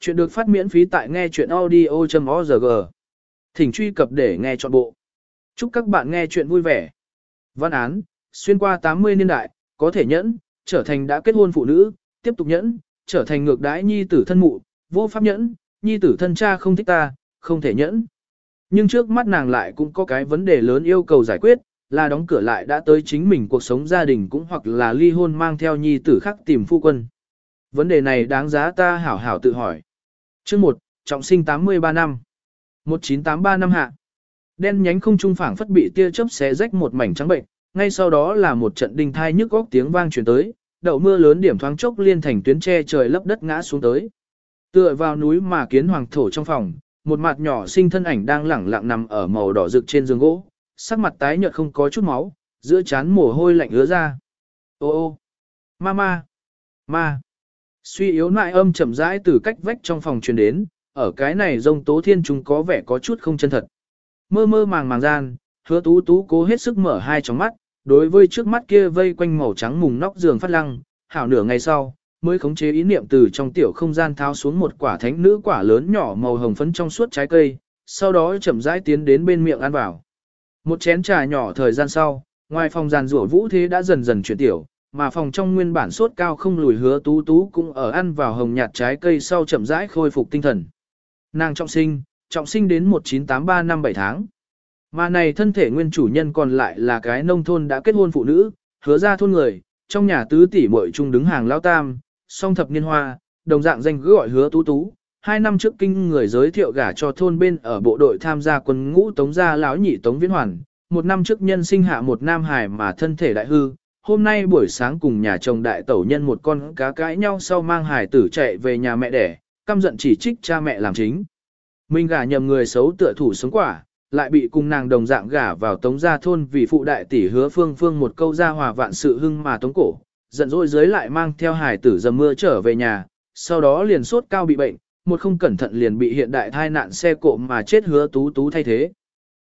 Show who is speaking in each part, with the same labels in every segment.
Speaker 1: Chuyện được phát miễn phí tại nghe chuyện audio.org. Thỉnh truy cập để nghe trọn bộ. Chúc các bạn nghe chuyện vui vẻ. Văn án, xuyên qua 80 niên đại, có thể nhẫn, trở thành đã kết hôn phụ nữ, tiếp tục nhẫn, trở thành ngược đãi nhi tử thân mụ, vô pháp nhẫn, nhi tử thân cha không thích ta, không thể nhẫn. Nhưng trước mắt nàng lại cũng có cái vấn đề lớn yêu cầu giải quyết, là đóng cửa lại đã tới chính mình cuộc sống gia đình cũng hoặc là ly hôn mang theo nhi tử khác tìm phu quân. Vấn đề này đáng giá ta hảo hảo tự hỏi. Chương 1, trọng sinh 83 năm. 1983 năm hạ. Đen nhánh không trung phảng phất bị tia chớp xé rách một mảnh trắng bệnh, ngay sau đó là một trận đinh thai nhức góc tiếng vang truyền tới, đậu mưa lớn điểm thoáng chốc liên thành tuyến che trời lấp đất ngã xuống tới. Tựa vào núi mà kiến hoàng thổ trong phòng, một mặt nhỏ sinh thân ảnh đang lẳng lặng nằm ở màu đỏ rực trên giường gỗ, sắc mặt tái nhợt không có chút máu, giữa trán mồ hôi lạnh ứa ra. Ô ô, mama, ma. Suy yếu nại âm chậm rãi từ cách vách trong phòng truyền đến, ở cái này rông tố thiên chúng có vẻ có chút không chân thật. Mơ mơ màng màng gian, hứa tú tú cố hết sức mở hai tròng mắt, đối với trước mắt kia vây quanh màu trắng mùng nóc giường phát lăng, hảo nửa ngày sau, mới khống chế ý niệm từ trong tiểu không gian tháo xuống một quả thánh nữ quả lớn nhỏ màu hồng phấn trong suốt trái cây, sau đó chậm rãi tiến đến bên miệng ăn vào. Một chén trà nhỏ thời gian sau, ngoài phòng giàn rủa vũ thế đã dần dần chuyển tiểu, mà phòng trong nguyên bản sốt cao không lùi hứa tú tú cũng ở ăn vào hồng nhạt trái cây sau chậm rãi khôi phục tinh thần. Nàng trọng sinh, trọng sinh đến 1983 năm 7 tháng. Mà này thân thể nguyên chủ nhân còn lại là cái nông thôn đã kết hôn phụ nữ, hứa ra thôn người, trong nhà tứ tỷ muội chung đứng hàng lao tam, song thập niên hoa, đồng dạng danh cứ gọi hứa tú tú. Hai năm trước kinh người giới thiệu gả cho thôn bên ở bộ đội tham gia quân ngũ tống gia lão nhị tống viễn hoàn. Một năm trước nhân sinh hạ một nam hải mà thân thể đại hư, hôm nay buổi sáng cùng nhà chồng đại tẩu nhân một con cá cãi nhau sau mang hải tử chạy về nhà mẹ đẻ, căm giận chỉ trích cha mẹ làm chính. Mình gả nhầm người xấu tựa thủ sống quả, lại bị cùng nàng đồng dạng gả vào tống gia thôn vì phụ đại tỷ hứa phương phương một câu ra hòa vạn sự hưng mà tống cổ, giận dỗi dưới lại mang theo hải tử dầm mưa trở về nhà, sau đó liền sốt cao bị bệnh, một không cẩn thận liền bị hiện đại thai nạn xe cộ mà chết hứa tú tú thay thế.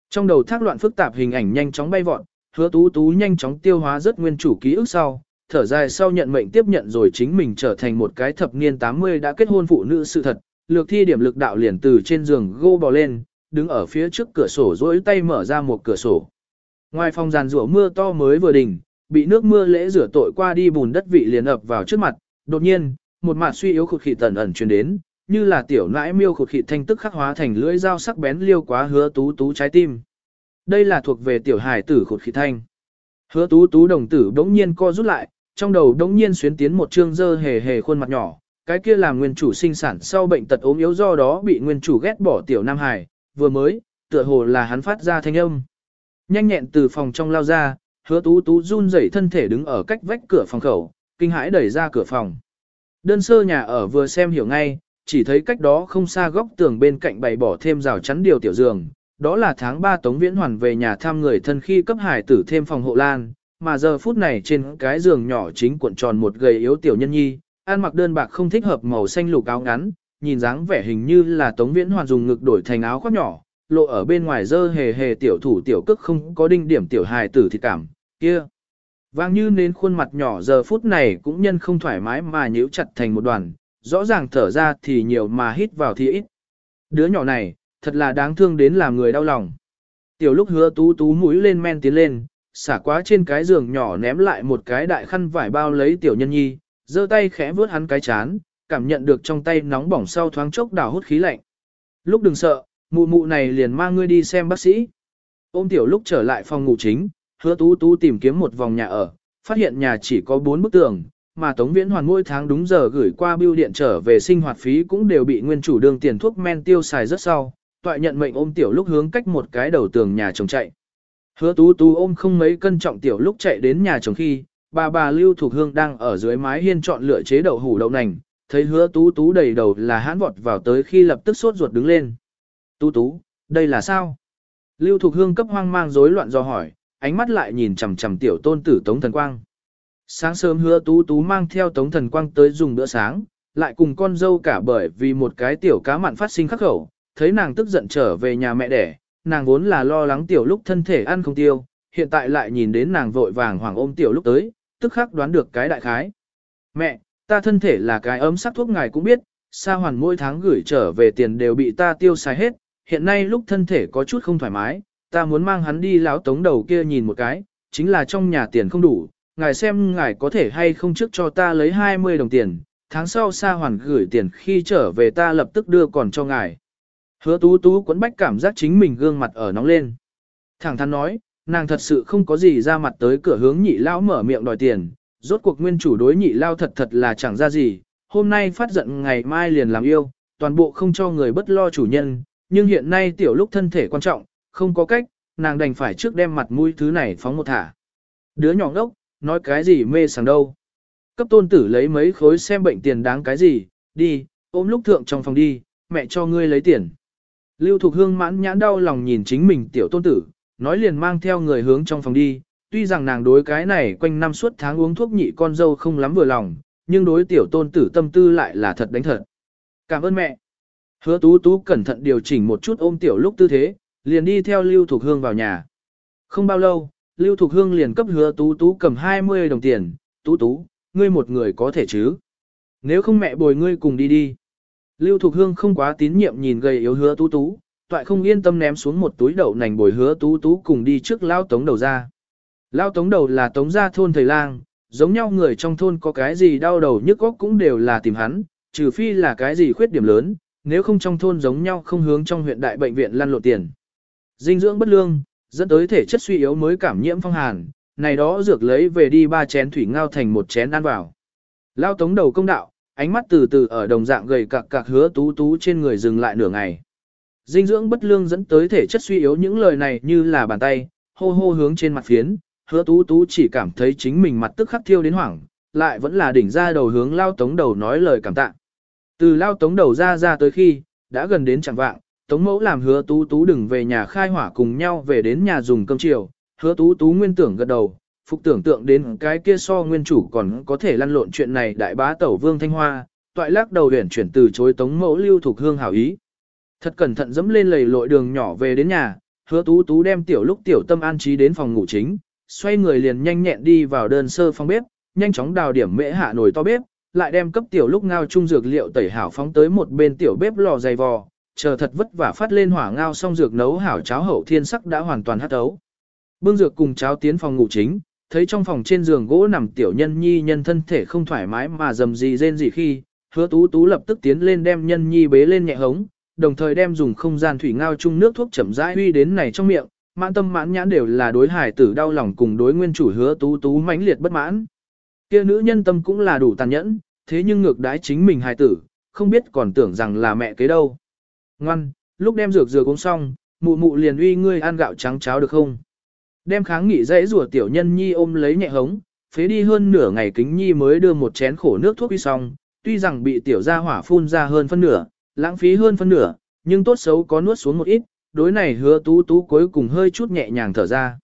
Speaker 1: Trong đầu thác loạn phức tạp hình ảnh nhanh chóng bay vọt, hứa tú tú nhanh chóng tiêu hóa rất nguyên chủ ký ức sau, thở dài sau nhận mệnh tiếp nhận rồi chính mình trở thành một cái thập niên 80 đã kết hôn phụ nữ sự thật, lược thi điểm lực đạo liền từ trên giường gô bò lên, đứng ở phía trước cửa sổ dối tay mở ra một cửa sổ. Ngoài phòng giàn rủa mưa to mới vừa đỉnh, bị nước mưa lễ rửa tội qua đi bùn đất vị liền ập vào trước mặt, đột nhiên, một mạt suy yếu khụt khịt tần ẩn truyền đến, như là tiểu nãi miêu khụt khịt thanh tức khắc hóa thành lưỡi dao sắc bén liêu quá hứa tú tú trái tim. Đây là thuộc về tiểu hài tử khột khí thanh. Hứa tú tú đồng tử đống nhiên co rút lại, trong đầu đống nhiên xuyến tiến một trương dơ hề hề khuôn mặt nhỏ, cái kia làm nguyên chủ sinh sản sau bệnh tật ốm yếu do đó bị nguyên chủ ghét bỏ tiểu nam hài, vừa mới, tựa hồ là hắn phát ra thanh âm. Nhanh nhẹn từ phòng trong lao ra, hứa tú tú run rẩy thân thể đứng ở cách vách cửa phòng khẩu, kinh hãi đẩy ra cửa phòng. Đơn sơ nhà ở vừa xem hiểu ngay, chỉ thấy cách đó không xa góc tường bên cạnh bày bỏ thêm rào chắn điều tiểu giường, đó là tháng 3 Tống Viễn Hoàn về nhà thăm người thân khi cấp hải tử thêm phòng hộ lan, mà giờ phút này trên cái giường nhỏ chính cuộn tròn một gầy yếu tiểu nhân nhi, ăn mặc đơn bạc không thích hợp màu xanh lục áo ngắn, nhìn dáng vẻ hình như là Tống Viễn Hoàn dùng ngực đổi thành áo khoác nhỏ, lộ ở bên ngoài dơ hề hề tiểu thủ tiểu cước không có đinh điểm tiểu hài tử thì cảm, kia. Vang như nên khuôn mặt nhỏ giờ phút này cũng nhân không thoải mái mà nhíu chặt thành một đoàn, rõ ràng thở ra thì nhiều mà hít vào thì ít. Đứa nhỏ này, thật là đáng thương đến làm người đau lòng. Tiểu lúc hứa tú tú mũi lên men tiến lên, xả quá trên cái giường nhỏ ném lại một cái đại khăn vải bao lấy tiểu nhân nhi, giơ tay khẽ vớt hắn cái chán, cảm nhận được trong tay nóng bỏng sau thoáng chốc đảo hút khí lạnh. Lúc đừng sợ, mụ mụ này liền mang ngươi đi xem bác sĩ. Ôm tiểu lúc trở lại phòng ngủ chính, hứa tú tú tìm kiếm một vòng nhà ở, phát hiện nhà chỉ có bốn bức tường, mà Tống Viễn Hoàn mỗi tháng đúng giờ gửi qua bưu điện trở về sinh hoạt phí cũng đều bị nguyên chủ đường tiền thuốc men tiêu xài rất sau, toại nhận mệnh ôm tiểu lúc hướng cách một cái đầu tường nhà chồng chạy. Hứa tú tú ôm không mấy cân trọng tiểu lúc chạy đến nhà chồng khi, bà bà Lưu Thục Hương đang ở dưới mái hiên chọn lựa chế đậu hủ đậu nành, thấy hứa tú tú đầy đầu là hãn vọt vào tới khi lập tức sốt ruột đứng lên. Tú tú, đây là sao? Lưu Thục Hương cấp hoang mang rối loạn do hỏi, ánh mắt lại nhìn chằm chằm tiểu tôn tử Tống Thần Quang. Sáng sớm hứa tú tú mang theo Tống Thần Quang tới dùng bữa sáng, lại cùng con dâu cả bởi vì một cái tiểu cá mặn phát sinh khắc khẩu, thấy nàng tức giận trở về nhà mẹ đẻ, nàng vốn là lo lắng tiểu lúc thân thể ăn không tiêu, hiện tại lại nhìn đến nàng vội vàng hoàng ôm tiểu lúc tới, tức khắc đoán được cái đại khái. Mẹ, ta thân thể là cái ấm sắc thuốc ngài cũng biết, Sa hoàn mỗi tháng gửi trở về tiền đều bị ta tiêu xài hết, hiện nay lúc thân thể có chút không thoải mái, ta muốn mang hắn đi lão tống đầu kia nhìn một cái, chính là trong nhà tiền không đủ, ngài xem ngài có thể hay không trước cho ta lấy 20 đồng tiền, tháng sau Sa hoàn gửi tiền khi trở về ta lập tức đưa còn cho ngài. Hứa tú tú quấn bách cảm giác chính mình gương mặt ở nóng lên. Thẳng thắn nói, nàng thật sự không có gì ra mặt tới cửa hướng nhị lao mở miệng đòi tiền, rốt cuộc nguyên chủ đối nhị lao thật thật là chẳng ra gì, hôm nay phát giận ngày mai liền làm yêu, toàn bộ không cho người bất lo chủ nhân, nhưng hiện nay tiểu lúc thân thể quan trọng, không có cách, nàng đành phải trước đem mặt mũi thứ này phóng một thả. Đứa nhỏ ngốc, nói cái gì mê sảng đâu. Cấp tôn tử lấy mấy khối xem bệnh tiền đáng cái gì, đi, ôm lúc thượng trong phòng đi, mẹ cho ngươi lấy tiền. Lưu Thục Hương mãn nhãn đau lòng nhìn chính mình tiểu tôn tử, nói liền mang theo người hướng trong phòng đi, tuy rằng nàng đối cái này quanh năm suốt tháng uống thuốc nhị con dâu không lắm vừa lòng, nhưng đối tiểu tôn tử tâm tư lại là thật đánh thật. Cảm ơn mẹ. Hứa tú tú cẩn thận điều chỉnh một chút ôm tiểu lúc tư thế, liền đi theo Lưu Thục Hương vào nhà. Không bao lâu, Lưu Thục Hương liền cấp hứa tú tú cầm 20 đồng tiền, tú tú, ngươi một người có thể chứ. Nếu không mẹ bồi ngươi cùng đi đi. Lưu Thục Hương không quá tín nhiệm nhìn gầy yếu hứa tú tú, toại không yên tâm ném xuống một túi đậu nành bồi hứa tú tú cùng đi trước lao tống đầu ra. Lao tống đầu là tống gia thôn thầy lang, giống nhau người trong thôn có cái gì đau đầu nhức óc cũng đều là tìm hắn, trừ phi là cái gì khuyết điểm lớn, nếu không trong thôn giống nhau không hướng trong huyện đại bệnh viện lăn lộ tiền. Dinh dưỡng bất lương, dẫn tới thể chất suy yếu mới cảm nhiễm phong hàn, này đó dược lấy về đi ba chén thủy ngao thành một chén ăn vào. Lao tống đầu công đạo, ánh mắt từ từ ở đồng dạng gầy cạc cạc hứa tú tú trên người dừng lại nửa ngày. Dinh dưỡng bất lương dẫn tới thể chất suy yếu những lời này như là bàn tay, hô hô hướng trên mặt phiến, hứa tú tú chỉ cảm thấy chính mình mặt tức khắc thiêu đến hoảng, lại vẫn là đỉnh ra đầu hướng lao tống đầu nói lời cảm tạ. Từ lao tống đầu ra ra tới khi, đã gần đến chẳng vạng, tống mẫu làm hứa tú tú đừng về nhà khai hỏa cùng nhau về đến nhà dùng cơm chiều, hứa tú tú nguyên tưởng gật đầu, phục tưởng tượng đến cái kia so nguyên chủ còn có thể lăn lộn chuyện này đại bá tẩu vương thanh hoa, toại lắc đầu huyền chuyển từ chối tống mẫu lưu thuộc hương hảo ý. Thật cẩn thận dẫm lên lầy lội đường nhỏ về đến nhà, hứa tú tú đem tiểu lúc tiểu tâm an trí đến phòng ngủ chính, xoay người liền nhanh nhẹn đi vào đơn sơ phòng bếp, nhanh chóng đào điểm mễ hạ nồi to bếp, lại đem cấp tiểu lúc ngao chung dược liệu tẩy hảo phóng tới một bên tiểu bếp lò dày vò, chờ thật vất vả phát lên hỏa ngao xong dược nấu hảo cháo hậu thiên sắc đã hoàn toàn hát ấu. Bưng dược cùng cháo tiến phòng ngủ chính, thấy trong phòng trên giường gỗ nằm tiểu nhân nhi nhân thân thể không thoải mái mà dầm gì rên gì khi, hứa tú tú lập tức tiến lên đem nhân nhi bế lên nhẹ hống, đồng thời đem dùng không gian thủy ngao chung nước thuốc chậm rãi huy đến này trong miệng, mãn tâm mãn nhãn đều là đối hải tử đau lòng cùng đối nguyên chủ hứa tú tú mãnh liệt bất mãn. Kia nữ nhân tâm cũng là đủ tàn nhẫn, thế nhưng ngược đái chính mình hài tử, không biết còn tưởng rằng là mẹ kế đâu. Ngoan, lúc đem dược dược uống xong, mụ mụ liền uy ngươi ăn gạo trắng cháo được không? Đem kháng nghị dãy rủa tiểu nhân nhi ôm lấy nhẹ hống, phế đi hơn nửa ngày kính nhi mới đưa một chén khổ nước thuốc uy xong, tuy rằng bị tiểu gia hỏa phun ra hơn phân nửa, lãng phí hơn phân nửa, nhưng tốt xấu có nuốt xuống một ít, đối này hứa tú tú cuối cùng hơi chút nhẹ nhàng thở ra.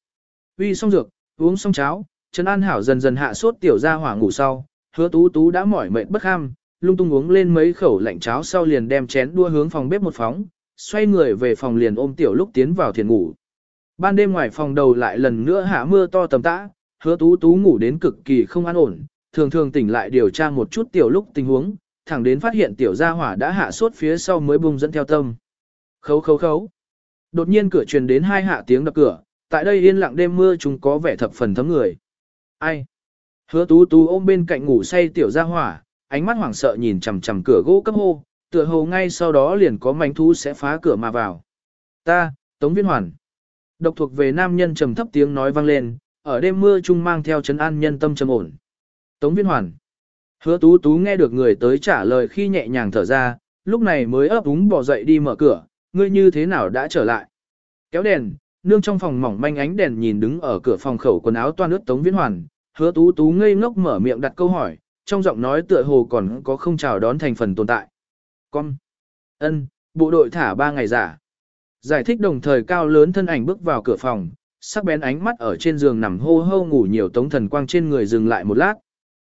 Speaker 1: Uy xong dược, uống xong cháo, Trần An Hảo dần dần hạ sốt tiểu gia hỏa ngủ sau, hứa tú tú đã mỏi mệt bất ham, lung tung uống lên mấy khẩu lạnh cháo sau liền đem chén đua hướng phòng bếp một phóng, xoay người về phòng liền ôm tiểu lúc tiến vào thiền ngủ. Ban đêm ngoài phòng đầu lại lần nữa hạ mưa to tầm tã, hứa tú tú ngủ đến cực kỳ không an ổn, thường thường tỉnh lại điều tra một chút tiểu lúc tình huống, thẳng đến phát hiện tiểu gia hỏa đã hạ sốt phía sau mới bung dẫn theo tâm. Khấu khấu khấu. Đột nhiên cửa truyền đến hai hạ tiếng đập cửa, tại đây yên lặng đêm mưa chúng có vẻ thập phần thấm người. Ai? Hứa tú tú ôm bên cạnh ngủ say tiểu gia hỏa, ánh mắt hoảng sợ nhìn chằm chằm cửa gỗ cấp hô, tựa hồ ngay sau đó liền có manh thú sẽ phá cửa mà vào. Ta, Tống Viên Hoàn. Độc thuộc về nam nhân trầm thấp tiếng nói vang lên, ở đêm mưa chung mang theo chấn an nhân tâm trầm ổn. Tống Viên Hoàn. Hứa tú tú nghe được người tới trả lời khi nhẹ nhàng thở ra, lúc này mới ấp úng bỏ dậy đi mở cửa, ngươi như thế nào đã trở lại. Kéo đèn, nương trong phòng mỏng manh ánh đèn nhìn đứng ở cửa phòng khẩu quần áo toan ướt Tống Viễn Hoàn, hứa tú tú ngây ngốc mở miệng đặt câu hỏi, trong giọng nói tựa hồ còn có không chào đón thành phần tồn tại. Con. ân, bộ đội thả ba ngày giả. Giải thích đồng thời cao lớn thân ảnh bước vào cửa phòng, sắc bén ánh mắt ở trên giường nằm hô hô ngủ nhiều tống thần quang trên người dừng lại một lát.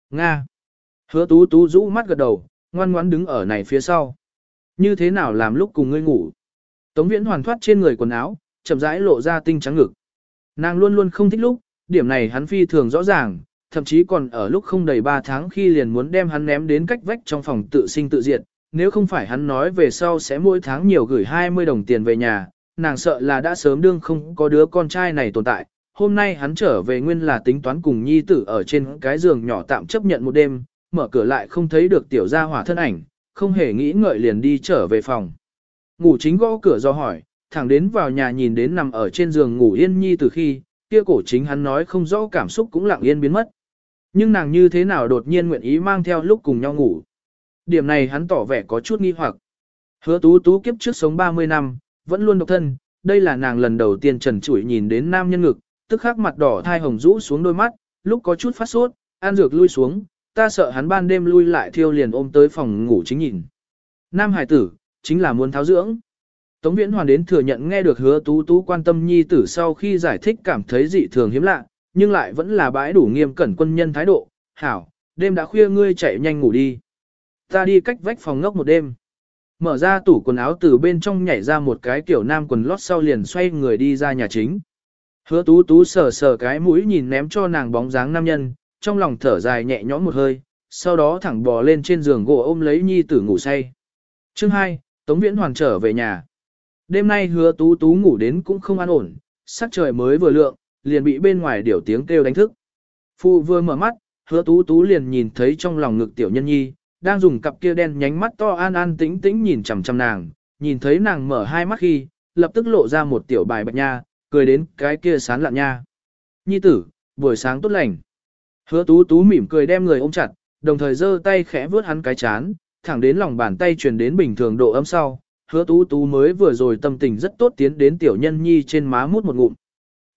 Speaker 1: Nga. Hứa tú tú rũ mắt gật đầu, ngoan ngoãn đứng ở này phía sau. Như thế nào làm lúc cùng ngươi ngủ? Tống viễn hoàn thoát trên người quần áo, chậm rãi lộ ra tinh trắng ngực. Nàng luôn luôn không thích lúc, điểm này hắn phi thường rõ ràng, thậm chí còn ở lúc không đầy 3 tháng khi liền muốn đem hắn ném đến cách vách trong phòng tự sinh tự diệt, nếu không phải hắn nói về sau sẽ mỗi tháng nhiều gửi 20 đồng tiền về nhà, nàng sợ là đã sớm đương không có đứa con trai này tồn tại. Hôm nay hắn trở về nguyên là tính toán cùng nhi tử ở trên cái giường nhỏ tạm chấp nhận một đêm, mở cửa lại không thấy được tiểu gia hỏa thân ảnh, không hề nghĩ ngợi liền đi trở về phòng. Ngủ chính gõ cửa do hỏi, thẳng đến vào nhà nhìn đến nằm ở trên giường ngủ yên nhi từ khi, kia cổ chính hắn nói không rõ cảm xúc cũng lặng yên biến mất. Nhưng nàng như thế nào đột nhiên nguyện ý mang theo lúc cùng nhau ngủ. Điểm này hắn tỏ vẻ có chút nghi hoặc. Hứa tú tú kiếp trước sống 30 năm, vẫn luôn độc thân, đây là nàng lần đầu tiên trần trụi nhìn đến nam nhân ngực, tức khắc mặt đỏ thai hồng rũ xuống đôi mắt, lúc có chút phát sốt, an dược lui xuống, ta sợ hắn ban đêm lui lại thiêu liền ôm tới phòng ngủ chính nhìn. Nam hải tử, chính là muốn tháo dưỡng. Tống Viễn Hoàn đến thừa nhận nghe được hứa tú tú quan tâm nhi tử sau khi giải thích cảm thấy dị thường hiếm lạ, nhưng lại vẫn là bãi đủ nghiêm cẩn quân nhân thái độ. Hảo, đêm đã khuya ngươi chạy nhanh ngủ đi. Ta đi cách vách phòng ngốc một đêm. Mở ra tủ quần áo từ bên trong nhảy ra một cái kiểu nam quần lót sau liền xoay người đi ra nhà chính. Hứa tú tú sờ sờ cái mũi nhìn ném cho nàng bóng dáng nam nhân, trong lòng thở dài nhẹ nhõm một hơi, sau đó thẳng bò lên trên giường gỗ ôm lấy nhi tử ngủ say. Chương 2, Tống Viễn Hoàn trở về nhà. Đêm nay hứa tú tú ngủ đến cũng không an ổn, sắc trời mới vừa lượng, liền bị bên ngoài điểu tiếng kêu đánh thức. Phu vừa mở mắt, hứa tú tú liền nhìn thấy trong lòng ngực tiểu nhân nhi, đang dùng cặp kia đen nhánh mắt to an an tĩnh tĩnh nhìn chằm chằm nàng, nhìn thấy nàng mở hai mắt khi, lập tức lộ ra một tiểu bài bạch nha, cười đến cái kia sán lạn nha. Nhi tử, buổi sáng tốt lành. Hứa tú tú mỉm cười đem người ôm chặt, đồng thời giơ tay khẽ vướt hắn cái chán, thẳng đến lòng bàn tay truyền đến bình thường độ ấm sau. Hứa tú tú mới vừa rồi tâm tình rất tốt tiến đến tiểu nhân nhi trên má mút một ngụm.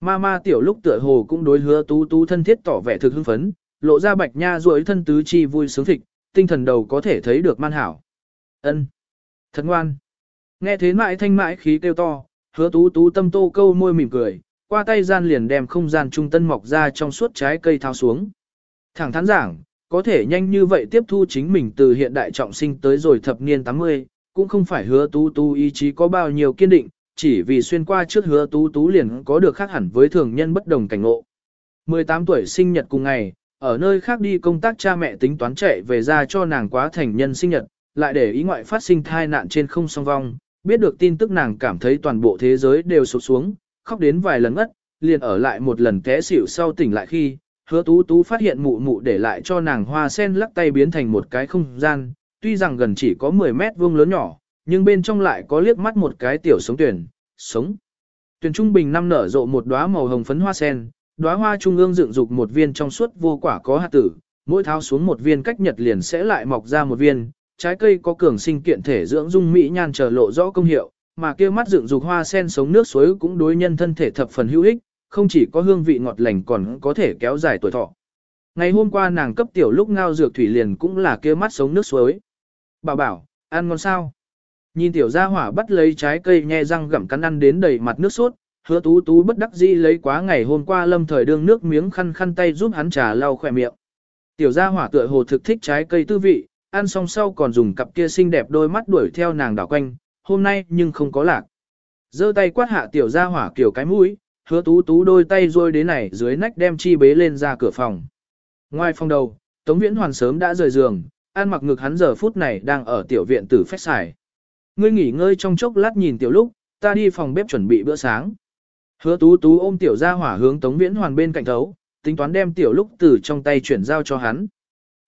Speaker 1: Ma ma tiểu lúc tựa hồ cũng đối hứa tú tú thân thiết tỏ vẻ thực hưng phấn, lộ ra bạch nha ruồi thân tứ chi vui sướng thịt, tinh thần đầu có thể thấy được man hảo. ân Thật ngoan. Nghe thế mãi thanh mãi khí kêu to, hứa tú tú tâm tô câu môi mỉm cười, qua tay gian liền đem không gian trung tân mọc ra trong suốt trái cây thao xuống. Thẳng thắn giảng, có thể nhanh như vậy tiếp thu chính mình từ hiện đại trọng sinh tới rồi thập niên 80, cũng không phải hứa tú tú ý chí có bao nhiêu kiên định, chỉ vì xuyên qua trước hứa tú tú liền có được khác hẳn với thường nhân bất đồng cảnh ngộ. 18 tuổi sinh nhật cùng ngày, ở nơi khác đi công tác cha mẹ tính toán chạy về ra cho nàng quá thành nhân sinh nhật, lại để ý ngoại phát sinh thai nạn trên không song vong, biết được tin tức nàng cảm thấy toàn bộ thế giới đều sụp xuống, khóc đến vài lần ngất, liền ở lại một lần té xỉu sau tỉnh lại khi, hứa tú tú phát hiện mụ mụ để lại cho nàng hoa sen lắc tay biến thành một cái không gian, tuy rằng gần chỉ có 10 mét vuông lớn nhỏ, nhưng bên trong lại có liếc mắt một cái tiểu sống tuyển, sống. Tuyển trung bình năm nở rộ một đóa màu hồng phấn hoa sen, đóa hoa trung ương dựng dục một viên trong suốt vô quả có hạt tử, mỗi tháo xuống một viên cách nhật liền sẽ lại mọc ra một viên, trái cây có cường sinh kiện thể dưỡng dung mỹ nhan trở lộ rõ công hiệu, mà kia mắt dựng dục hoa sen sống nước suối cũng đối nhân thân thể thập phần hữu ích, không chỉ có hương vị ngọt lành còn có thể kéo dài tuổi thọ. Ngày hôm qua nàng cấp tiểu lúc ngao dược thủy liền cũng là kia mắt sống nước suối. Bảo bảo, ăn ngon sao? Nhìn tiểu gia hỏa bắt lấy trái cây nhe răng gặm cắn ăn đến đầy mặt nước sốt, hứa tú tú bất đắc dĩ lấy quá ngày hôm qua lâm thời đương nước miếng khăn khăn tay giúp hắn trà lau khỏe miệng. Tiểu gia hỏa tựa hồ thực thích trái cây tư vị, ăn xong sau còn dùng cặp kia xinh đẹp đôi mắt đuổi theo nàng đảo quanh, hôm nay nhưng không có lạc. giơ tay quát hạ tiểu gia hỏa kiểu cái mũi, hứa tú tú đôi tay rôi đến này dưới nách đem chi bế lên ra cửa phòng. Ngoài phòng đầu, Tống Viễn Hoàn sớm đã rời giường, ăn mặc ngực hắn giờ phút này đang ở tiểu viện tử phép xài. Ngươi nghỉ ngơi trong chốc lát nhìn tiểu lúc, ta đi phòng bếp chuẩn bị bữa sáng. Hứa tú tú ôm tiểu gia hỏa hướng Tống Viễn Hoàn bên cạnh thấu, tính toán đem tiểu lúc từ trong tay chuyển giao cho hắn.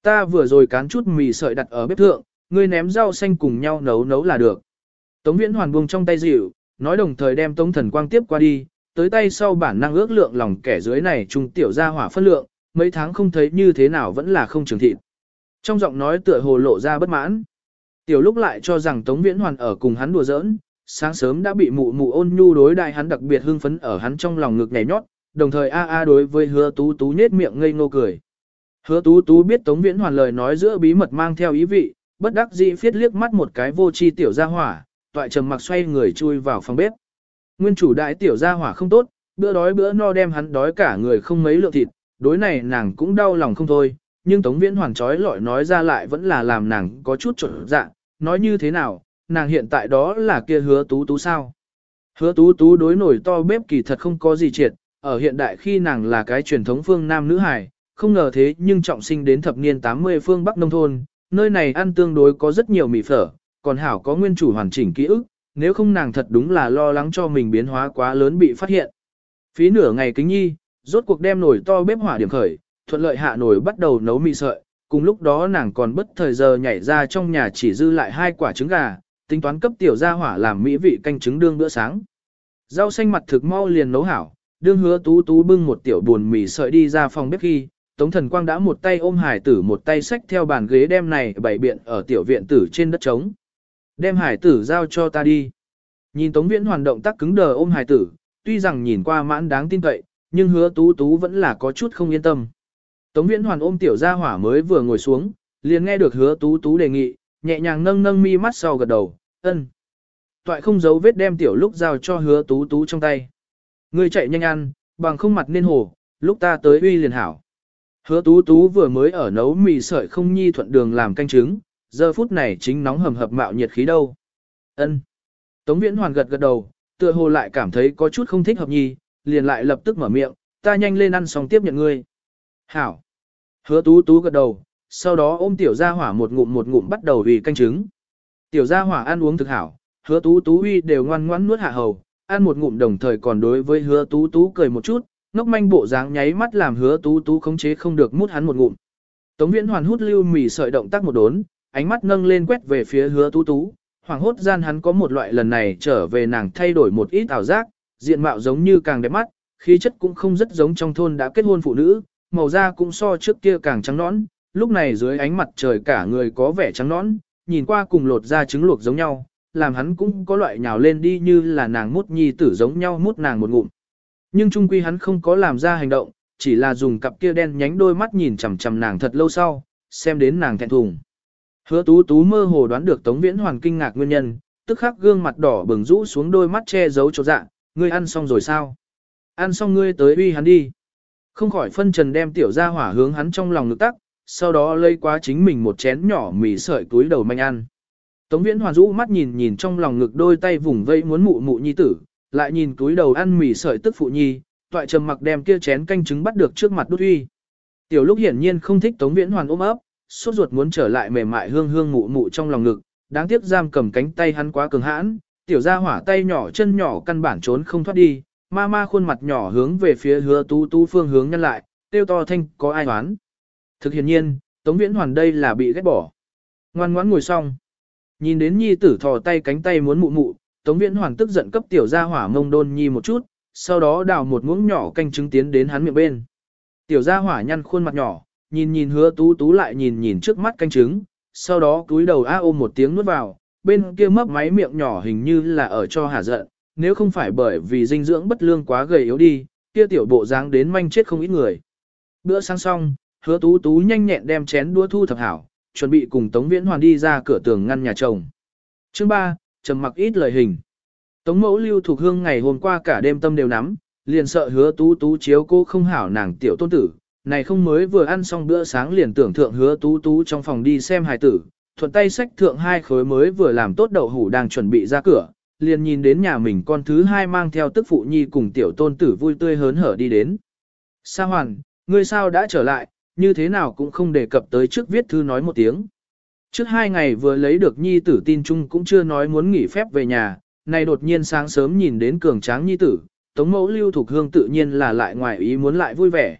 Speaker 1: Ta vừa rồi cán chút mì sợi đặt ở bếp thượng, ngươi ném rau xanh cùng nhau nấu nấu là được. Tống Viễn Hoàn buông trong tay dịu, nói đồng thời đem Tống Thần Quang tiếp qua đi, tới tay sau bản năng ước lượng lòng kẻ dưới này trung tiểu gia hỏa phân lượng, mấy tháng không thấy như thế nào vẫn là không trường thịt. Trong giọng nói tựa hồ lộ ra bất mãn. Tiểu lúc lại cho rằng Tống Viễn Hoàn ở cùng hắn đùa giỡn, sáng sớm đã bị mụ mụ ôn nhu đối đại hắn đặc biệt hưng phấn ở hắn trong lòng ngực nhảy nhót, đồng thời a a đối với hứa tú tú nhết miệng ngây ngô cười. Hứa tú tú biết Tống Viễn Hoàn lời nói giữa bí mật mang theo ý vị, bất đắc dĩ phiết liếc mắt một cái vô chi tiểu gia hỏa, toại trầm mặc xoay người chui vào phòng bếp. Nguyên chủ đại tiểu gia hỏa không tốt, bữa đói bữa no đem hắn đói cả người không mấy lượng thịt, đối này nàng cũng đau lòng không thôi, nhưng Tống Viễn Hoàn trói lọi nói ra lại vẫn là làm nàng có chút trở dạ, nói như thế nào, nàng hiện tại đó là kia hứa tú tú sao. Hứa tú tú đối nổi to bếp kỳ thật không có gì triệt, ở hiện đại khi nàng là cái truyền thống phương nam nữ hài, không ngờ thế nhưng trọng sinh đến thập niên 80 phương Bắc Nông Thôn, nơi này ăn tương đối có rất nhiều mì phở, còn hảo có nguyên chủ hoàn chỉnh ký ức, nếu không nàng thật đúng là lo lắng cho mình biến hóa quá lớn bị phát hiện. Phí nửa ngày kính nhi, rốt cuộc đem nổi to bếp hỏa điểm khởi, thuận lợi hạ nồi bắt đầu nấu mì sợi, cùng lúc đó nàng còn bất thời giờ nhảy ra trong nhà chỉ dư lại hai quả trứng gà, tính toán cấp tiểu gia hỏa làm mỹ vị canh trứng đương bữa sáng. Rau xanh mặt thực mau liền nấu hảo, đương hứa tú tú bưng một tiểu buồn mì sợi đi ra phòng bếp khi, Tống Thần Quang đã một tay ôm hải tử một tay xách theo bàn ghế đem này bày biện ở tiểu viện tử trên đất trống. Đem hải tử giao cho ta đi. Nhìn Tống Viễn hoàn động tác cứng đờ ôm hải tử, tuy rằng nhìn qua mãn đáng tin cậy, nhưng hứa tú tú vẫn là có chút không yên tâm. Tống Viễn hoàn ôm tiểu gia hỏa mới vừa ngồi xuống, liền nghe được hứa tú tú đề nghị, nhẹ nhàng nâng nâng mi mắt sau gật đầu, ân. Toại không giấu vết đem tiểu lúc giao cho hứa tú tú trong tay. Ngươi chạy nhanh ăn, bằng không mặt nên hổ. lúc ta tới uy liền hảo. Hứa tú tú vừa mới ở nấu mì sợi không nhi thuận đường làm canh trứng, giờ phút này chính nóng hầm hập mạo nhiệt khí đâu. Ân. Tống viễn hoàn gật gật đầu, tựa hồ lại cảm thấy có chút không thích hợp nhi, liền lại lập tức mở miệng, ta nhanh lên ăn xong tiếp nhận ngươi. Hảo. Hứa tú tú gật đầu, sau đó ôm tiểu ra hỏa một ngụm một ngụm bắt đầu vì canh trứng. Tiểu gia hỏa ăn uống thực hảo, hứa tú tú uy đều ngoan ngoãn nuốt hạ hầu, ăn một ngụm đồng thời còn đối với hứa tú tú cười một chút, ngốc manh bộ dáng nháy mắt làm hứa tú tú khống chế không được mút hắn một ngụm. Tống viễn hoàn hút lưu mì sợi động tác một đốn, ánh mắt nâng lên quét về phía hứa tú tú, hoàng hốt gian hắn có một loại lần này trở về nàng thay đổi một ít ảo giác, diện mạo giống như càng đẹp mắt, khí chất cũng không rất giống trong thôn đã kết hôn phụ nữ, màu da cũng so trước kia càng trắng nõn, lúc này dưới ánh mặt trời cả người có vẻ trắng nõn, nhìn qua cùng lột ra trứng luộc giống nhau, làm hắn cũng có loại nhào lên đi như là nàng mút nhi tử giống nhau mút nàng một ngụm. Nhưng trung quy hắn không có làm ra hành động, chỉ là dùng cặp kia đen nhánh đôi mắt nhìn chằm chằm nàng thật lâu sau, xem đến nàng thẹn thùng. Hứa tú tú mơ hồ đoán được Tống Viễn Hoàn kinh ngạc nguyên nhân, tức khắc gương mặt đỏ bừng rũ xuống đôi mắt che giấu chỗ dạ, ngươi ăn xong rồi sao? Ăn xong ngươi tới uy hắn đi. Không khỏi phân trần đem tiểu ra hỏa hướng hắn trong lòng ngực tắc, sau đó lấy quá chính mình một chén nhỏ mì sợi túi đầu manh ăn. Tống Viễn Hoàn rũ mắt nhìn nhìn trong lòng ngực đôi tay vùng vây muốn mụ mụ nhi tử, lại nhìn túi đầu ăn mì sợi tức phụ nhi, toại trầm mặc đem kia chén canh trứng bắt được trước mặt đút uy. Tiểu lúc hiển nhiên không thích Tống Viễn Hoàn ôm ấp, sốt ruột muốn trở lại mềm mại hương hương mụ mụ trong lòng ngực, đáng tiếc giam cầm cánh tay hắn quá cường hãn, tiểu gia hỏa tay nhỏ chân nhỏ căn bản trốn không thoát đi, ma ma khuôn mặt nhỏ hướng về phía hứa tú tú phương hướng nhân lại, tiêu to thanh có ai đoán. Thực hiện nhiên, Tống Viễn Hoàn đây là bị ghét bỏ. Ngoan ngoãn ngồi xong. Nhìn đến nhi tử thò tay cánh tay muốn mụ mụ, Tống Viễn Hoàn tức giận cấp tiểu gia hỏa mông đôn nhi một chút, sau đó đào một muỗng nhỏ canh trứng tiến đến hắn miệng bên. Tiểu gia hỏa nhăn khuôn mặt nhỏ, nhìn nhìn hứa tú tú lại nhìn nhìn trước mắt canh trứng, sau đó túi đầu a ôm một tiếng nuốt vào, bên kia mấp máy miệng nhỏ hình như là ở cho hả giận, nếu không phải bởi vì dinh dưỡng bất lương quá gầy yếu đi, kia tiểu bộ dáng đến manh chết không ít người. Bữa sáng xong, hứa tú tú nhanh nhẹn đem chén đũa thu thập hảo, chuẩn bị cùng Tống Viễn Hoàn đi ra cửa tường ngăn nhà chồng. Chương 3, trầm mặc ít lời hình. Tống mẫu lưu thuộc hương ngày hôm qua cả đêm tâm đều nắm, liền sợ hứa tú tú chiếu cô không hảo nàng tiểu tôn tử, này không mới vừa ăn xong bữa sáng liền tưởng thượng hứa tú tú trong phòng đi xem hài tử, thuận tay sách thượng hai khối mới vừa làm tốt đậu hủ đang chuẩn bị ra cửa, liền nhìn đến nhà mình con thứ hai mang theo tức phụ nhi cùng tiểu tôn tử vui tươi hớn hở đi đến. Sa hoàn, ngươi sao đã trở lại, như thế nào cũng không đề cập tới trước viết thư nói một tiếng. Trước hai ngày vừa lấy được nhi tử tin chung cũng chưa nói muốn nghỉ phép về nhà, này đột nhiên sáng sớm nhìn đến cường tráng nhi tử, tống mẫu lưu thuộc hương tự nhiên là lại ngoài ý muốn lại vui vẻ.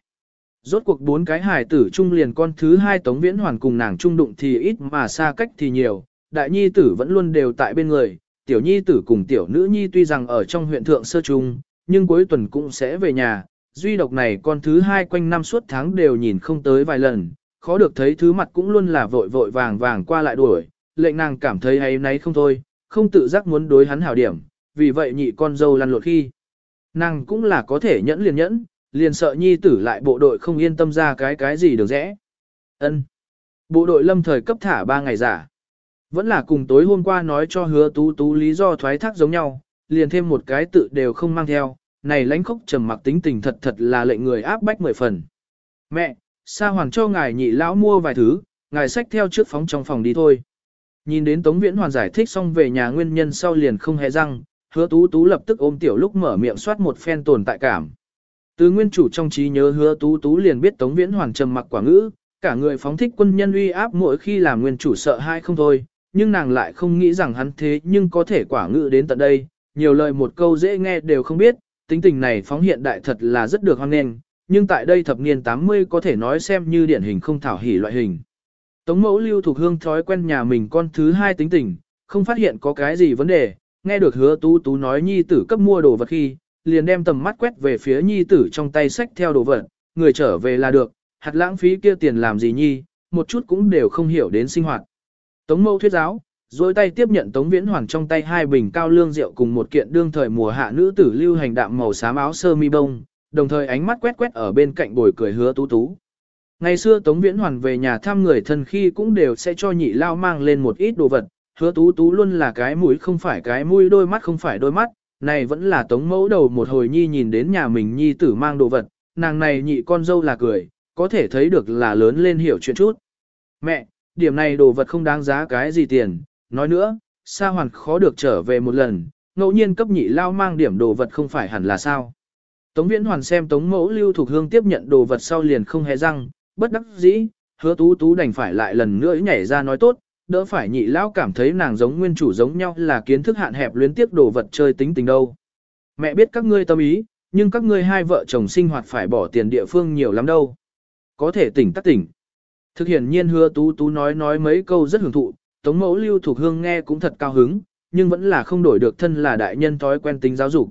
Speaker 1: Rốt cuộc bốn cái hài tử chung liền con thứ hai tống viễn hoàn cùng nàng trung đụng thì ít mà xa cách thì nhiều, đại nhi tử vẫn luôn đều tại bên người, tiểu nhi tử cùng tiểu nữ nhi tuy rằng ở trong huyện thượng sơ trung, nhưng cuối tuần cũng sẽ về nhà, duy độc này con thứ hai quanh năm suốt tháng đều nhìn không tới vài lần, khó được thấy thứ mặt cũng luôn là vội vội vàng vàng qua lại đuổi, lệnh nàng cảm thấy hay nấy không thôi, không tự giác muốn đối hắn hảo điểm, vì vậy nhị con dâu lăn lộn khi. Nàng cũng là có thể nhẫn liền nhẫn, liền sợ nhi tử lại bộ đội không yên tâm ra cái cái gì được rẽ. ân Bộ đội lâm thời cấp thả ba ngày giả. Vẫn là cùng tối hôm qua nói cho hứa tú tú lý do thoái thác giống nhau, liền thêm một cái tự đều không mang theo, này lãnh khốc trầm mặc tính tình thật thật là lệnh người áp bách mười phần. Mẹ, sa hoàng cho ngài nhị lão mua vài thứ, ngài xách theo trước phóng trong phòng đi thôi. Nhìn đến Tống Viễn Hoàn giải thích xong về nhà nguyên nhân sau liền không hề răng, hứa tú tú lập tức ôm tiểu lúc mở miệng soát một phen tồn tại cảm. Từ nguyên chủ trong trí nhớ hứa tú tú liền biết Tống Viễn Hoàn trầm mặc quả ngữ, cả người phóng thích quân nhân uy áp mỗi khi làm nguyên chủ sợ hai không thôi, nhưng nàng lại không nghĩ rằng hắn thế nhưng có thể quả ngữ đến tận đây, nhiều lời một câu dễ nghe đều không biết, tính tình này phóng hiện đại thật là rất được hoan nghênh, nhưng tại đây thập niên 80 có thể nói xem như điển hình không thảo hỉ loại hình. Tống mẫu lưu thuộc hương thói quen nhà mình con thứ hai tính tình, không phát hiện có cái gì vấn đề, nghe được hứa tú tú nói nhi tử cấp mua đồ vật khi, liền đem tầm mắt quét về phía nhi tử trong tay sách theo đồ vật, người trở về là được, hạt lãng phí kia tiền làm gì nhi, một chút cũng đều không hiểu đến sinh hoạt. Tống mẫu thuyết giáo, rồi tay tiếp nhận Tống Viễn Hoàn trong tay hai bình cao lương rượu cùng một kiện đương thời mùa hạ nữ tử lưu hành đạm màu xám áo sơ mi bông, đồng thời ánh mắt quét quét ở bên cạnh bồi cười hứa tú tú. Ngày xưa Tống Viễn Hoàn về nhà thăm người thân khi cũng đều sẽ cho nhị lao mang lên một ít đồ vật, hứa tú tú luôn là cái mũi không phải cái mũi đôi mắt không phải đôi mắt, này vẫn là Tống mẫu đầu một hồi nhi nhìn đến nhà mình nhi tử mang đồ vật, nàng này nhị con dâu là cười, có thể thấy được là lớn lên hiểu chuyện chút. Mẹ, điểm này đồ vật không đáng giá cái gì tiền, nói nữa, sa hoàn khó được trở về một lần, ngẫu nhiên cấp nhị lao mang điểm đồ vật không phải hẳn là sao. Tống viễn hoàn xem tống mẫu lưu thuộc hương tiếp nhận đồ vật sau liền không hề răng, bất đắc dĩ, hứa tú tú đành phải lại lần nữa nhảy ra nói tốt, đỡ phải nhị lao cảm thấy nàng giống nguyên chủ giống nhau là kiến thức hạn hẹp luyến tiếp đồ vật chơi tính tình đâu. Mẹ biết các ngươi tâm ý, nhưng các ngươi hai vợ chồng sinh hoạt phải bỏ tiền địa phương nhiều lắm đâu. Có thể tỉnh tắc tỉnh. Thực hiện nhiên hứa tú tú nói nói mấy câu rất hưởng thụ, tống mẫu lưu thuộc hương nghe cũng thật cao hứng, nhưng vẫn là không đổi được thân là đại nhân thói quen tính giáo dục.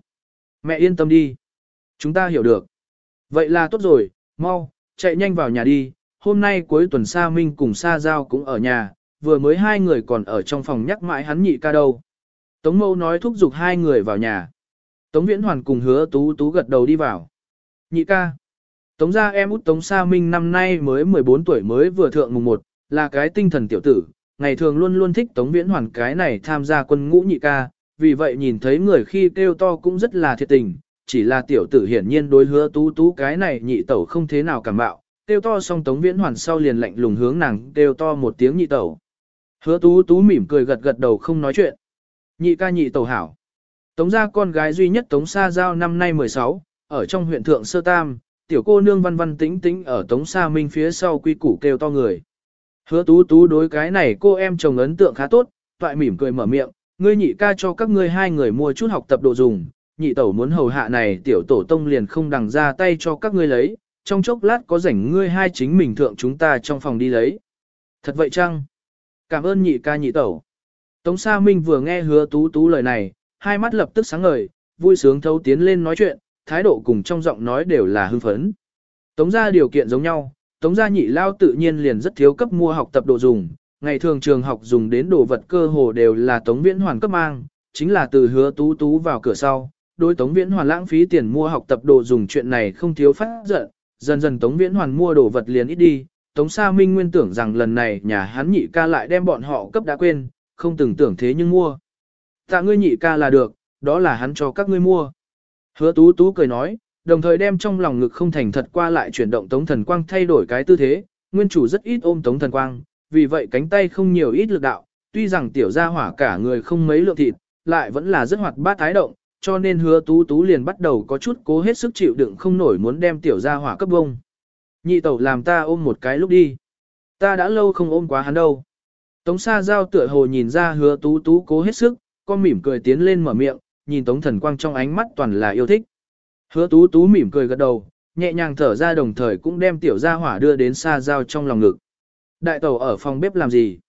Speaker 1: Mẹ yên tâm đi. Chúng ta hiểu được. Vậy là tốt rồi, mau, chạy nhanh vào nhà đi. Hôm nay cuối tuần Sa Minh cùng Sa Giao cũng ở nhà, vừa mới hai người còn ở trong phòng nhắc mãi hắn nhị ca đâu. Tống mẫu nói thúc giục hai người vào nhà. Tống Viễn Hoàn cùng hứa tú tú gật đầu đi vào. Nhị ca. Tống gia em út Tống Sa Minh năm nay mới 14 tuổi mới vừa thượng mùng 1, là cái tinh thần tiểu tử, ngày thường luôn luôn thích Tống Viễn Hoàn cái này tham gia quân ngũ nhị ca, vì vậy nhìn thấy người khi kêu to cũng rất là thiệt tình, chỉ là tiểu tử hiển nhiên đối hứa tú tú cái này nhị tẩu không thế nào cảm bạo, kêu to xong Tống Viễn Hoàn sau liền lạnh lùng hướng nàng kêu to một tiếng nhị tẩu. Hứa tú tú mỉm cười gật gật đầu không nói chuyện. Nhị ca nhị tẩu hảo. Tống gia con gái duy nhất Tống Sa Giao năm nay 16, ở trong huyện Thượng Sơ Tam, tiểu cô nương văn văn tĩnh tĩnh ở Tống Sa Minh phía sau quy củ kêu to người. Hứa tú tú đối cái này cô em chồng ấn tượng khá tốt, toại mỉm cười mở miệng, ngươi nhị ca cho các ngươi hai người mua chút học tập đồ dùng, nhị tẩu muốn hầu hạ này tiểu tổ tông liền không đằng ra tay cho các ngươi lấy, trong chốc lát có rảnh ngươi hai chính mình thượng chúng ta trong phòng đi lấy. Thật vậy chăng? Cảm ơn nhị ca nhị tẩu. Tống Sa Minh vừa nghe hứa tú tú lời này, hai mắt lập tức sáng ngời, vui sướng thấu tiến lên nói chuyện, thái độ cùng trong giọng nói đều là hưng phấn. Tống ra điều kiện giống nhau, tống gia nhị lao tự nhiên liền rất thiếu cấp mua học tập đồ dùng, ngày thường trường học dùng đến đồ vật cơ hồ đều là tống viễn hoàn cấp mang, chính là từ hứa tú tú vào cửa sau, đối tống viễn hoàn lãng phí tiền mua học tập đồ dùng chuyện này không thiếu phát giận, dần dần tống viễn hoàn mua đồ vật liền ít đi, tống sa minh nguyên tưởng rằng lần này nhà hắn nhị ca lại đem bọn họ cấp đã quên, không từng tưởng thế nhưng mua. Tạ ngươi nhị ca là được, đó là hắn cho các ngươi mua. Hứa tú tú cười nói, đồng thời đem trong lòng ngực không thành thật qua lại chuyển động tống thần quang thay đổi cái tư thế, nguyên chủ rất ít ôm tống thần quang, vì vậy cánh tay không nhiều ít lực đạo, tuy rằng tiểu gia hỏa cả người không mấy lượng thịt, lại vẫn là rất hoạt bát thái động, cho nên hứa tú tú liền bắt đầu có chút cố hết sức chịu đựng không nổi muốn đem tiểu gia hỏa cấp bông. Nhị tẩu làm ta ôm một cái lúc đi. Ta đã lâu không ôm quá hắn đâu. Tống sa giao tựa hồ nhìn ra hứa tú tú cố hết sức, con mỉm cười tiến lên mở miệng, nhìn tống thần quang trong ánh mắt toàn là yêu thích. Hứa tú tú mỉm cười gật đầu, nhẹ nhàng thở ra đồng thời cũng đem tiểu gia hỏa đưa đến xa giao trong lòng ngực. Đại tẩu ở phòng bếp làm gì?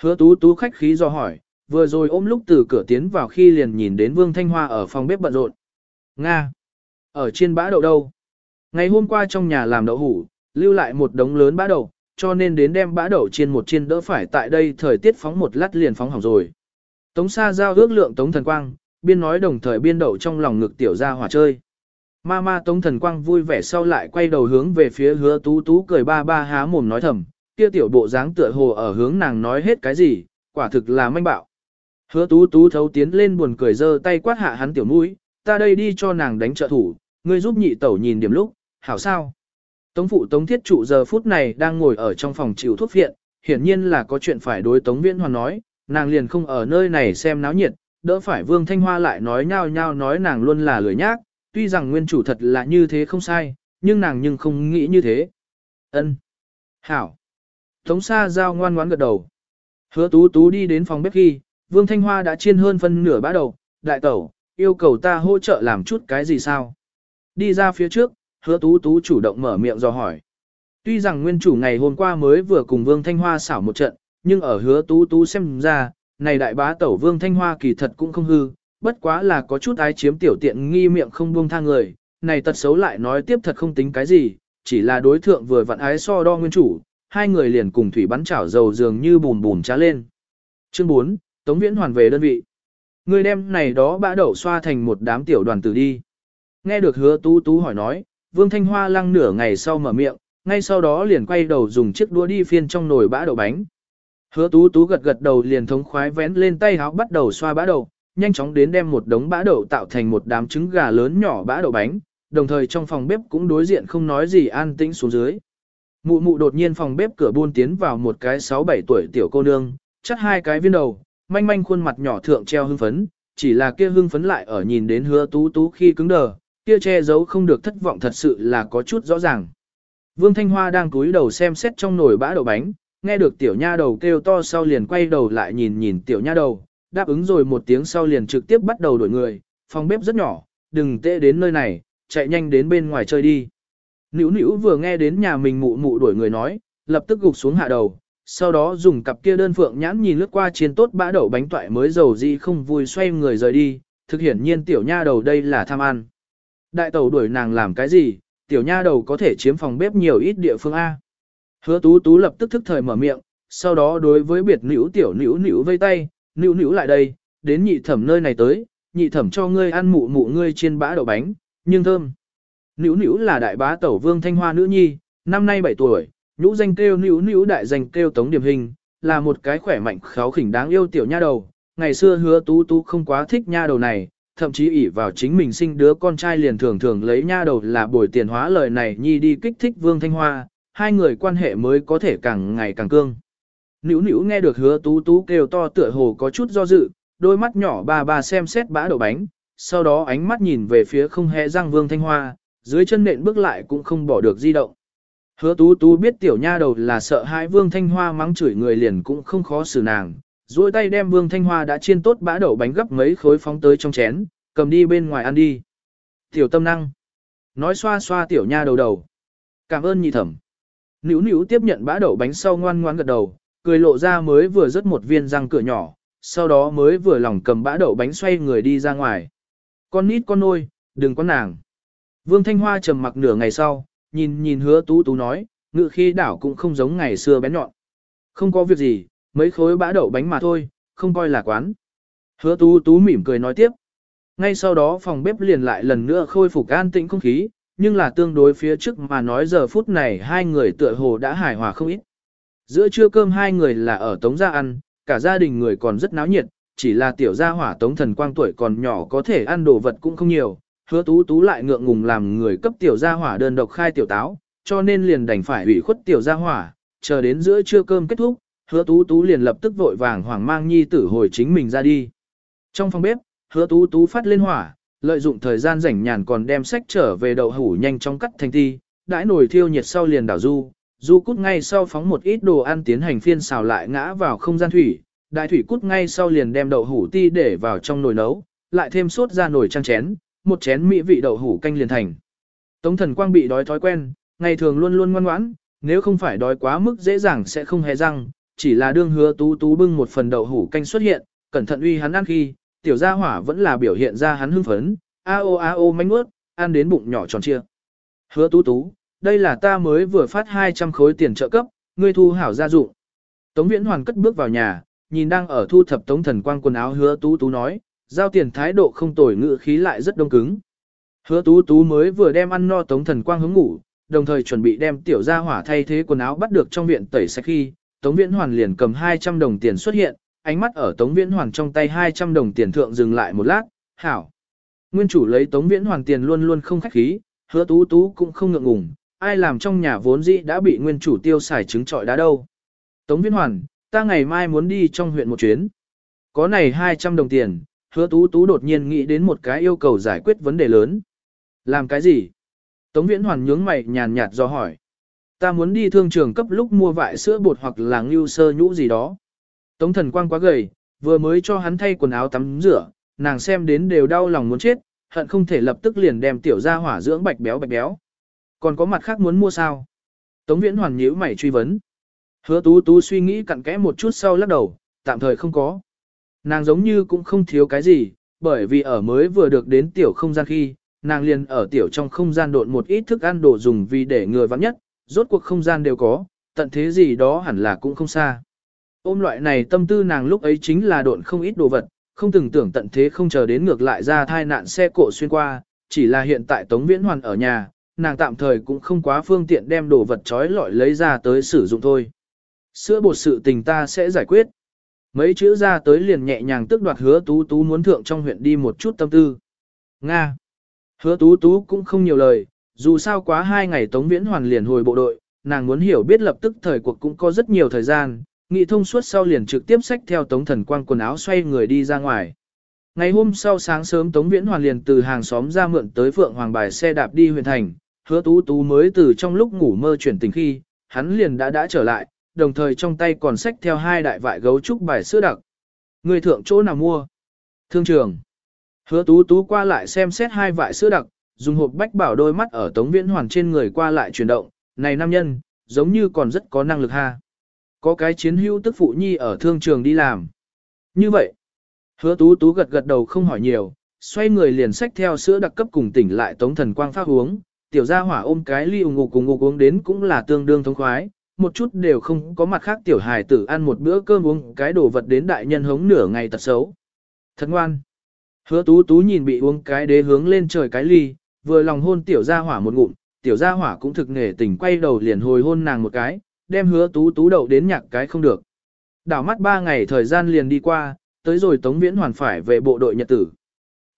Speaker 1: Hứa tú tú khách khí do hỏi, vừa rồi ôm lúc từ cửa tiến vào khi liền nhìn đến Vương Thanh Hoa ở phòng bếp bận rộn. Nga! Ở trên bã đậu đâu? Ngày hôm qua trong nhà làm đậu hủ, lưu lại một đống lớn bã đậu, cho nên đến đem bã đậu chiên một chiên đỡ phải tại đây thời tiết phóng một lát liền phóng hỏng rồi. Tống Sa giao ước lượng Tống Thần Quang, biên nói đồng thời biên đậu trong lòng ngực tiểu gia hỏa chơi. Ma ma Tống Thần Quang vui vẻ sau lại quay đầu hướng về phía hứa tú tú cười ba ba há mồm nói thầm, kia tiểu bộ dáng tựa hồ ở hướng nàng nói hết cái gì, quả thực là manh bạo. Hứa tú tú thấu tiến lên buồn cười giơ tay quát hạ hắn tiểu mũi, ta đây đi cho nàng đánh trợ thủ, ngươi giúp nhị tẩu nhìn điểm lúc, hảo sao. Tống phụ Tống thiết trụ giờ phút này đang ngồi ở trong phòng chịu thuốc viện, hiển nhiên là có chuyện phải đối Tống Viễn Hoàn nói, nàng liền không ở nơi này xem náo nhiệt, đỡ phải Vương Thanh Hoa lại nói nhao nhao nói nàng luôn là lười nhác, tuy rằng nguyên chủ thật là như thế không sai, nhưng nàng nhưng không nghĩ như thế. Ân, Hảo. Tống Sa Giao ngoan ngoãn gật đầu. Hứa tú tú đi đến phòng bếp khi, Vương Thanh Hoa đã chiên hơn phân nửa bã đầu, đại tẩu, yêu cầu ta hỗ trợ làm chút cái gì sao? Đi ra phía trước, hứa tú tú chủ động mở miệng do hỏi. Tuy rằng nguyên chủ ngày hôm qua mới vừa cùng Vương Thanh Hoa xảo một trận, nhưng ở hứa tú tú xem ra, này đại bá tẩu Vương Thanh Hoa kỳ thật cũng không hư, bất quá là có chút ái chiếm tiểu tiện nghi miệng không buông tha người, này tật xấu lại nói tiếp thật không tính cái gì, chỉ là đối thượng vừa vặn ái so đo nguyên chủ, hai người liền cùng thủy bắn chảo dầu dường như bùn bùn trá lên. Chương 4, Tống Viễn hoàn về đơn vị. Người đem này đó bã đậu xoa thành một đám tiểu đoàn tử đi. Nghe được hứa tú tú hỏi nói, Vương Thanh Hoa lăng nửa ngày sau mở miệng, ngay sau đó liền quay đầu dùng chiếc đũa đi phiên trong nồi bã đậu bánh. Hứa tú tú gật gật đầu liền thống khoái vén lên tay háo bắt đầu xoa bã đậu, nhanh chóng đến đem một đống bã đậu tạo thành một đám trứng gà lớn nhỏ bã đậu bánh, đồng thời trong phòng bếp cũng đối diện không nói gì an tĩnh xuống dưới. Mụ mụ đột nhiên phòng bếp cửa buôn tiến vào một cái 6-7 tuổi tiểu cô nương, chắc hai cái viên đầu, manh manh khuôn mặt nhỏ thượng treo hưng phấn, chỉ là kia hưng phấn lại ở nhìn đến hứa tú tú khi cứng đờ, kia che giấu không được thất vọng thật sự là có chút rõ ràng. Vương Thanh Hoa đang cúi đầu xem xét trong nồi bã đậu bánh, nghe được tiểu nha đầu kêu to sau liền quay đầu lại nhìn nhìn tiểu nha đầu, đáp ứng rồi một tiếng sau liền trực tiếp bắt đầu đổi người, phòng bếp rất nhỏ, đừng tệ đến nơi này, chạy nhanh đến bên ngoài chơi đi. Nữu nữu vừa nghe đến nhà mình mụ mụ đuổi người nói, lập tức gục xuống hạ đầu, sau đó dùng cặp kia đơn phượng nhãn nhìn lướt qua chiên tốt bã đậu bánh toại mới dầu gì không vui xoay người rời đi, thực hiển nhiên tiểu nha đầu đây là tham ăn. Đại tẩu đuổi nàng làm cái gì, tiểu nha đầu có thể chiếm phòng bếp nhiều ít địa phương A. Hứa tú tú lập tức thức thời mở miệng, sau đó đối với biệt nữ tiểu nữ nữ vây tay, Nữu nữu lại đây, đến nhị thẩm nơi này tới, nhị thẩm cho ngươi ăn mụ mụ ngươi trên bã đậu bánh, nhưng thơm. Nữu nữu là đại bá tẩu vương thanh hoa nữ nhi, năm nay 7 tuổi, nhũ danh kêu nữu nữu đại danh kêu tống điểm hình, là một cái khỏe mạnh kháo khỉnh đáng yêu tiểu nha đầu. Ngày xưa hứa tú tú không quá thích nha đầu này, thậm chí ỷ vào chính mình sinh đứa con trai liền thường thường lấy nha đầu là bồi tiền hóa lời này nhi đi kích thích vương thanh hoa, hai người quan hệ mới có thể càng ngày càng cương. Nữu nữu nghe được hứa tú tú kêu to tựa hồ có chút do dự, đôi mắt nhỏ bà bà xem xét bã đậu bánh, sau đó ánh mắt nhìn về phía không hề răng vương thanh hoa, dưới chân nện bước lại cũng không bỏ được di động. Hứa tú tú biết tiểu nha đầu là sợ hai vương thanh hoa mắng chửi người liền cũng không khó xử nàng, duỗi tay đem vương thanh hoa đã chiên tốt bã đậu bánh gấp mấy khối phóng tới trong chén, cầm đi bên ngoài ăn đi. Tiểu tâm năng. Nói xoa xoa tiểu nha đầu đầu. Cảm ơn nhị thẩm. Nữu nữu tiếp nhận bã đậu bánh sau ngoan ngoan gật đầu, cười lộ ra mới vừa rớt một viên răng cửa nhỏ, sau đó mới vừa lòng cầm bã đậu bánh xoay người đi ra ngoài. Con nít con nôi, đừng có nàng. Vương Thanh Hoa trầm mặc nửa ngày sau, nhìn nhìn hứa tú tú nói, ngự khi đảo cũng không giống ngày xưa bén nhọn. Không có việc gì, mấy khối bã đậu bánh mà thôi, không coi là quán. Hứa tú tú mỉm cười nói tiếp. Ngay sau đó phòng bếp liền lại lần nữa khôi phục an tĩnh không khí, nhưng là tương đối phía trước mà nói giờ phút này hai người tựa hồ đã hài hòa không ít. Giữa trưa cơm hai người là ở tống gia ăn, cả gia đình người còn rất náo nhiệt, chỉ là tiểu gia hỏa tống thần quang tuổi còn nhỏ có thể ăn đồ vật cũng không nhiều, hứa tú tú lại ngượng ngùng làm người cấp tiểu gia hỏa đơn độc khai tiểu táo, cho nên liền đành phải ủy khuất tiểu gia hỏa, chờ đến giữa trưa cơm kết thúc, hứa tú tú liền lập tức vội vàng hoảng mang nhi tử hồi chính mình ra đi. Trong phòng bếp, hứa tú tú phát lên hỏa, lợi dụng thời gian rảnh nhàn còn đem sách trở về đậu hủ nhanh chóng cắt thành ti, đãi nồi thiêu nhiệt sau liền đảo du, du cút ngay sau phóng một ít đồ ăn tiến hành phiên xào lại ngã vào không gian thủy, đại thủy cút ngay sau liền đem đậu hủ ti để vào trong nồi nấu, lại thêm sốt ra nồi trang chén, một chén mỹ vị đậu hủ canh liền thành. Tống thần quang bị đói thói quen, ngày thường luôn luôn ngoan ngoãn, nếu không phải đói quá mức dễ dàng sẽ không hề răng, chỉ là đương hứa tú tú bưng một phần đậu hủ canh xuất hiện, cẩn thận uy hắn ăn khi, tiểu gia hỏa vẫn là biểu hiện ra hắn hưng phấn, a o a o manh mướt, ăn đến bụng nhỏ tròn chia. Hứa tú tú, đây là ta mới vừa phát 200 khối tiền trợ cấp, ngươi thu hảo gia dụng. Tống Viễn Hoàn cất bước vào nhà, nhìn đang ở thu thập Tống Thần Quang quần áo hứa tú tú nói, giao tiền thái độ không tồi ngự khí lại rất đông cứng. Hứa tú tú mới vừa đem ăn no Tống Thần Quang hướng ngủ, đồng thời chuẩn bị đem tiểu gia hỏa thay thế quần áo bắt được trong viện tẩy sạch khi, Tống Viễn Hoàn liền cầm 200 đồng tiền xuất hiện, ánh mắt ở Tống Viễn Hoàn trong tay 200 đồng tiền thượng dừng lại một lát, hảo. Nguyên chủ lấy Tống Viễn Hoàn tiền luôn luôn không khách khí, hứa tú tú cũng không ngượng ngùng, ai làm trong nhà vốn dĩ đã bị nguyên chủ tiêu xài trứng trọi đá đâu. Tống Viễn Hoàn, ta ngày mai muốn đi trong huyện một chuyến. Có này 200 đồng tiền, hứa tú tú đột nhiên nghĩ đến một cái yêu cầu giải quyết vấn đề lớn. Làm cái gì? Tống Viễn Hoàn nhướng mày nhàn nhạt do hỏi. Ta muốn đi thương trường cấp lúc mua vại sữa bột hoặc là ngưu sơ nhũ gì đó. Tống thần quang quá gầy, vừa mới cho hắn thay quần áo tắm rửa, nàng xem đến đều đau lòng muốn chết, hận không thể lập tức liền đem tiểu ra hỏa dưỡng bạch béo bạch béo. Còn có mặt khác muốn mua sao? Tống viễn hoàn nhíu mày truy vấn. Hứa tú tú suy nghĩ cặn kẽ một chút sau lắc đầu, tạm thời không có. Nàng giống như cũng không thiếu cái gì, bởi vì ở mới vừa được đến tiểu không gian khi, nàng liền ở tiểu trong không gian độn một ít thức ăn đồ dùng vì để người vắng nhất, rốt cuộc không gian đều có, tận thế gì đó hẳn là cũng không xa. Ôm loại này tâm tư nàng lúc ấy chính là độn không ít đồ vật, không từng tưởng tận thế không chờ đến ngược lại ra thai nạn xe cộ xuyên qua, chỉ là hiện tại Tống Viễn Hoàn ở nhà, nàng tạm thời cũng không quá phương tiện đem đồ vật trói lọi lấy ra tới sử dụng thôi. Sữa bột sự tình ta sẽ giải quyết. Mấy chữ ra tới liền nhẹ nhàng tức đoạt hứa tú tú muốn thượng trong huyện đi một chút tâm tư. Nga. Hứa tú tú cũng không nhiều lời, dù sao quá hai ngày Tống Viễn Hoàn liền hồi bộ đội, nàng muốn hiểu biết lập tức thời cuộc cũng có rất nhiều thời gian, nghị thông suốt sau liền trực tiếp xách theo Tống Thần Quang quần áo xoay người đi ra ngoài. Ngày hôm sau sáng sớm Tống Viễn Hoàn liền từ hàng xóm ra mượn tới Phượng Hoàng bài xe đạp đi huyện thành, hứa tú tú mới từ trong lúc ngủ mơ chuyển tình khi, hắn liền đã đã trở lại, đồng thời trong tay còn xách theo hai đại vại gấu trúc bài sữa đặc. Người thượng chỗ nào mua? Thương trường. Hứa tú tú qua lại xem xét hai vại sữa đặc, dùng hộp bách bảo đôi mắt ở Tống Viễn Hoàn trên người qua lại chuyển động, này nam nhân, giống như còn rất có năng lực ha. Có cái chiến hữu tức phụ nhi ở thương trường đi làm. Như vậy, hứa tú tú gật gật đầu không hỏi nhiều, xoay người liền xách theo sữa đặc cấp cùng tỉnh lại Tống Thần Quang phát uống, tiểu gia hỏa ôm cái ly ủng ngục cùng ngục uống đến cũng là tương đương thống khoái, một chút đều không có mặt khác tiểu hài tử ăn một bữa cơm uống cái đồ vật đến đại nhân hống nửa ngày tật xấu. Thật ngoan. Hứa tú tú nhìn bị uống cái đế hướng lên trời cái ly, vừa lòng hôn tiểu gia hỏa một ngụm, tiểu gia hỏa cũng thực nghề tình quay đầu liền hồi hôn nàng một cái, đem hứa tú tú đậu đến nhạc cái không được. Đảo mắt ba ngày thời gian liền đi qua, tới rồi Tống Viễn Hoàn phải về bộ đội nhật tử.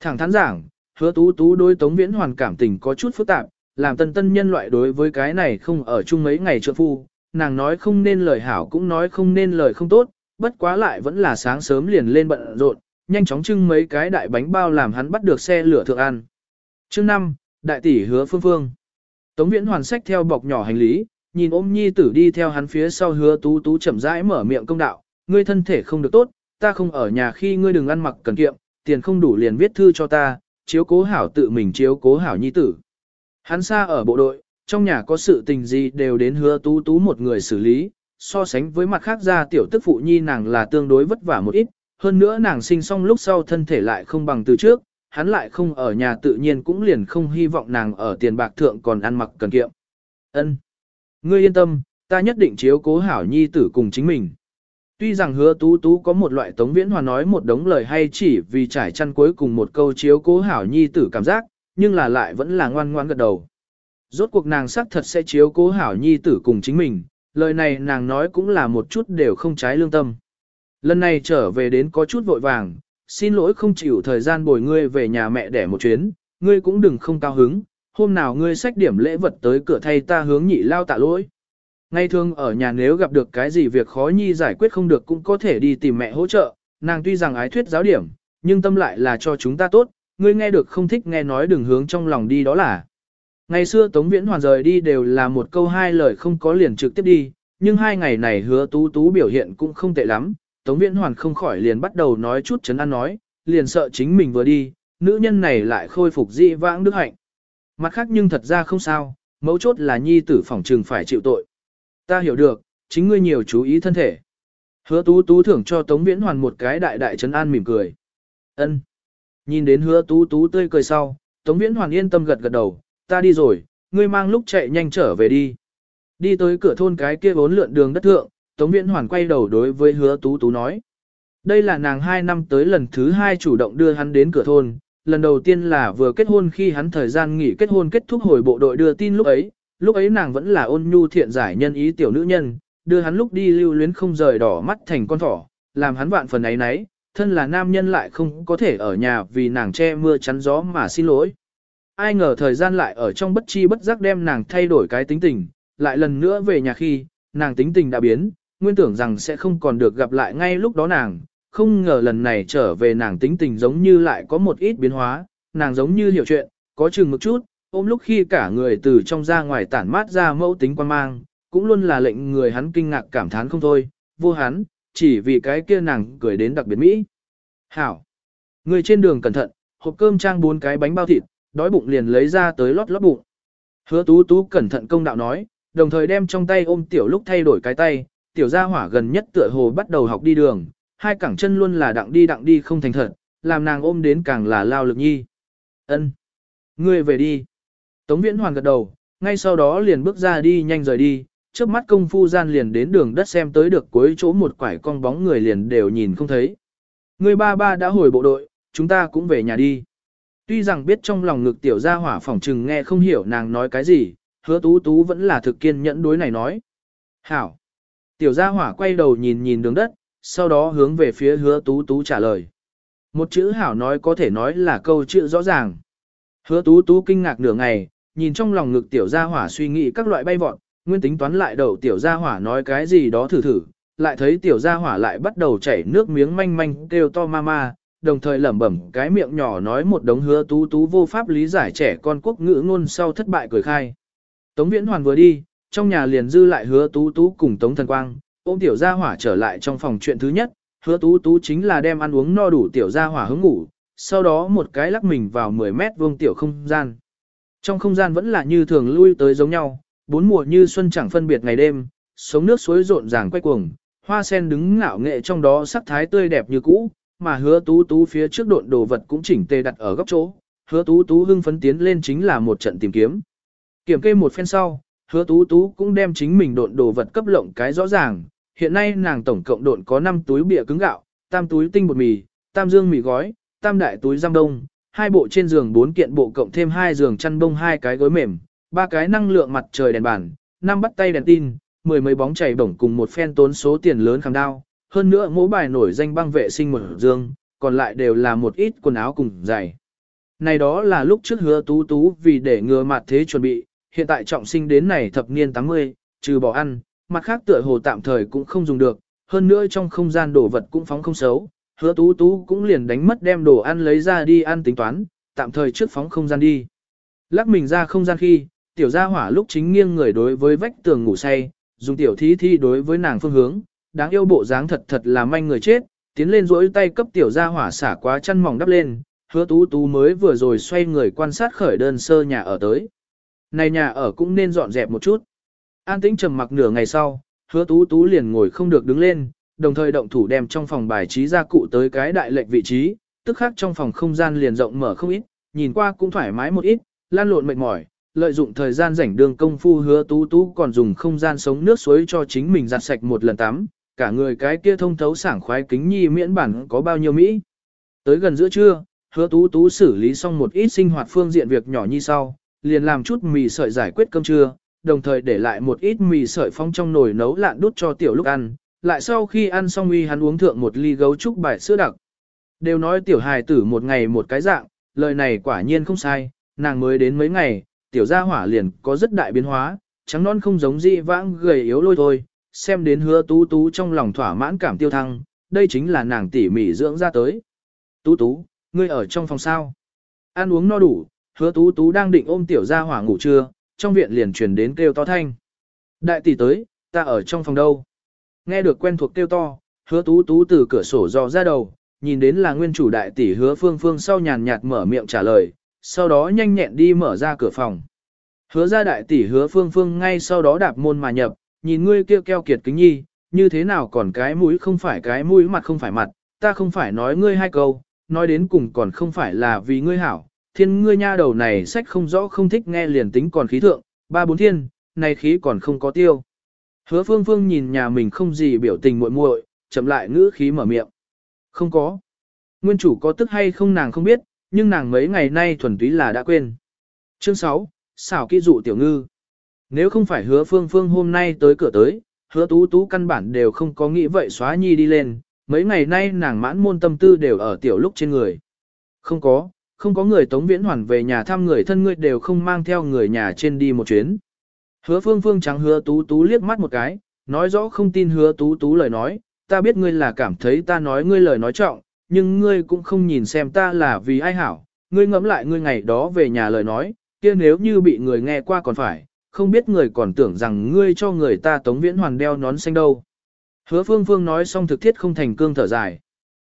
Speaker 1: Thẳng thắn giảng, hứa tú tú đối Tống Viễn Hoàn cảm tình có chút phức tạp, làm tân tân nhân loại đối với cái này không ở chung mấy ngày trượng phu, nàng nói không nên lời hảo cũng nói không nên lời không tốt, bất quá lại vẫn là sáng sớm liền lên bận rộn, nhanh chóng trưng mấy cái đại bánh bao làm hắn bắt được xe lửa thượng ăn. Chương 5, đại tỷ hứa phương phương. Tống Viễn hoàn sách theo bọc nhỏ hành lý, nhìn ôm nhi tử đi theo hắn phía sau hứa tú tú chậm rãi mở miệng công đạo, ngươi thân thể không được tốt, ta không ở nhà khi ngươi đừng ăn mặc cần kiệm, tiền không đủ liền viết thư cho ta, chiếu cố hảo tự mình chiếu cố hảo nhi tử. Hắn xa ở bộ đội, trong nhà có sự tình gì đều đến hứa tú tú một người xử lý, so sánh với mặt khác ra tiểu tức phụ nhi nàng là tương đối vất vả một ít, hơn nữa nàng sinh xong lúc sau thân thể lại không bằng từ trước, hắn lại không ở nhà tự nhiên cũng liền không hy vọng nàng ở tiền bạc thượng còn ăn mặc cần kiệm. Ân, Ngươi yên tâm, ta nhất định chiếu cố hảo nhi tử cùng chính mình. Tuy rằng hứa tú tú có một loại tống viễn hòa nói một đống lời hay chỉ vì trải chăn cuối cùng một câu chiếu cố hảo nhi tử cảm giác, nhưng là lại vẫn là ngoan ngoan gật đầu. Rốt cuộc nàng xác thật sẽ chiếu cố hảo nhi tử cùng chính mình, lời này nàng nói cũng là một chút đều không trái lương tâm. Lần này trở về đến có chút vội vàng, xin lỗi không chịu thời gian bồi ngươi về nhà mẹ để một chuyến, ngươi cũng đừng không cao hứng, hôm nào ngươi xách điểm lễ vật tới cửa thay ta hướng nhị lao tạ lỗi. Ngay thường ở nhà nếu gặp được cái gì việc khó nhi giải quyết không được cũng có thể đi tìm mẹ hỗ trợ, nàng tuy rằng ái thuyết giáo điểm, nhưng tâm lại là cho chúng ta tốt, ngươi nghe được không thích nghe nói đừng hướng trong lòng đi đó là. Ngày xưa Tống Viễn Hoàn rời đi đều là một câu hai lời không có liền trực tiếp đi, nhưng hai ngày này hứa tú tú biểu hiện cũng không tệ lắm, Tống Viễn Hoàn không khỏi liền bắt đầu nói chút chấn an nói, liền sợ chính mình vừa đi, nữ nhân này lại khôi phục dị vãng đức hạnh. Mặt khác nhưng thật ra không sao, mấu chốt là nhi tử phỏng trừng phải chịu tội. Ta hiểu được, chính ngươi nhiều chú ý thân thể. Hứa tú tú thưởng cho Tống Viễn Hoàn một cái đại đại chấn an mỉm cười. ân Nhìn đến hứa tú tú tươi cười sau, Tống Viễn Hoàn yên tâm gật gật đầu, ta đi rồi, ngươi mang lúc chạy nhanh trở về đi. Đi tới cửa thôn cái kia vốn lượn đường đất thượng, Tống Viễn Hoàn quay đầu đối với hứa tú tú nói. Đây là nàng hai năm tới lần thứ hai chủ động đưa hắn đến cửa thôn, lần đầu tiên là vừa kết hôn khi hắn thời gian nghỉ kết hôn kết thúc hồi bộ đội đưa tin lúc ấy, lúc ấy nàng vẫn là ôn nhu thiện giải nhân ý tiểu nữ nhân, đưa hắn lúc đi lưu luyến không rời đỏ mắt thành con thỏ, làm hắn vạn phần ấy nấy, thân là nam nhân lại không có thể ở nhà vì nàng che mưa chắn gió mà xin lỗi. Ai ngờ thời gian lại ở trong bất chi bất giác đem nàng thay đổi cái tính tình, lại lần nữa về nhà khi, nàng tính tình đã biến, nguyên tưởng rằng sẽ không còn được gặp lại ngay lúc đó nàng, không ngờ lần này trở về nàng tính tình giống như lại có một ít biến hóa, nàng giống như hiểu chuyện, có chừng một chút, ôm lúc khi cả người từ trong ra ngoài tản mát ra mẫu tính quan mang, cũng luôn là lệnh người hắn kinh ngạc cảm thán không thôi, vô hắn, chỉ vì cái kia nàng cười đến đặc biệt mỹ. Hảo! Người trên đường cẩn thận, hộp cơm trang bốn cái bánh bao thịt, đói bụng liền lấy ra tới lót lót bụng. Hứa tú tú cẩn thận công đạo nói, đồng thời đem trong tay ôm tiểu lúc thay đổi cái tay, tiểu gia hỏa gần nhất tựa hồ bắt đầu học đi đường, hai cẳng chân luôn là đặng đi đặng đi không thành thật, làm nàng ôm đến càng là lao lực nhi. Ân, Ngươi về đi. Tống viễn hoàn gật đầu, ngay sau đó liền bước ra đi nhanh rời đi, trước mắt công phu gian liền đến đường đất xem tới được cuối chỗ một quải con bóng người liền đều nhìn không thấy. Người ba ba đã hồi bộ đội, chúng ta cũng về nhà đi. Tuy rằng biết trong lòng ngực tiểu gia hỏa phỏng trừng nghe không hiểu nàng nói cái gì, hứa tú tú vẫn là thực kiên nhẫn đối này nói. Hảo. Tiểu gia hỏa quay đầu nhìn nhìn đường đất, sau đó hướng về phía hứa tú tú trả lời. Một chữ hảo nói có thể nói là câu chữ rõ ràng. Hứa tú tú kinh ngạc nửa ngày, nhìn trong lòng ngực tiểu gia hỏa suy nghĩ các loại bay vọt, nguyên tính toán lại đầu tiểu gia hỏa nói cái gì đó thử thử, lại thấy tiểu gia hỏa lại bắt đầu chảy nước miếng manh manh kêu to mama, đồng thời lẩm bẩm cái miệng nhỏ nói một đống hứa tú tú vô pháp lý giải trẻ con quốc ngữ ngôn sau thất bại cười khai. Tống Viễn Hoàn vừa đi, trong nhà liền dư lại hứa tú tú cùng Tống Thần Quang, ôm tiểu gia hỏa trở lại trong phòng chuyện thứ nhất, hứa tú tú chính là đem ăn uống no đủ tiểu gia hỏa hứng ngủ, sau đó một cái lắc mình vào 10 mét vuông tiểu không gian. Trong không gian vẫn là như thường lui tới giống nhau, bốn mùa như xuân chẳng phân biệt ngày đêm, sống nước suối rộn ràng quay cuồng, hoa sen đứng ngạo nghệ trong đó sắc thái tươi đẹp như cũ, mà hứa tú tú phía trước độn đồ vật cũng chỉnh tề đặt ở góc chỗ, hứa tú tú hưng phấn tiến lên chính là một trận tìm kiếm. Kiểm kê một phen sau, hứa tú tú cũng đem chính mình độn đồ vật cấp lộng cái rõ ràng, hiện nay nàng tổng cộng độn có 5 túi bịa cứng gạo, tam túi tinh bột mì, tam dương mì gói, tam đại túi giam đông, hai bộ trên giường bốn kiện bộ cộng thêm hai giường chăn bông hai cái gối mềm, ba cái năng lượng mặt trời đèn bàn, năm bắt tay đèn tin, mười mấy bóng chảy bổng cùng một phen tốn số tiền lớn khám đao, hơn nữa mỗi bài nổi danh băng vệ sinh một dương, còn lại đều là một ít quần áo cùng giày. Này đó là lúc trước hứa tú tú vì để ngừa mặt thế chuẩn bị, hiện tại trọng sinh đến này thập niên 80, trừ bỏ ăn, mặt khác tựa hồ tạm thời cũng không dùng được, hơn nữa trong không gian đồ vật cũng phóng không xấu, hứa tú tú cũng liền đánh mất đem đồ ăn lấy ra đi ăn tính toán, tạm thời trước phóng không gian đi. Lắc mình ra không gian khi, tiểu gia hỏa lúc chính nghiêng người đối với vách tường ngủ say, dùng tiểu thí thi đối với nàng phương hướng, đáng yêu bộ dáng thật thật là manh người chết, tiến lên rỗi tay cấp tiểu gia hỏa xả quá chăn mỏng đắp lên, hứa tú tú mới vừa rồi xoay người quan sát khởi đơn sơ nhà ở tới. Này nhà ở cũng nên dọn dẹp một chút. An tĩnh trầm mặc nửa ngày sau, hứa tú tú liền ngồi không được đứng lên, đồng thời động thủ đem trong phòng bài trí gia cụ tới cái đại lệnh vị trí, tức khác trong phòng không gian liền rộng mở không ít, nhìn qua cũng thoải mái một ít, lan lộn mệt mỏi, lợi dụng thời gian rảnh đường công phu hứa tú tú còn dùng không gian sống nước suối cho chính mình giặt sạch một lần tắm, cả người cái kia thông thấu sảng khoái kính nhi miễn bản có bao nhiêu Mỹ. Tới gần giữa trưa, hứa tú tú xử lý xong một ít sinh hoạt phương diện việc nhỏ như sau, liền làm chút mì sợi giải quyết cơm trưa, đồng thời để lại một ít mì sợi phong trong nồi nấu lạn đút cho tiểu lúc ăn, lại sau khi ăn xong uy hắn uống thượng một ly gấu trúc bài sữa đặc. Đều nói tiểu hài tử một ngày một cái dạng, lời này quả nhiên không sai, nàng mới đến mấy ngày, tiểu gia hỏa liền có rất đại biến hóa, trắng non không giống dị vãng gầy yếu lôi thôi, xem đến hứa tú tú trong lòng thỏa mãn cảm tiêu thăng, đây chính là nàng tỉ mỉ dưỡng ra tới. Tú tú, ngươi ở trong phòng sao? Ăn uống no đủ, hứa tú tú đang định ôm tiểu gia hỏa ngủ trưa, trong viện liền truyền đến kêu to thanh. Đại tỷ tới, ta ở trong phòng đâu? Nghe được quen thuộc kêu to, hứa tú tú từ cửa sổ dò ra đầu, nhìn đến là nguyên chủ đại tỷ hứa phương phương sau nhàn nhạt mở miệng trả lời, sau đó nhanh nhẹn đi mở ra cửa phòng. Hứa ra đại tỷ hứa phương phương ngay sau đó đạp môn mà nhập, nhìn ngươi kêu keo kiệt kính nhi, như thế nào còn cái mũi không phải cái mũi mặt không phải mặt, ta không phải nói ngươi hai câu, nói đến cùng còn không phải là vì ngươi hảo, thiên ngươi nha đầu này sách không rõ không thích nghe liền tính còn khí thượng, ba bốn thiên, này khí còn không có tiêu. Hứa phương phương nhìn nhà mình không gì biểu tình muội muội, chậm lại ngữ khí mở miệng. Không có. Nguyên chủ có tức hay không nàng không biết, nhưng nàng mấy ngày nay thuần túy là đã quên. Chương 6, xảo kỹ dụ tiểu ngư. Nếu không phải hứa phương phương hôm nay tới cửa tới, hứa tú tú căn bản đều không có nghĩ vậy xóa nhi đi lên, mấy ngày nay nàng mãn môn tâm tư đều ở tiểu lúc trên người. Không có, không có người tống viễn hoàn về nhà thăm người thân ngươi đều không mang theo người nhà trên đi một chuyến. Hứa phương phương trắng hứa tú tú liếc mắt một cái, nói rõ không tin hứa tú tú lời nói, ta biết ngươi là cảm thấy ta nói ngươi lời nói trọng, nhưng ngươi cũng không nhìn xem ta là vì ai hảo, ngươi ngẫm lại ngươi ngày đó về nhà lời nói, kia nếu như bị người nghe qua còn phải, không biết người còn tưởng rằng ngươi cho người ta tống viễn hoàn đeo nón xanh đâu. Hứa phương phương nói xong thực thiết không thành cương thở dài.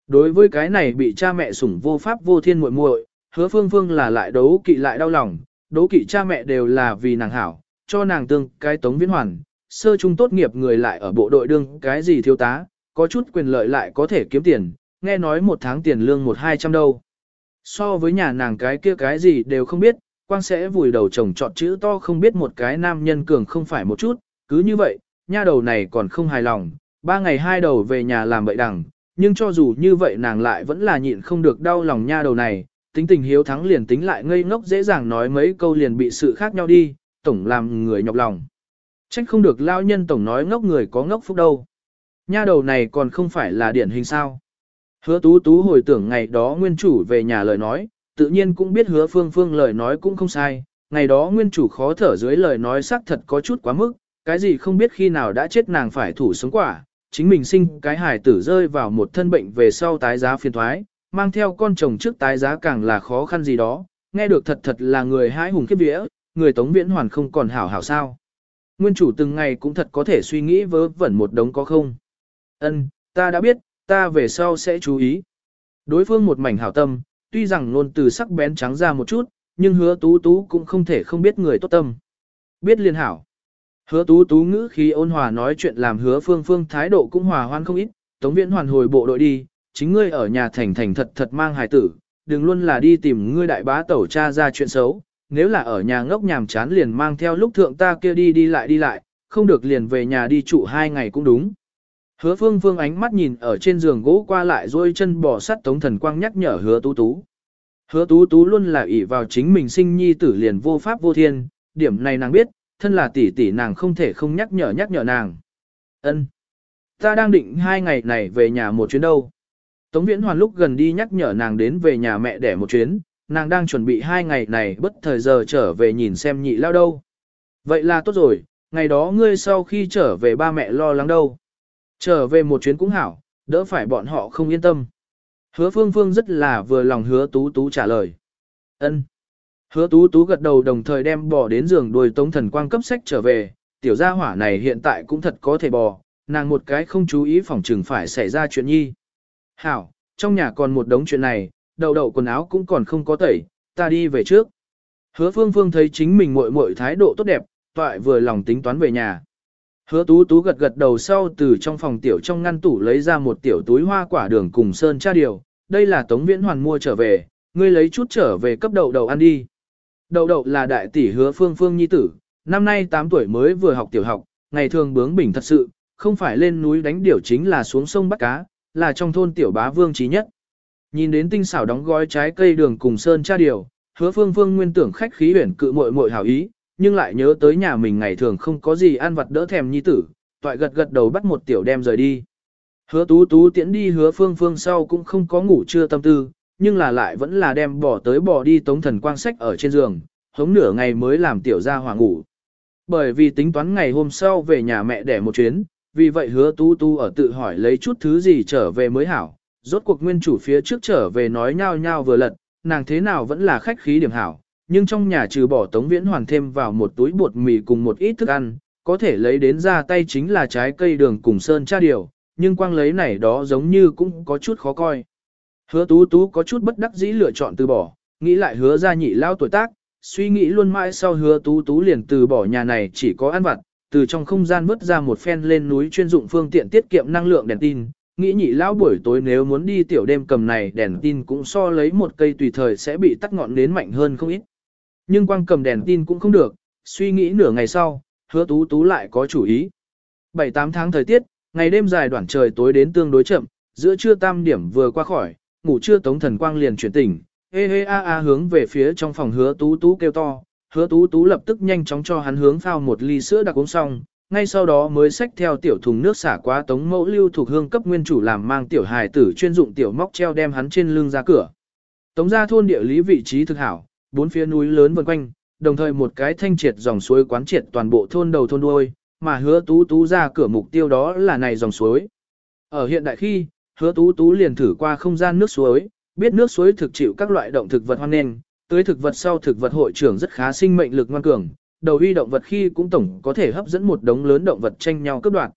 Speaker 1: Đối với cái này bị cha mẹ sủng vô pháp vô thiên muội muội, hứa phương phương là lại đấu kỵ lại đau lòng, đấu kỵ cha mẹ đều là vì nàng hảo, cho nàng tương cái tống viễn hoàn, sơ trung tốt nghiệp người lại ở bộ đội đương cái gì thiếu tá, có chút quyền lợi lại có thể kiếm tiền, nghe nói một tháng tiền lương một hai trăm đâu. So với nhà nàng cái kia cái gì đều không biết, quang sẽ vùi đầu chồng chọn chữ to không biết một cái nam nhân cường không phải một chút, cứ như vậy, nha đầu này còn không hài lòng, ba ngày hai đầu về nhà làm bậy đằng, nhưng cho dù như vậy nàng lại vẫn là nhịn không được đau lòng nha đầu này, tính tình hiếu thắng liền tính lại ngây ngốc dễ dàng nói mấy câu liền bị sự khác nhau đi, tổng làm người nhọc lòng. Trách không được lao nhân tổng nói ngốc người có ngốc phúc đâu. Nha đầu này còn không phải là điển hình sao. Hứa tú tú hồi tưởng ngày đó nguyên chủ về nhà lời nói, tự nhiên cũng biết hứa phương phương lời nói cũng không sai, ngày đó nguyên chủ khó thở dưới lời nói xác thật có chút quá mức, cái gì không biết khi nào đã chết nàng phải thủ sống quả, chính mình sinh cái hài tử rơi vào một thân bệnh về sau tái giá phiền thoái, mang theo con chồng trước tái giá càng là khó khăn gì đó, nghe được thật thật là người hãi hùng kiếp vía, người tống viễn hoàn không còn hảo hảo sao. Nguyên chủ từng ngày cũng thật có thể suy nghĩ vớ vẩn một đống có không. Ân, ta đã biết, ta về sau sẽ chú ý. Đối phương một mảnh hảo tâm, tuy rằng luôn từ sắc bén trắng ra một chút, nhưng hứa tú tú cũng không thể không biết người tốt tâm. Biết liên hảo. Hứa tú tú ngữ khí ôn hòa nói chuyện làm hứa phương phương thái độ cũng hòa hoan không ít, tống viễn hoàn hồi bộ đội đi, chính ngươi ở nhà thành thành thật thật mang hài tử, đừng luôn là đi tìm ngươi đại bá tẩu cha ra chuyện xấu, nếu là ở nhà ngốc nhàm chán liền mang theo lúc thượng ta kia đi đi lại đi lại, không được liền về nhà đi trụ hai ngày cũng đúng. Hứa phương phương ánh mắt nhìn ở trên giường gỗ qua lại rồi chân bỏ sắt tống thần quang nhắc nhở hứa tú tú. Hứa tú tú luôn là ỷ vào chính mình sinh nhi tử liền vô pháp vô thiên, điểm này nàng biết, thân là tỷ tỷ nàng không thể không nhắc nhở nhắc nhở nàng. Ân, Ta đang định hai ngày này về nhà một chuyến đâu. Tống Viễn Hoàn lúc gần đi nhắc nhở nàng đến về nhà mẹ để một chuyến, nàng đang chuẩn bị hai ngày này bất thời giờ trở về nhìn xem nhị lao đâu. Vậy là tốt rồi, ngày đó ngươi sau khi trở về ba mẹ lo lắng đâu. Trở về một chuyến cũng hảo, đỡ phải bọn họ không yên tâm. Hứa phương phương rất là vừa lòng hứa tú tú trả lời. ân Hứa tú tú gật đầu đồng thời đem bò đến giường đuôi tống thần quang cấp sách trở về, tiểu gia hỏa này hiện tại cũng thật có thể bò, nàng một cái không chú ý phòng trừng phải xảy ra chuyện nhi. Hảo, trong nhà còn một đống chuyện này, đầu đầu quần áo cũng còn không có tẩy, ta đi về trước. Hứa phương phương thấy chính mình muội muội thái độ tốt đẹp, toại vừa lòng tính toán về nhà. Hứa tú tú gật gật đầu sau từ trong phòng tiểu trong ngăn tủ lấy ra một tiểu túi hoa quả đường cùng sơn cha điều, đây là tống viễn hoàn mua trở về, ngươi lấy chút trở về cấp đậu đầu ăn đi. Đậu đậu là đại tỷ hứa phương phương nhi tử, năm nay 8 tuổi mới vừa học tiểu học, ngày thường bướng bỉnh thật sự, không phải lên núi đánh điểu chính là xuống sông bắt cá, là trong thôn tiểu bá vương trí nhất. Nhìn đến tinh xảo đóng gói trái cây đường cùng sơn cha điều, hứa phương phương nguyên tưởng khách khí huyển cự muội muội hảo ý, nhưng lại nhớ tới nhà mình ngày thường không có gì ăn vặt đỡ thèm nhi tử, toại gật gật đầu bắt một tiểu đem rời đi. Hứa tú tú tiễn đi hứa phương phương sau cũng không có ngủ trưa tâm tư, nhưng là lại vẫn là đem bỏ tới bỏ đi tống thần quang sách ở trên giường, hống nửa ngày mới làm tiểu ra hòa ngủ. Bởi vì tính toán ngày hôm sau về nhà mẹ để một chuyến, vì vậy hứa tú tú ở tự hỏi lấy chút thứ gì trở về mới hảo, rốt cuộc nguyên chủ phía trước trở về nói nhau nhau vừa lật, nàng thế nào vẫn là khách khí điểm hảo, nhưng trong nhà trừ bỏ tống viễn hoàn thêm vào một túi bột mì cùng một ít thức ăn, có thể lấy đến ra tay chính là trái cây đường cùng sơn cha điều, nhưng quang lấy này đó giống như cũng có chút khó coi. Hứa tú tú có chút bất đắc dĩ lựa chọn từ bỏ, nghĩ lại hứa ra nhị lao tuổi tác, suy nghĩ luôn mãi sau hứa tú tú liền từ bỏ nhà này chỉ có ăn vặt, từ trong không gian vứt ra một phen lên núi chuyên dụng phương tiện tiết kiệm năng lượng đèn tin, nghĩ nhị lão buổi tối nếu muốn đi tiểu đêm cầm này đèn tin cũng so lấy một cây tùy thời sẽ bị tắt ngọn đến mạnh hơn không ít. Nhưng quang cầm đèn tin cũng không được, suy nghĩ nửa ngày sau, hứa tú tú lại có chủ ý. 7-8 tháng thời tiết, ngày đêm dài đoạn trời tối đến tương đối chậm, giữa trưa tam điểm vừa qua khỏi, ngủ trưa tống thần quang liền chuyển tỉnh, ê ê a a hướng về phía trong phòng hứa tú tú kêu to, hứa tú tú lập tức nhanh chóng cho hắn hướng phao một ly sữa đặc uống xong, ngay sau đó mới xách theo tiểu thùng nước xả qua tống mẫu lưu thuộc hương cấp nguyên chủ làm mang tiểu hài tử chuyên dụng tiểu móc treo đem hắn trên lưng ra cửa. Tống ra thôn địa lý vị trí thực hảo, bốn phía núi lớn vần quanh, đồng thời một cái thanh triệt dòng suối quán triệt toàn bộ thôn đầu thôn đuôi, mà hứa tú tú ra cửa mục tiêu đó là này dòng suối. Ở hiện đại khi, hứa tú tú liền thử qua không gian nước suối, biết nước suối thực chịu các loại động thực vật hoang nền, tới thực vật sau thực vật hội trưởng rất khá sinh mệnh lực ngoan cường, đầu huy động vật khi cũng tổng có thể hấp dẫn một đống lớn động vật tranh nhau cướp đoạt.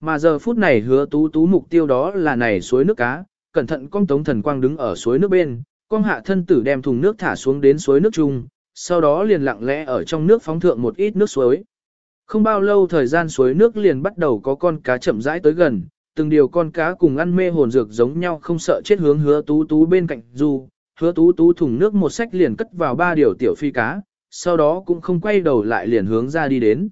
Speaker 1: Mà giờ phút này hứa tú tú mục tiêu đó là này suối nước cá, cẩn thận con tống thần quang đứng ở suối nước bên, con hạ thân tử đem thùng nước thả xuống đến suối nước chung, sau đó liền lặng lẽ ở trong nước phóng thượng một ít nước suối. Không bao lâu thời gian suối nước liền bắt đầu có con cá chậm rãi tới gần, từng điều con cá cùng ăn mê hồn dược giống nhau không sợ chết hướng hứa tú tú bên cạnh du, hứa tú tú thùng nước một sách liền cất vào ba điều tiểu phi cá, sau đó cũng không quay đầu lại liền hướng ra đi đến.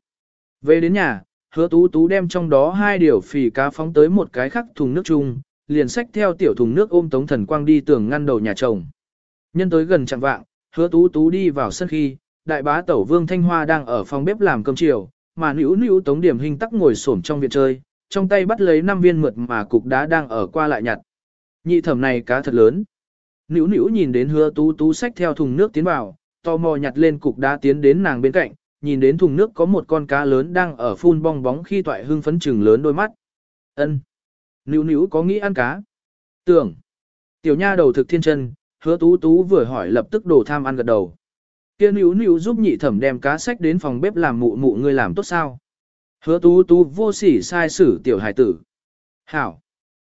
Speaker 1: Về đến nhà, hứa tú tú đem trong đó hai điều phi cá phóng tới một cái khác thùng nước chung, liền xách theo tiểu thùng nước ôm tống thần quang đi tường ngăn đầu nhà chồng. Nhân tới gần chẳng vạng, hứa tú tú đi vào sân khi, đại bá tẩu vương Thanh Hoa đang ở phòng bếp làm cơm chiều, mà nữ nữ tống điểm hình tắc ngồi xổm trong viện chơi, trong tay bắt lấy năm viên mượt mà cục đá đang ở qua lại nhặt. Nhị thẩm này cá thật lớn. Nữu nữu nhìn đến hứa tú tú xách theo thùng nước tiến vào, tò mò nhặt lên cục đá tiến đến nàng bên cạnh, nhìn đến thùng nước có một con cá lớn đang ở phun bong bóng khi toại hưng phấn chừng lớn đôi mắt. ân Nữu nữu có nghĩ ăn cá? Tưởng. Tiểu nha đầu thực thiên chân, hứa tú tú vừa hỏi lập tức đổ tham ăn gật đầu. Kia nữu nữu giúp nhị thẩm đem cá sách đến phòng bếp làm mụ mụ ngươi làm tốt sao? Hứa tú tú vô sỉ sai xử tiểu hải tử. Hảo.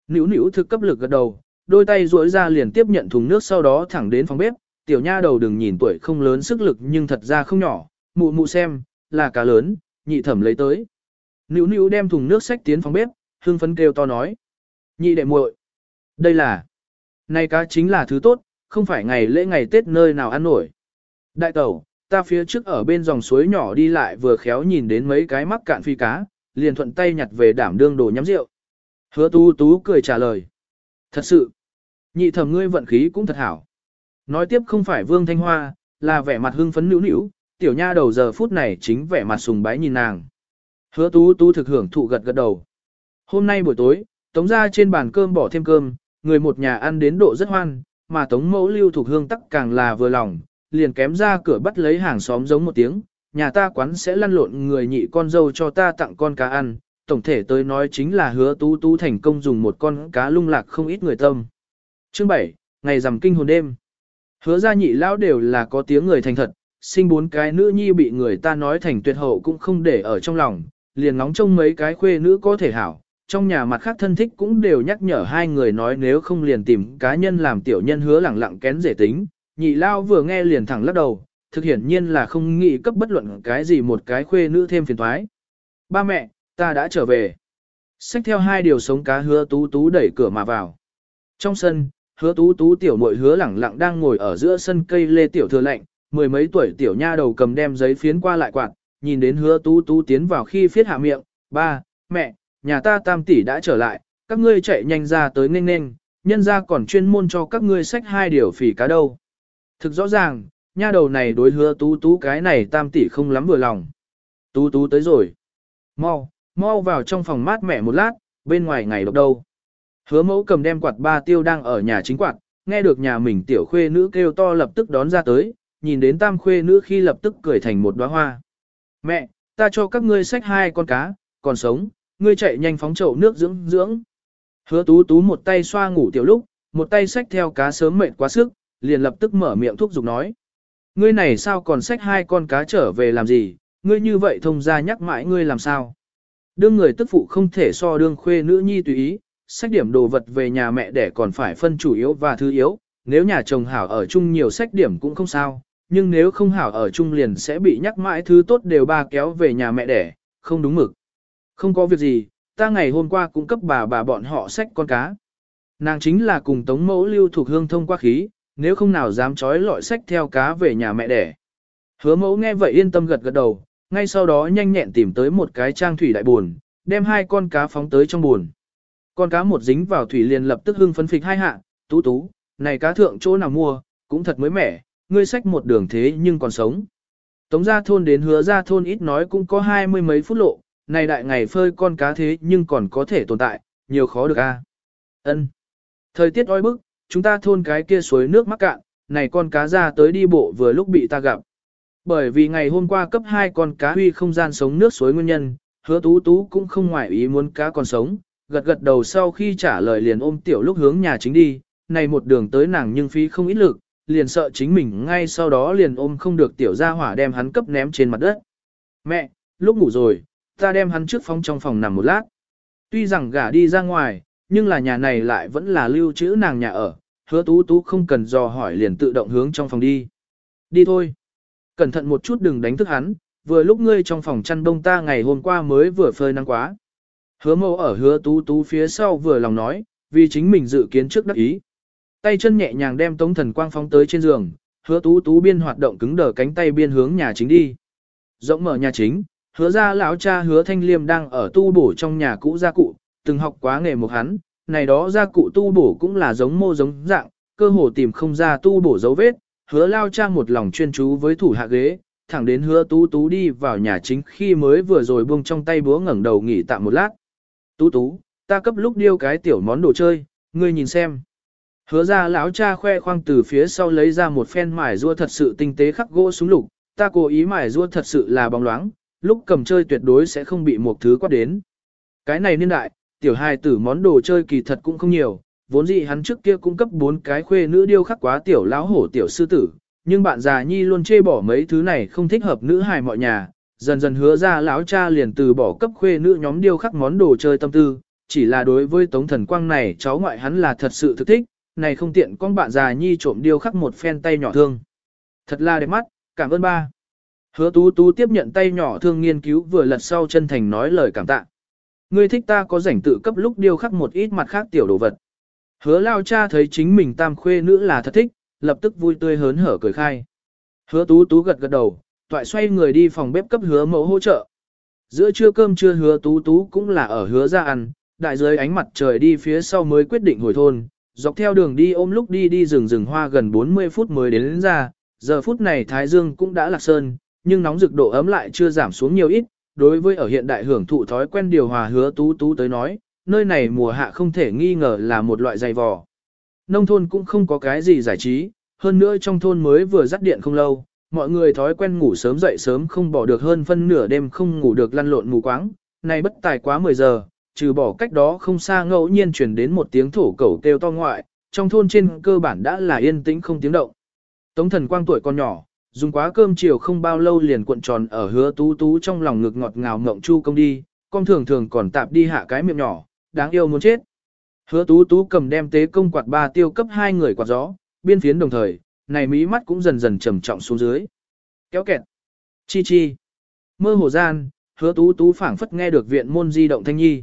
Speaker 1: Nữu nữu thực cấp lực gật đầu, đôi tay duỗi ra liền tiếp nhận thùng nước sau đó thẳng đến phòng bếp. Tiểu nha đầu đừng nhìn tuổi không lớn sức lực nhưng thật ra không nhỏ, mụ mụ xem, là cá lớn, nhị thẩm lấy tới. Nữu nữu đem thùng nước sách tiến phòng bếp, hương phấn kêu to nói. Nhị đệ muội, đây là, này cá chính là thứ tốt, không phải ngày lễ ngày Tết nơi nào ăn nổi. Đại tẩu, ta phía trước ở bên dòng suối nhỏ đi lại vừa khéo nhìn đến mấy cái mắc cạn phi cá, liền thuận tay nhặt về đảm đương đồ nhắm rượu. Hứa tú tú cười trả lời. Thật sự, nhị thẩm ngươi vận khí cũng thật hảo. Nói tiếp không phải Vương Thanh Hoa, là vẻ mặt hưng phấn nữu nữu, tiểu nha đầu giờ phút này chính vẻ mặt sùng bái nhìn nàng. Hứa tú tú thực hưởng thụ gật gật đầu. Hôm nay buổi tối, tống ra trên bàn cơm bỏ thêm cơm, người một nhà ăn đến độ rất hoan, mà tống mẫu lưu thuộc hương tắc càng là vừa lòng, liền kém ra cửa bắt lấy hàng xóm giống một tiếng, nhà ta quán sẽ lăn lộn người nhị con dâu cho ta tặng con cá ăn, tổng thể tới nói chính là hứa tú tú thành công dùng một con cá lung lạc không ít người tâm. Chương 7, ngày rằm kinh hồn đêm. Hứa ra nhị lão đều là có tiếng người thành thật, sinh bốn cái nữ nhi bị người ta nói thành tuyệt hậu cũng không để ở trong lòng, liền nóng trông mấy cái khuê nữ có thể hảo. Trong nhà mặt khác thân thích cũng đều nhắc nhở hai người nói nếu không liền tìm cá nhân làm tiểu nhân hứa lẳng lặng kén rể tính, nhị lao vừa nghe liền thẳng lắc đầu, thực hiển nhiên là không nghĩ cấp bất luận cái gì một cái khuê nữ thêm phiền thoái. Ba mẹ, ta đã trở về. Xách theo hai điều sống cá hứa tú tú đẩy cửa mà vào. Trong sân, hứa tú tú tiểu muội hứa lẳng lặng đang ngồi ở giữa sân cây lê tiểu thừa lạnh, mười mấy tuổi tiểu nha đầu cầm đem giấy phiến qua lại quạt, nhìn đến hứa tú tú tiến vào khi phiết hạ miệng, ba, mẹ, nhà ta tam tỷ đã trở lại, các ngươi chạy nhanh ra tới nên nên, nhân ra còn chuyên môn cho các ngươi sách hai điều phỉ cá đâu. Thực rõ ràng, nha đầu này đối hứa tú tú cái này tam tỷ không lắm vừa lòng. Tú tú tới rồi. Mau, mau vào trong phòng mát mẻ một lát, bên ngoài ngày độc đâu. Hứa mẫu cầm đem quạt ba tiêu đang ở nhà chính quạt, nghe được nhà mình tiểu khuê nữ kêu to lập tức đón ra tới, nhìn đến tam khuê nữ khi lập tức cười thành một đóa hoa. Mẹ, ta cho các ngươi sách hai con cá, còn sống, ngươi chạy nhanh phóng chậu nước dưỡng dưỡng. Hứa tú tú một tay xoa ngủ tiểu lúc, một tay xách theo cá sớm mệt quá sức, liền lập tức mở miệng thúc giục nói. Ngươi này sao còn xách hai con cá trở về làm gì, ngươi như vậy thông ra nhắc mãi ngươi làm sao. Đương người tức phụ không thể so đương khuê nữ nhi tùy ý, sách điểm đồ vật về nhà mẹ để còn phải phân chủ yếu và thứ yếu, nếu nhà chồng hảo ở chung nhiều sách điểm cũng không sao, nhưng nếu không hảo ở chung liền sẽ bị nhắc mãi thứ tốt đều ba kéo về nhà mẹ đẻ, không đúng mực. Không có việc gì, ta ngày hôm qua cũng cấp bà bà bọn họ xách con cá. Nàng chính là cùng tống mẫu lưu thuộc hương thông qua khí, nếu không nào dám trói lọi sách theo cá về nhà mẹ đẻ. Hứa mẫu nghe vậy yên tâm gật gật đầu, ngay sau đó nhanh nhẹn tìm tới một cái trang thủy đại buồn, đem hai con cá phóng tới trong buồn. Con cá một dính vào thủy liền lập tức hưng phấn phịch hai hạ, tú tú, này cá thượng chỗ nào mua, cũng thật mới mẻ, ngươi sách một đường thế nhưng còn sống. Tống gia thôn đến hứa gia thôn ít nói cũng có hai mươi mấy phút lộ, này đại ngày phơi con cá thế nhưng còn có thể tồn tại, nhiều khó được a. Ân. Thời tiết oi bức, chúng ta thôn cái kia suối nước mắc cạn, này con cá ra tới đi bộ vừa lúc bị ta gặp. Bởi vì ngày hôm qua cấp 2 con cá huy không gian sống nước suối nguyên nhân, hứa tú tú cũng không ngoại ý muốn cá còn sống, gật gật đầu sau khi trả lời liền ôm tiểu lúc hướng nhà chính đi, này một đường tới nàng nhưng phí không ít lực, liền sợ chính mình ngay sau đó liền ôm không được tiểu gia hỏa đem hắn cấp ném trên mặt đất. Mẹ, lúc ngủ rồi, ta đem hắn trước phóng trong phòng nằm một lát. Tuy rằng gả đi ra ngoài, nhưng là nhà này lại vẫn là lưu trữ nàng nhà ở, hứa tú tú không cần dò hỏi liền tự động hướng trong phòng đi. Đi thôi. Cẩn thận một chút đừng đánh thức hắn, vừa lúc ngươi trong phòng chăn đông ta ngày hôm qua mới vừa phơi nắng quá. Hứa mâu ở hứa tú tú phía sau vừa lòng nói, vì chính mình dự kiến trước đắc ý. Tay chân nhẹ nhàng đem tống thần quang phóng tới trên giường, hứa tú tú biên hoạt động cứng đờ cánh tay biên hướng nhà chính đi. Rộng mở nhà chính, hứa ra lão cha hứa thanh liêm đang ở tu bổ trong nhà cũ gia cụ, từng học quá nghề một hắn, này đó gia cụ tu bổ cũng là giống mô giống dạng, cơ hồ tìm không ra tu bổ dấu vết, hứa lao cha một lòng chuyên chú với thủ hạ ghế, thẳng đến hứa tú tú đi vào nhà chính khi mới vừa rồi buông trong tay búa ngẩng đầu nghỉ tạm một lát. Tú tú, ta cấp lúc điêu cái tiểu món đồ chơi, ngươi nhìn xem. Hứa ra lão cha khoe khoang từ phía sau lấy ra một phen mài rua thật sự tinh tế khắc gỗ súng lục, ta cố ý mài rua thật sự là bóng loáng, lúc cầm chơi tuyệt đối sẽ không bị một thứ quát đến. Cái này niên đại, tiểu hài tử món đồ chơi kỳ thật cũng không nhiều, vốn dĩ hắn trước kia cung cấp bốn cái khuê nữ điêu khắc quá tiểu lão hổ tiểu sư tử, nhưng bạn già nhi luôn chê bỏ mấy thứ này không thích hợp nữ hài mọi nhà, dần dần hứa ra lão cha liền từ bỏ cấp khuê nữ nhóm điêu khắc món đồ chơi tâm tư, chỉ là đối với tống thần quang này cháu ngoại hắn là thật sự thực thích, này không tiện con bạn già nhi trộm điêu khắc một phen tay nhỏ thương. Thật là đẹp mắt, cảm ơn ba. Hứa tú tú tiếp nhận tay nhỏ thương nghiên cứu vừa lật sau chân thành nói lời cảm tạ. Ngươi thích ta có rảnh tự cấp lúc điêu khắc một ít mặt khác tiểu đồ vật. Hứa lao cha thấy chính mình tam khuê nữ là thật thích, lập tức vui tươi hớn hở cười khai. Hứa tú tú gật gật đầu, toại xoay người đi phòng bếp cấp hứa mẫu hỗ trợ. Giữa trưa cơm trưa hứa tú tú cũng là ở hứa ra ăn, đại dưới ánh mặt trời đi phía sau mới quyết định hồi thôn, dọc theo đường đi ôm lúc đi đi rừng rừng hoa gần 40 phút mới đến, đến ra, giờ phút này Thái Dương cũng đã lạc sơn, nhưng nóng rực độ ấm lại chưa giảm xuống nhiều ít, đối với ở hiện đại hưởng thụ thói quen điều hòa hứa tú tú tới nói, nơi này mùa hạ không thể nghi ngờ là một loại dày vò. Nông thôn cũng không có cái gì giải trí, hơn nữa trong thôn mới vừa dắt điện không lâu, mọi người thói quen ngủ sớm dậy sớm không bỏ được hơn phân nửa đêm không ngủ được lăn lộn mù quáng, nay bất tài quá 10 giờ, trừ bỏ cách đó không xa ngẫu nhiên truyền đến một tiếng thổ cẩu kêu to ngoại, trong thôn trên cơ bản đã là yên tĩnh không tiếng động. Tống thần quang tuổi còn nhỏ, dùng quá cơm chiều không bao lâu liền cuộn tròn ở hứa tú tú trong lòng ngực ngọt ngào ngộng chu công đi, con thường thường còn tạp đi hạ cái miệng nhỏ, đáng yêu muốn chết. Hứa tú tú cầm đem tế công quạt ba tiêu cấp hai người quạt gió, biên phiến đồng thời, này mí mắt cũng dần dần trầm trọng xuống dưới. Kéo kẹt. Chi chi. Mơ hồ gian, hứa tú tú phảng phất nghe được viện môn di động thanh nhi.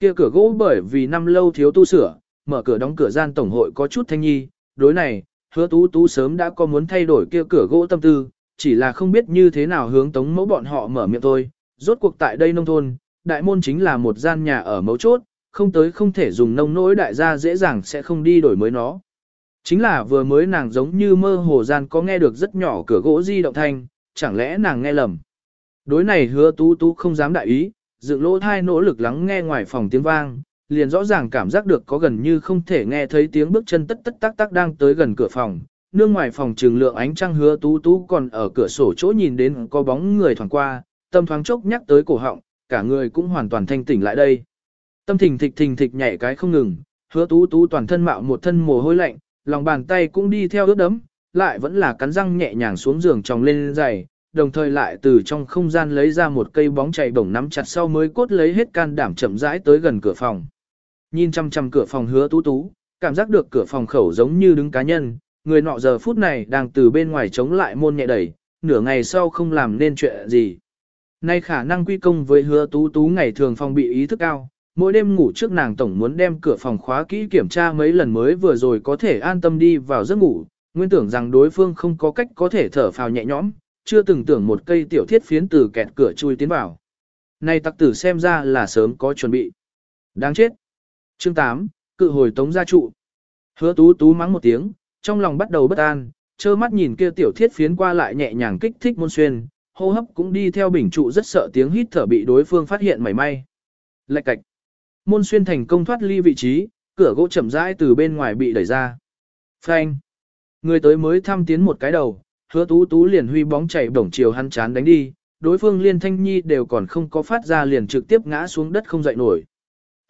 Speaker 1: Kia cửa gỗ bởi vì năm lâu thiếu tu sửa, mở cửa đóng cửa gian tổng hội có chút thanh nhi, đối này, hứa tú tú sớm đã có muốn thay đổi kia cửa gỗ tâm tư, chỉ là không biết như thế nào hướng tống mẫu bọn họ mở miệng thôi. Rốt cuộc tại đây nông thôn, đại môn chính là một gian nhà ở mấu chốt, không tới không thể dùng nông nỗi đại gia dễ dàng sẽ không đi đổi mới nó. Chính là vừa mới nàng giống như mơ hồ gian có nghe được rất nhỏ cửa gỗ di động thanh, chẳng lẽ nàng nghe lầm. Đối này hứa tú tú không dám đại ý, dựng lỗ thai nỗ lực lắng nghe ngoài phòng tiếng vang, liền rõ ràng cảm giác được có gần như không thể nghe thấy tiếng bước chân tất tất tác tác đang tới gần cửa phòng. Nương ngoài phòng trường lượng ánh trăng hứa tú tú còn ở cửa sổ chỗ nhìn đến có bóng người thoảng qua, tâm thoáng chốc nhắc tới cổ họng, cả người cũng hoàn toàn thanh tỉnh lại đây. Tâm thình thịch thình thịch nhảy cái không ngừng, hứa tú tú toàn thân mạo một thân mồ hôi lạnh, lòng bàn tay cũng đi theo ướt đấm, lại vẫn là cắn răng nhẹ nhàng xuống giường tròng lên giày, đồng thời lại từ trong không gian lấy ra một cây bóng chạy bổng nắm chặt sau mới cốt lấy hết can đảm chậm rãi tới gần cửa phòng. Nhìn chăm chăm cửa phòng hứa tú tú, cảm giác được cửa phòng khẩu giống như đứng cá nhân, người nọ giờ phút này đang từ bên ngoài chống lại môn nhẹ đẩy, nửa ngày sau không làm nên chuyện gì. Nay khả năng quy công với hứa tú tú ngày thường phòng bị ý thức cao, mỗi đêm ngủ trước nàng tổng muốn đem cửa phòng khóa kỹ kiểm tra mấy lần mới vừa rồi có thể an tâm đi vào giấc ngủ, nguyên tưởng rằng đối phương không có cách có thể thở phào nhẹ nhõm, chưa từng tưởng một cây tiểu thiết phiến từ kẹt cửa chui tiến vào. nay tặc tử xem ra là sớm có chuẩn bị. Đáng chết. Chương 8, cự hồi tống gia trụ. Hứa tú tú mắng một tiếng, trong lòng bắt đầu bất an, trơ mắt nhìn kia tiểu thiết phiến qua lại nhẹ nhàng kích thích môn xuyên, hô hấp cũng đi theo bình trụ rất sợ tiếng hít thở bị đối phương phát hiện mảy may. Lạch cạch. Môn xuyên thành công thoát ly vị trí, cửa gỗ chậm rãi từ bên ngoài bị đẩy ra. Phanh. Người tới mới thăm tiến một cái đầu, hứa tú tú liền huy bóng chạy bổng chiều hắn chán đánh đi, đối phương liên thanh nhi đều còn không có phát ra liền trực tiếp ngã xuống đất không dậy nổi.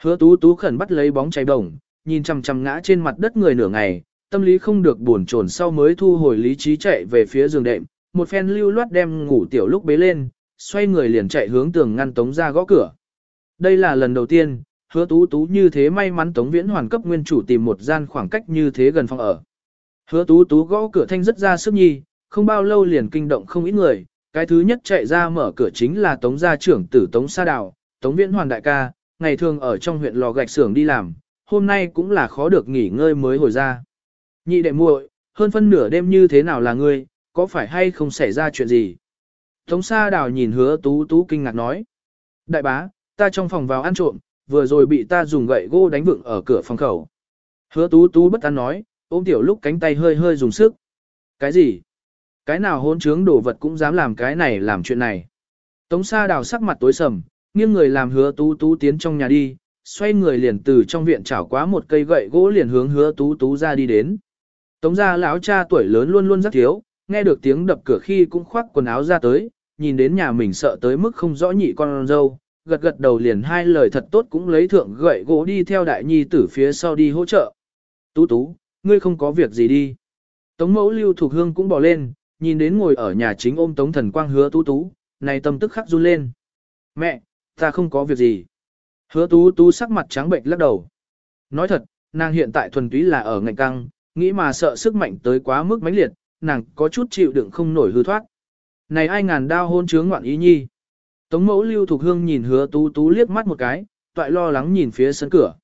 Speaker 1: Hứa tú tú khẩn bắt lấy bóng cháy bổng, nhìn chằm chằm ngã trên mặt đất người nửa ngày, tâm lý không được buồn chồn sau mới thu hồi lý trí chạy về phía giường đệm, một phen lưu loát đem ngủ tiểu lúc bế lên, xoay người liền chạy hướng tường ngăn tống ra gõ cửa. Đây là lần đầu tiên, hứa tú tú như thế may mắn Tống Viễn Hoàn cấp nguyên chủ tìm một gian khoảng cách như thế gần phòng ở. Hứa tú tú gõ cửa thanh rất ra sức nhi, không bao lâu liền kinh động không ít người, cái thứ nhất chạy ra mở cửa chính là Tống gia trưởng tử Tống Sa Đào, Tống Viễn Hoàn đại ca, ngày thường ở trong huyện lò gạch xưởng đi làm, hôm nay cũng là khó được nghỉ ngơi mới hồi ra. Nhị đệ muội, hơn phân nửa đêm như thế nào là ngươi, có phải hay không xảy ra chuyện gì? Tống Sa Đào nhìn hứa tú tú kinh ngạc nói. Đại bá, ta trong phòng vào ăn trộm, vừa rồi bị ta dùng gậy gỗ đánh vựng ở cửa phòng khẩu. Hứa tú tú bất an nói, ôm tiểu lúc cánh tay hơi hơi dùng sức. Cái gì? Cái nào hôn trướng đồ vật cũng dám làm cái này làm chuyện này. Tống Sa Đào sắc mặt tối sầm, nghiêng người làm hứa tú tú tiến trong nhà đi, xoay người liền từ trong viện chảo quá một cây gậy gỗ liền hướng hứa tú tú ra đi đến. Tống gia lão cha tuổi lớn luôn luôn rất thiếu, nghe được tiếng đập cửa khi cũng khoác quần áo ra tới, nhìn đến nhà mình sợ tới mức không rõ nhị con dâu, gật gật đầu liền hai lời thật tốt cũng lấy thượng gậy gỗ đi theo đại nhi tử phía sau đi hỗ trợ. Tú tú, ngươi không có việc gì đi. Tống mẫu lưu thuộc hương cũng bỏ lên, nhìn đến ngồi ở nhà chính ôm tống thần quang hứa tú tú, này tâm tức khắc run lên. Mẹ, ta không có việc gì. Hứa tú tú sắc mặt trắng bệnh lắc đầu. Nói thật, nàng hiện tại thuần túy là ở ngạnh căng, nghĩ mà sợ sức mạnh tới quá mức mãnh liệt, nàng có chút chịu đựng không nổi hư thoát. Này ai ngàn đao hôn chướng ngoạn ý nhi. Tống mẫu lưu thuộc hương nhìn hứa tú tú liếc mắt một cái, toại lo lắng nhìn phía sân cửa.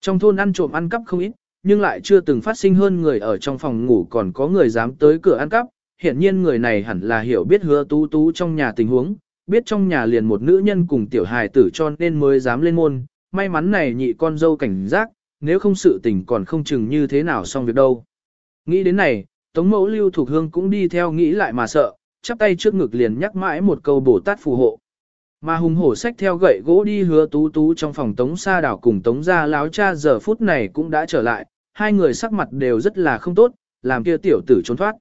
Speaker 1: Trong thôn ăn trộm ăn cắp không ít, nhưng lại chưa từng phát sinh hơn người ở trong phòng ngủ còn có người dám tới cửa ăn cắp. Hiện nhiên người này hẳn là hiểu biết hứa tú tú trong nhà tình huống, biết trong nhà liền một nữ nhân cùng tiểu hài tử cho nên mới dám lên môn. May mắn này nhị con dâu cảnh giác, nếu không sự tình còn không chừng như thế nào xong việc đâu. Nghĩ đến này, Tống mẫu lưu thuộc hương cũng đi theo nghĩ lại mà sợ, chắp tay trước ngực liền nhắc mãi một câu bổ tát phù hộ. Mà hùng hổ sách theo gậy gỗ đi hứa tú tú trong phòng tống sa đảo cùng tống gia láo cha giờ phút này cũng đã trở lại, hai người sắc mặt đều rất là không tốt, làm kia tiểu tử trốn thoát.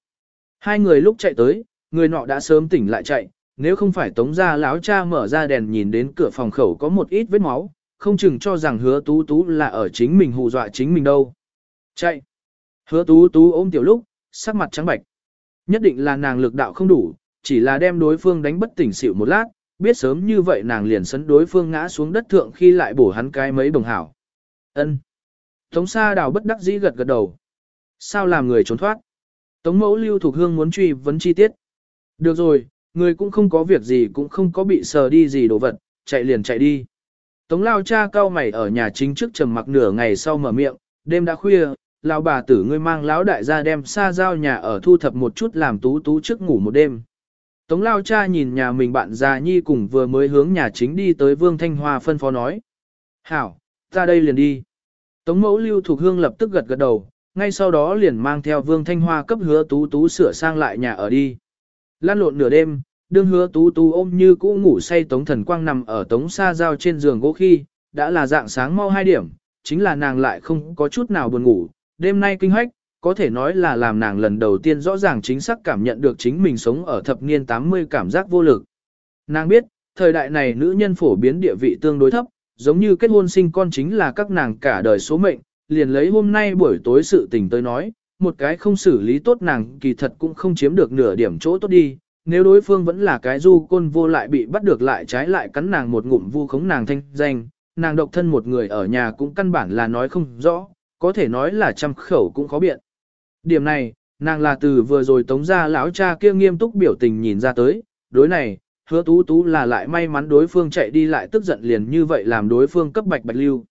Speaker 1: Hai người lúc chạy tới, người nọ đã sớm tỉnh lại chạy, nếu không phải tống gia lão cha mở ra đèn nhìn đến cửa phòng khẩu có một ít vết máu, không chừng cho rằng hứa tú tú là ở chính mình hù dọa chính mình đâu. Chạy! Hứa tú tú ôm tiểu lúc, sắc mặt trắng bạch. Nhất định là nàng lực đạo không đủ, chỉ là đem đối phương đánh bất tỉnh xỉu một lát, biết sớm như vậy nàng liền sấn đối phương ngã xuống đất thượng khi lại bổ hắn cái mấy đồng hảo. Ân. Tống Sa Đào bất đắc dĩ gật gật đầu. Sao làm người trốn thoát? Tống Mẫu Lưu thuộc Hương muốn truy vấn chi tiết. Được rồi, người cũng không có việc gì cũng không có bị sờ đi gì đồ vật, chạy liền chạy đi. Tống Lao cha cao mày ở nhà chính trước trầm mặc nửa ngày sau mở miệng, đêm đã khuya, lão bà tử ngươi mang lão đại gia đem xa giao nhà ở thu thập một chút làm tú tú trước ngủ một đêm. Tống lao cha nhìn nhà mình bạn già nhi cùng vừa mới hướng nhà chính đi tới Vương Thanh Hoa phân phó nói. Hảo, ta đây liền đi. Tống mẫu lưu thuộc hương lập tức gật gật đầu, ngay sau đó liền mang theo Vương Thanh Hoa cấp hứa tú tú sửa sang lại nhà ở đi. Lan lộn nửa đêm, đương hứa tú tú ôm như cũ ngủ say Tống Thần Quang nằm ở Tống Sa Giao trên giường gỗ khi, đã là dạng sáng mau hai điểm, chính là nàng lại không có chút nào buồn ngủ, đêm nay kinh hách, có thể nói là làm nàng lần đầu tiên rõ ràng chính xác cảm nhận được chính mình sống ở thập niên 80 cảm giác vô lực. Nàng biết, thời đại này nữ nhân phổ biến địa vị tương đối thấp, giống như kết hôn sinh con chính là các nàng cả đời số mệnh, liền lấy hôm nay buổi tối sự tình tới nói, một cái không xử lý tốt nàng kỳ thật cũng không chiếm được nửa điểm chỗ tốt đi, nếu đối phương vẫn là cái du côn vô lại bị bắt được lại trái lại cắn nàng một ngụm vu khống nàng thanh danh, nàng độc thân một người ở nhà cũng căn bản là nói không rõ, có thể nói là trăm khẩu cũng khó biện. Điểm này, nàng là từ vừa rồi tống ra lão cha kia nghiêm túc biểu tình nhìn ra tới, đối này, hứa tú tú là lại may mắn đối phương chạy đi lại tức giận liền như vậy làm đối phương cấp bạch bạch lưu.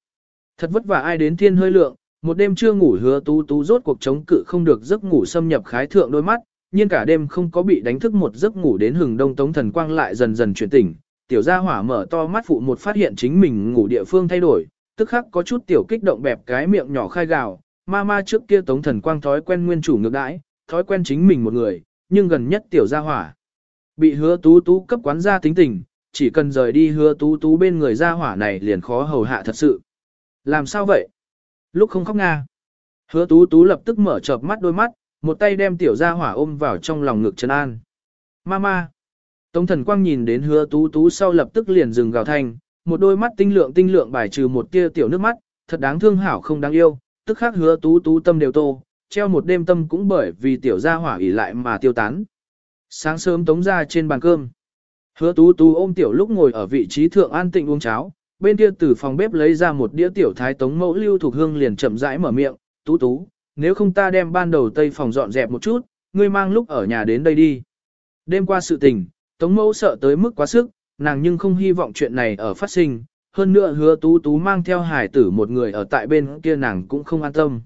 Speaker 1: Thật vất vả ai đến thiên hơi lượng, một đêm chưa ngủ hứa tú tú rốt cuộc chống cự không được giấc ngủ xâm nhập khái thượng đôi mắt, nhưng cả đêm không có bị đánh thức một giấc ngủ đến hừng đông tống thần quang lại dần dần chuyển tỉnh. Tiểu gia hỏa mở to mắt phụ một phát hiện chính mình ngủ địa phương thay đổi, tức khắc có chút tiểu kích động bẹp cái miệng nhỏ khai gào, ma ma trước kia tống thần quang thói quen nguyên chủ ngược đãi, thói quen chính mình một người, nhưng gần nhất tiểu gia hỏa. Bị hứa tú tú cấp quán ra tính tình, chỉ cần rời đi hứa tú tú bên người gia hỏa này liền khó hầu hạ thật sự. Làm sao vậy? Lúc không khóc nga. Hứa tú tú lập tức mở chợp mắt đôi mắt, một tay đem tiểu gia hỏa ôm vào trong lòng ngực Trần An. Mama. Tống thần quang nhìn đến hứa tú tú sau lập tức liền dừng gào thanh, một đôi mắt tinh lượng tinh lượng bài trừ một tia tiểu nước mắt, thật đáng thương hảo không đáng yêu, tức khắc hứa tú tú tâm đều tô, treo một đêm tâm cũng bởi vì tiểu gia hỏa ỉ lại mà tiêu tán. Sáng sớm tống ra trên bàn cơm. Hứa tú tú ôm tiểu lúc ngồi ở vị trí thượng an tịnh uống cháo, bên kia từ phòng bếp lấy ra một đĩa tiểu thái tống mẫu lưu thuộc hương liền chậm rãi mở miệng, tú tú, nếu không ta đem ban đầu tây phòng dọn dẹp một chút, ngươi mang lúc ở nhà đến đây đi. Đêm qua sự tình, tống mẫu sợ tới mức quá sức, nàng nhưng không hy vọng chuyện này ở phát sinh, hơn nữa hứa tú tú mang theo hải tử một người ở tại bên kia nàng cũng không an tâm.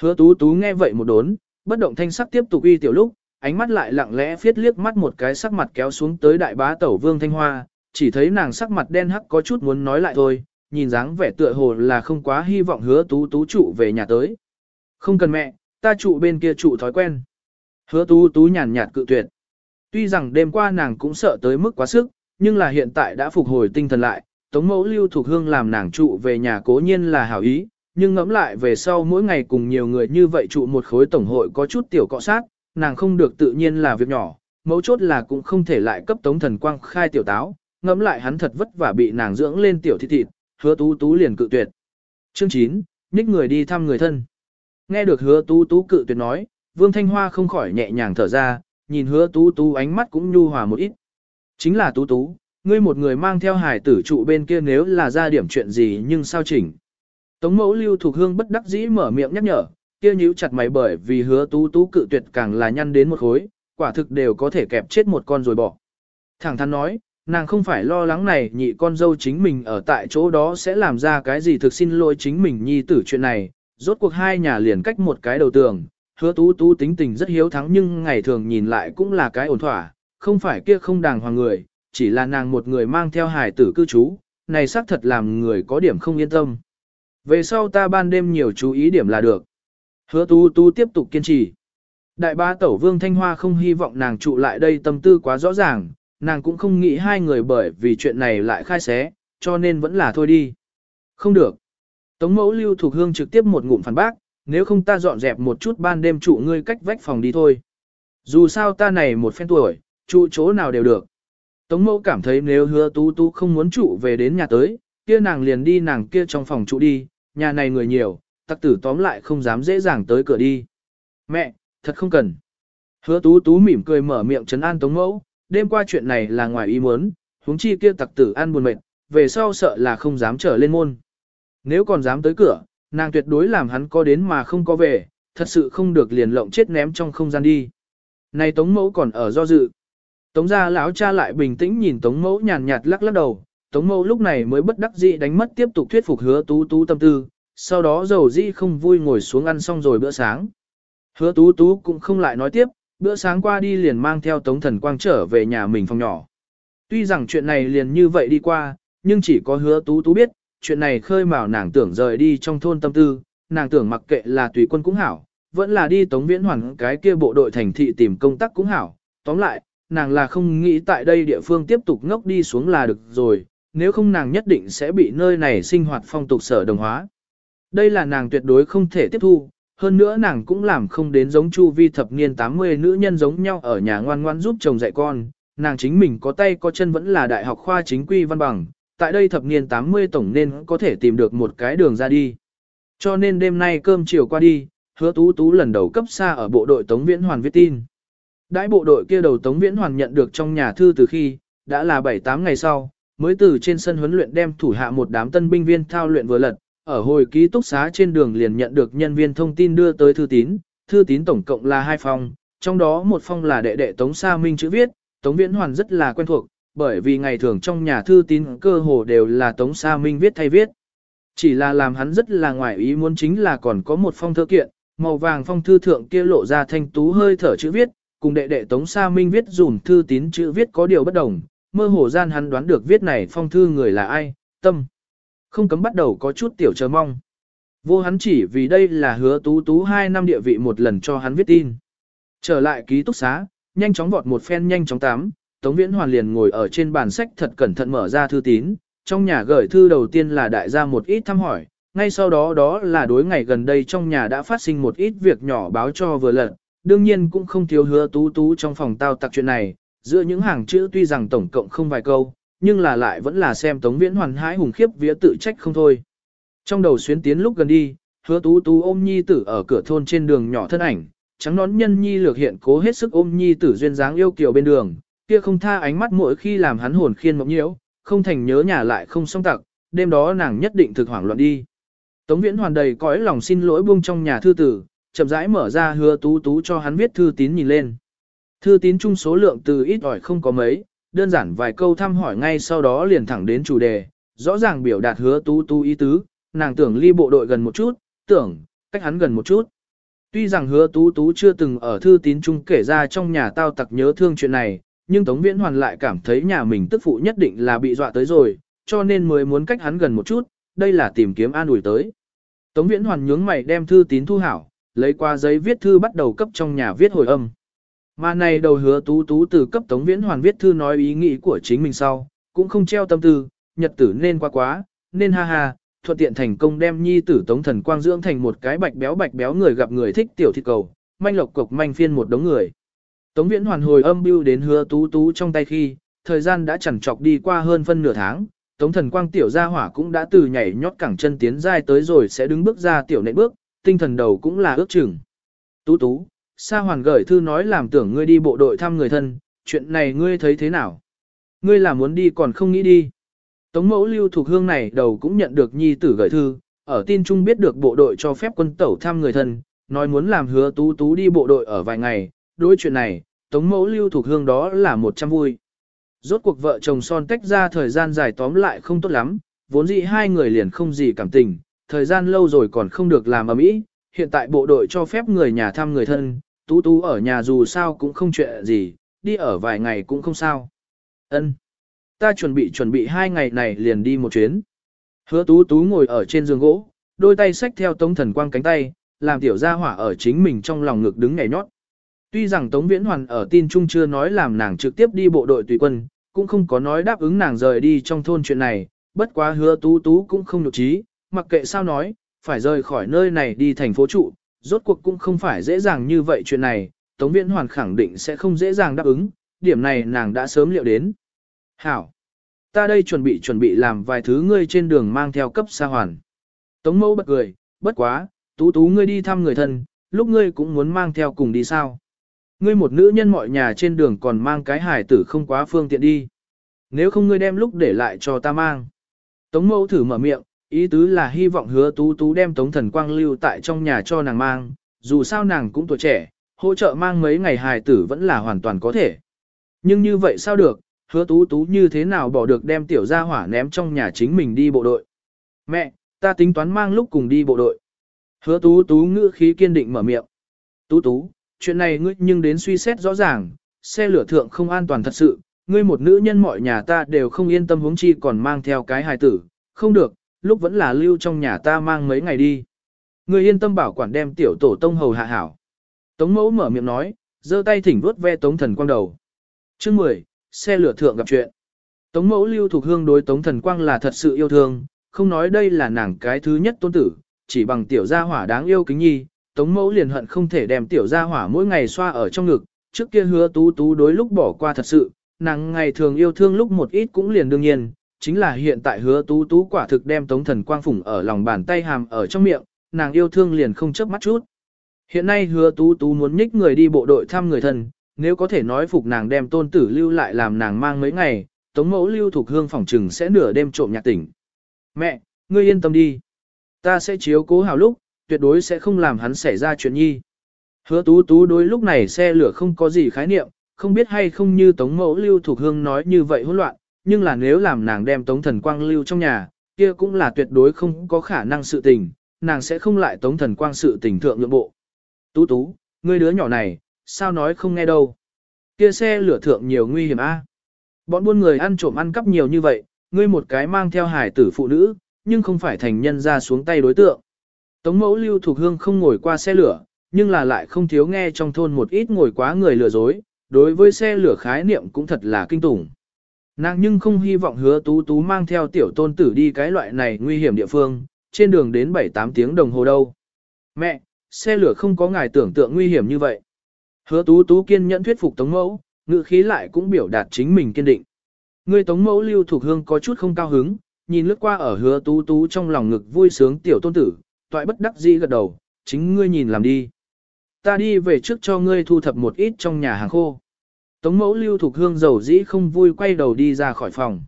Speaker 1: Hứa tú tú nghe vậy một đốn, bất động thanh sắc tiếp tục y tiểu lúc, ánh mắt lại lặng lẽ phiết liếc mắt một cái sắc mặt kéo xuống tới đại bá tẩu vương thanh hoa, chỉ thấy nàng sắc mặt đen hắc có chút muốn nói lại thôi, nhìn dáng vẻ tựa hồ là không quá hy vọng hứa tú tú trụ về nhà tới. Không cần mẹ, ta trụ bên kia trụ thói quen. Hứa tú tú nhàn nhạt cự tuyệt. Tuy rằng đêm qua nàng cũng sợ tới mức quá sức, nhưng là hiện tại đã phục hồi tinh thần lại, tống mẫu lưu thuộc hương làm nàng trụ về nhà cố nhiên là hảo ý, nhưng ngẫm lại về sau mỗi ngày cùng nhiều người như vậy trụ một khối tổng hội có chút tiểu cọ sát, nàng không được tự nhiên là việc nhỏ, mấu chốt là cũng không thể lại cấp tống thần quang khai tiểu táo, ngẫm lại hắn thật vất vả bị nàng dưỡng lên tiểu thịt thịt, hứa tú tú liền cự tuyệt. Chương 9, nhích người đi thăm người thân. Nghe được hứa tú tú cự tuyệt nói, Vương Thanh Hoa không khỏi nhẹ nhàng thở ra, nhìn hứa tú tú ánh mắt cũng nhu hòa một ít. Chính là tú tú, ngươi một người mang theo hải tử trụ bên kia nếu là ra điểm chuyện gì nhưng sao chỉnh. Tống mẫu lưu thuộc hương bất đắc dĩ mở miệng nhắc nhở, kia nhíu chặt mày bởi vì hứa tú tú cự tuyệt càng là nhăn đến một khối, quả thực đều có thể kẹp chết một con rồi bỏ. Thẳng thắn nói, nàng không phải lo lắng này nhị con dâu chính mình ở tại chỗ đó sẽ làm ra cái gì thực xin lỗi chính mình nhi tử chuyện này, rốt cuộc hai nhà liền cách một cái đầu tường, hứa tú tú tính tình rất hiếu thắng nhưng ngày thường nhìn lại cũng là cái ổn thỏa, không phải kia không đàng hoàng người, chỉ là nàng một người mang theo hài tử cư trú, này xác thật làm người có điểm không yên tâm. Về sau ta ban đêm nhiều chú ý điểm là được. Hứa tú tú tiếp tục kiên trì. Đại ba tẩu vương Thanh Hoa không hy vọng nàng trụ lại đây tâm tư quá rõ ràng, nàng cũng không nghĩ hai người bởi vì chuyện này lại khai xé, cho nên vẫn là thôi đi. Không được. Tống mẫu lưu thuộc hương trực tiếp một ngụm phản bác, nếu không ta dọn dẹp một chút ban đêm trụ ngươi cách vách phòng đi thôi. Dù sao ta này một phen tuổi, trụ chỗ nào đều được. Tống mẫu cảm thấy nếu hứa tú tú không muốn trụ về đến nhà tới, kia nàng liền đi nàng kia trong phòng trụ đi, nhà này người nhiều, tặc tử tóm lại không dám dễ dàng tới cửa đi. Mẹ, thật không cần. Hứa tú tú mỉm cười mở miệng trấn an tống mẫu, đêm qua chuyện này là ngoài ý muốn, huống chi kia tặc tử ăn buồn mệt, về sau sợ là không dám trở lên môn. Nếu còn dám tới cửa, nàng tuyệt đối làm hắn có đến mà không có về, thật sự không được liền lộng chết ném trong không gian đi. Này tống mẫu còn ở do dự. Tống gia lão cha lại bình tĩnh nhìn tống mẫu nhàn nhạt lắc lắc đầu, tống mẫu lúc này mới bất đắc dĩ đánh mất tiếp tục thuyết phục hứa tú tú tâm tư, sau đó dầu dĩ không vui ngồi xuống ăn xong rồi bữa sáng. Hứa tú tú cũng không lại nói tiếp, bữa sáng qua đi liền mang theo tống thần quang trở về nhà mình phòng nhỏ. Tuy rằng chuyện này liền như vậy đi qua, nhưng chỉ có hứa tú tú biết, chuyện này khơi mào nàng tưởng rời đi trong thôn tâm tư, nàng tưởng mặc kệ là tùy quân cũng hảo, vẫn là đi tống viễn hoàng cái kia bộ đội thành thị tìm công tác cũng hảo. Tóm lại, nàng là không nghĩ tại đây địa phương tiếp tục ngốc đi xuống là được rồi, nếu không nàng nhất định sẽ bị nơi này sinh hoạt phong tục sở đồng hóa. Đây là nàng tuyệt đối không thể tiếp thu, hơn nữa nàng cũng làm không đến giống Chu Vi thập niên 80 nữ nhân giống nhau ở nhà ngoan ngoan giúp chồng dạy con, nàng chính mình có tay có chân vẫn là đại học khoa chính quy văn bằng, tại đây thập niên 80 tổng nên có thể tìm được một cái đường ra đi. Cho nên đêm nay cơm chiều qua đi, hứa tú tú lần đầu cấp xa ở bộ đội Tống Viễn Hoàn viết tin. Đãi bộ đội kia đầu Tống Viễn Hoàn nhận được trong nhà thư từ khi, đã là 7-8 ngày sau, mới từ trên sân huấn luyện đem thủ hạ một đám tân binh viên thao luyện vừa lật, ở hồi ký túc xá trên đường liền nhận được nhân viên thông tin đưa tới thư tín, thư tín tổng cộng là hai phong, trong đó một phong là đệ đệ Tống Sa Minh chữ viết, Tống Viễn Hoàn rất là quen thuộc, bởi vì ngày thường trong nhà thư tín cơ hồ đều là Tống Sa Minh viết thay viết. Chỉ là làm hắn rất là ngoài ý muốn chính là còn có một phong thơ kiện, màu vàng phong thư thượng kia lộ ra thanh tú hơi thở chữ viết, cùng đệ đệ Tống Sa Minh viết dùm thư tín chữ viết có điều bất đồng, mơ hồ gian hắn đoán được viết này phong thư người là ai, tâm. Không cấm bắt đầu có chút tiểu chờ mong. Vô hắn chỉ vì đây là hứa tú tú hai năm địa vị một lần cho hắn viết tin. Trở lại ký túc xá, nhanh chóng vọt một phen nhanh chóng tám. Tống Viễn Hoàn liền ngồi ở trên bàn sách thật cẩn thận mở ra thư tín, trong nhà gửi thư đầu tiên là đại gia một ít thăm hỏi, ngay sau đó đó là đối ngày gần đây trong nhà đã phát sinh một ít việc nhỏ báo cho vừa lần. đương nhiên cũng không thiếu hứa tú tú trong phòng tao tặc chuyện này, giữa những hàng chữ tuy rằng tổng cộng không vài câu, nhưng là lại vẫn là xem Tống Viễn Hoàn hãi hùng khiếp vía tự trách không thôi. Trong đầu xuyến tiến lúc gần đi, hứa tú tú ôm nhi tử ở cửa thôn trên đường nhỏ thân ảnh, trắng nón nhân nhi lược hiện cố hết sức ôm nhi tử duyên dáng yêu kiều bên đường, kia không tha ánh mắt mỗi khi làm hắn hồn khiên mộng nhiễu, không thành nhớ nhà lại không xong tặc, đêm đó nàng nhất định thực hoảng loạn đi. Tống Viễn hoàn đầy cõi lòng xin lỗi buông trong nhà thư tử, chậm rãi mở ra hứa tú tú cho hắn viết thư tín nhìn lên. Thư tín chung số lượng từ ít ỏi không có mấy, đơn giản vài câu thăm hỏi ngay sau đó liền thẳng đến chủ đề, rõ ràng biểu đạt hứa tú tú ý tứ, nàng tưởng ly bộ đội gần một chút, tưởng, cách hắn gần một chút. Tuy rằng hứa tú tú chưa từng ở thư tín chung kể ra trong nhà tao tặc nhớ thương chuyện này, nhưng Tống Viễn Hoàn lại cảm thấy nhà mình tức phụ nhất định là bị dọa tới rồi, cho nên mới muốn cách hắn gần một chút, đây là tìm kiếm an ủi tới. Tống Viễn Hoàn nhướng mày đem thư tín thu hảo, lấy qua giấy viết thư bắt đầu cấp trong nhà viết hồi âm. Mà này đầu hứa tú tú từ cấp Tống Viễn Hoàn viết thư nói ý nghĩ của chính mình sau, cũng không treo tâm tư, nhật tử nên qua quá, nên ha ha, thuận tiện thành công đem nhi tử Tống Thần Quang dưỡng thành một cái bạch béo bạch béo người gặp người thích tiểu thịt cầu, manh lộc cục manh phiên một đống người. Tống Viễn Hoàn hồi âm bưu đến hứa tú tú trong tay khi, thời gian đã chẳng chọc đi qua hơn phân nửa tháng, Tống Thần Quang tiểu gia hỏa cũng đã từ nhảy nhót cẳng chân tiến giai tới rồi sẽ đứng bước ra tiểu nệ bước, tinh thần đầu cũng là ước chừng. Tú tú, Sa Hoàn gửi thư nói làm tưởng ngươi đi bộ đội thăm người thân, chuyện này ngươi thấy thế nào? Ngươi là muốn đi còn không nghĩ đi. Tống mẫu lưu thuộc hương này đầu cũng nhận được nhi tử gửi thư, ở tin trung biết được bộ đội cho phép quân tẩu thăm người thân, nói muốn làm hứa tú tú đi bộ đội ở vài ngày, đối chuyện này, tống mẫu lưu thuộc hương đó là một trăm vui. Rốt cuộc vợ chồng son tách ra thời gian dài tóm lại không tốt lắm, vốn dĩ hai người liền không gì cảm tình, thời gian lâu rồi còn không được làm ở mỹ. hiện tại bộ đội cho phép người nhà thăm người thân, tú tú ở nhà dù sao cũng không chuyện gì, đi ở vài ngày cũng không sao. Ân, Ta chuẩn bị chuẩn bị hai ngày này liền đi một chuyến. Hứa tú tú ngồi ở trên giường gỗ, đôi tay xách theo tống thần quang cánh tay, làm tiểu gia hỏa ở chính mình trong lòng ngực đứng nhảy nhót. Tuy rằng Tống Viễn Hoàn ở tin trung chưa nói làm nàng trực tiếp đi bộ đội tùy quân, cũng không có nói đáp ứng nàng rời đi trong thôn chuyện này, bất quá hứa tú tú cũng không nhục trí, mặc kệ sao nói, phải rời khỏi nơi này đi thành phố trụ, rốt cuộc cũng không phải dễ dàng như vậy chuyện này, Tống Viễn Hoàn khẳng định sẽ không dễ dàng đáp ứng, điểm này nàng đã sớm liệu đến. Hảo! Ta đây chuẩn bị chuẩn bị làm vài thứ ngươi trên đường mang theo cấp xa hoàn. Tống mẫu bật cười, bất quá, tú tú ngươi đi thăm người thân, lúc ngươi cũng muốn mang theo cùng đi sao. Ngươi một nữ nhân mọi nhà trên đường còn mang cái hải tử không quá phương tiện đi. Nếu không ngươi đem lúc để lại cho ta mang. Tống mẫu thử mở miệng, ý tứ là hy vọng hứa tú tú đem tống thần quang lưu tại trong nhà cho nàng mang, dù sao nàng cũng tuổi trẻ, hỗ trợ mang mấy ngày hài tử vẫn là hoàn toàn có thể. Nhưng như vậy sao được, hứa tú tú như thế nào bỏ được đem tiểu gia hỏa ném trong nhà chính mình đi bộ đội. Mẹ, ta tính toán mang lúc cùng đi bộ đội. Hứa tú tú ngữ khí kiên định mở miệng. Tú tú, chuyện này ngươi nhưng đến suy xét rõ ràng, xe lửa thượng không an toàn thật sự, ngươi một nữ nhân mọi nhà ta đều không yên tâm huống chi còn mang theo cái hài tử, không được, lúc vẫn là lưu trong nhà ta mang mấy ngày đi. người yên tâm bảo quản đem tiểu tổ tông hầu hạ hảo. Tống mẫu mở miệng nói, giơ tay thỉnh vuốt ve tống thần quang đầu. Chương 10, xe lửa thượng gặp chuyện. Tống mẫu lưu thuộc hương đối tống thần quang là thật sự yêu thương, không nói đây là nàng cái thứ nhất tôn tử, chỉ bằng tiểu gia hỏa đáng yêu kính nhi, tống mẫu liền hận không thể đem tiểu gia hỏa mỗi ngày xoa ở trong ngực, trước kia hứa tú tú đối lúc bỏ qua thật sự, nàng ngày thường yêu thương lúc một ít cũng liền đương nhiên, chính là hiện tại hứa tú tú quả thực đem tống thần quang phủng ở lòng bàn tay hàm ở trong miệng, nàng yêu thương liền không chớp mắt chút. Hiện nay hứa tú tú muốn nhích người đi bộ đội thăm người thân, nếu có thể nói phục nàng đem tôn tử lưu lại làm nàng mang mấy ngày, tống mẫu lưu thuộc hương phòng trừng sẽ nửa đêm trộm nhạc tỉnh. Mẹ, ngươi yên tâm đi. Ta sẽ chiếu cố hào lúc, tuyệt đối sẽ không làm hắn xảy ra chuyện nhi. Hứa tú tú đối lúc này xe lửa không có gì khái niệm, không biết hay không như tống mẫu lưu thuộc hương nói như vậy hỗn loạn, nhưng là nếu làm nàng đem tống thần quang lưu trong nhà, kia cũng là tuyệt đối không có khả năng sự tình, nàng sẽ không lại tống thần quang sự tình thượng nhượng bộ. Tú tú, ngươi đứa nhỏ này, sao nói không nghe đâu. Kia xe lửa thượng nhiều nguy hiểm a. À? Bọn buôn người ăn trộm ăn cắp nhiều như vậy, ngươi một cái mang theo hải tử phụ nữ, nhưng không phải thành nhân ra xuống tay đối tượng. Tống mẫu lưu thuộc hương không ngồi qua xe lửa, nhưng là lại không thiếu nghe trong thôn một ít ngồi quá người lừa dối, đối với xe lửa khái niệm cũng thật là kinh tủng. Nàng nhưng không hy vọng hứa tú tú mang theo tiểu tôn tử đi cái loại này nguy hiểm địa phương, trên đường đến 7-8 tiếng đồng hồ đâu. Mẹ, xe lửa không có ngài tưởng tượng nguy hiểm như vậy. Hứa tú tú kiên nhẫn thuyết phục tống mẫu, ngữ khí lại cũng biểu đạt chính mình kiên định. Người tống mẫu lưu thuộc hương có chút không cao hứng, nhìn lướt qua ở hứa tú tú trong lòng ngực vui sướng tiểu tôn tử, toại bất đắc dĩ gật đầu, chính ngươi nhìn làm đi. Ta đi về trước cho ngươi thu thập một ít trong nhà hàng khô. Tống mẫu lưu thuộc hương dầu dĩ không vui quay đầu đi ra khỏi phòng.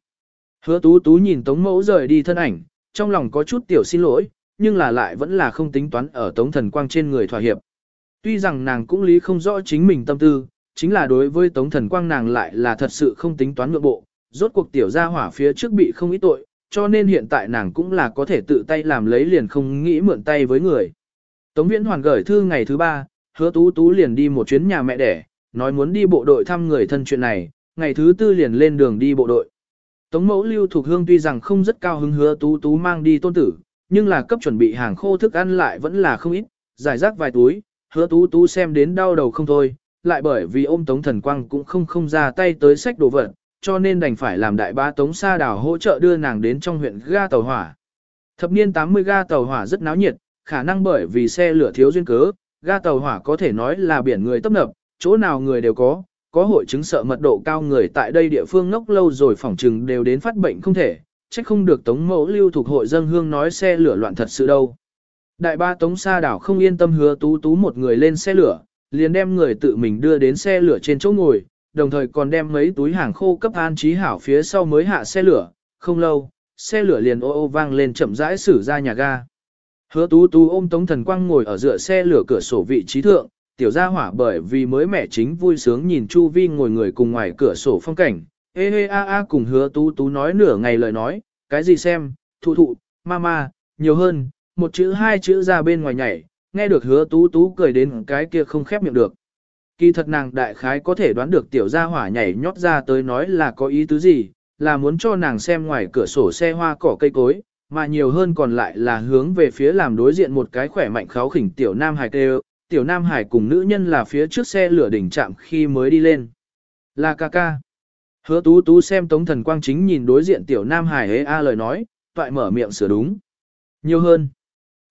Speaker 1: Hứa tú tú nhìn tống mẫu rời đi thân ảnh, trong lòng có chút tiểu xin lỗi, nhưng là lại vẫn là không tính toán ở tống thần quang trên người thỏa hiệp. Tuy rằng nàng cũng lý không rõ chính mình tâm tư, chính là đối với tống thần quang nàng lại là thật sự không tính toán ngược bộ, rốt cuộc tiểu gia hỏa phía trước bị không ít tội, cho nên hiện tại nàng cũng là có thể tự tay làm lấy liền không nghĩ mượn tay với người. Tống Viễn Hoàn gửi thư ngày thứ ba, hứa tú tú liền đi một chuyến nhà mẹ đẻ, nói muốn đi bộ đội thăm người thân chuyện này, ngày thứ tư liền lên đường đi bộ đội. Tống mẫu lưu thuộc hương tuy rằng không rất cao hứng hứa tú tú mang đi tôn tử, nhưng là cấp chuẩn bị hàng khô thức ăn lại vẫn là không ít, giải rác vài túi, hứa tú tú xem đến đau đầu không thôi, lại bởi vì ôm tống thần quang cũng không không ra tay tới sách đồ vật, cho nên đành phải làm đại bá tống sa đảo hỗ trợ đưa nàng đến trong huyện ga tàu hỏa. Thập niên 80 ga tàu hỏa rất náo nhiệt, khả năng bởi vì xe lửa thiếu duyên cớ, ga tàu hỏa có thể nói là biển người tấp nập, chỗ nào người đều có, có hội chứng sợ mật độ cao người tại đây địa phương ngốc lâu rồi phỏng trừng đều đến phát bệnh không thể, trách không được Tống Mẫu Lưu thuộc hội dân hương nói xe lửa loạn thật sự đâu. Đại ba Tống Sa đảo không yên tâm hứa tú tú một người lên xe lửa, liền đem người tự mình đưa đến xe lửa trên chỗ ngồi, đồng thời còn đem mấy túi hàng khô cấp an trí hảo phía sau mới hạ xe lửa, không lâu, xe lửa liền ô ô vang lên chậm rãi xử ra nhà ga. Hứa tú tú ôm Tống Thần Quang ngồi ở dựa xe lửa cửa sổ vị trí thượng, tiểu gia hỏa bởi vì mới mẻ chính vui sướng nhìn Chu Vi ngồi người cùng ngoài cửa sổ phong cảnh, ê ê a a cùng hứa tú tú nói nửa ngày lời nói, cái gì xem, thụ thụ, mama, nhiều hơn, một chữ hai chữ ra bên ngoài nhảy, nghe được hứa tú tú cười đến cái kia không khép miệng được. Kỳ thật nàng đại khái có thể đoán được tiểu gia hỏa nhảy nhót ra tới nói là có ý tứ gì, là muốn cho nàng xem ngoài cửa sổ xe hoa cỏ cây cối, mà nhiều hơn còn lại là hướng về phía làm đối diện một cái khỏe mạnh kháo khỉnh tiểu nam hải kêu, tiểu nam hải cùng nữ nhân là phía trước xe lửa đỉnh chạm khi mới đi lên. Là ca ca. Hứa tú tú xem tống thần quang chính nhìn đối diện tiểu nam hải hế a lời nói, toại mở miệng sửa đúng. Nhiều hơn.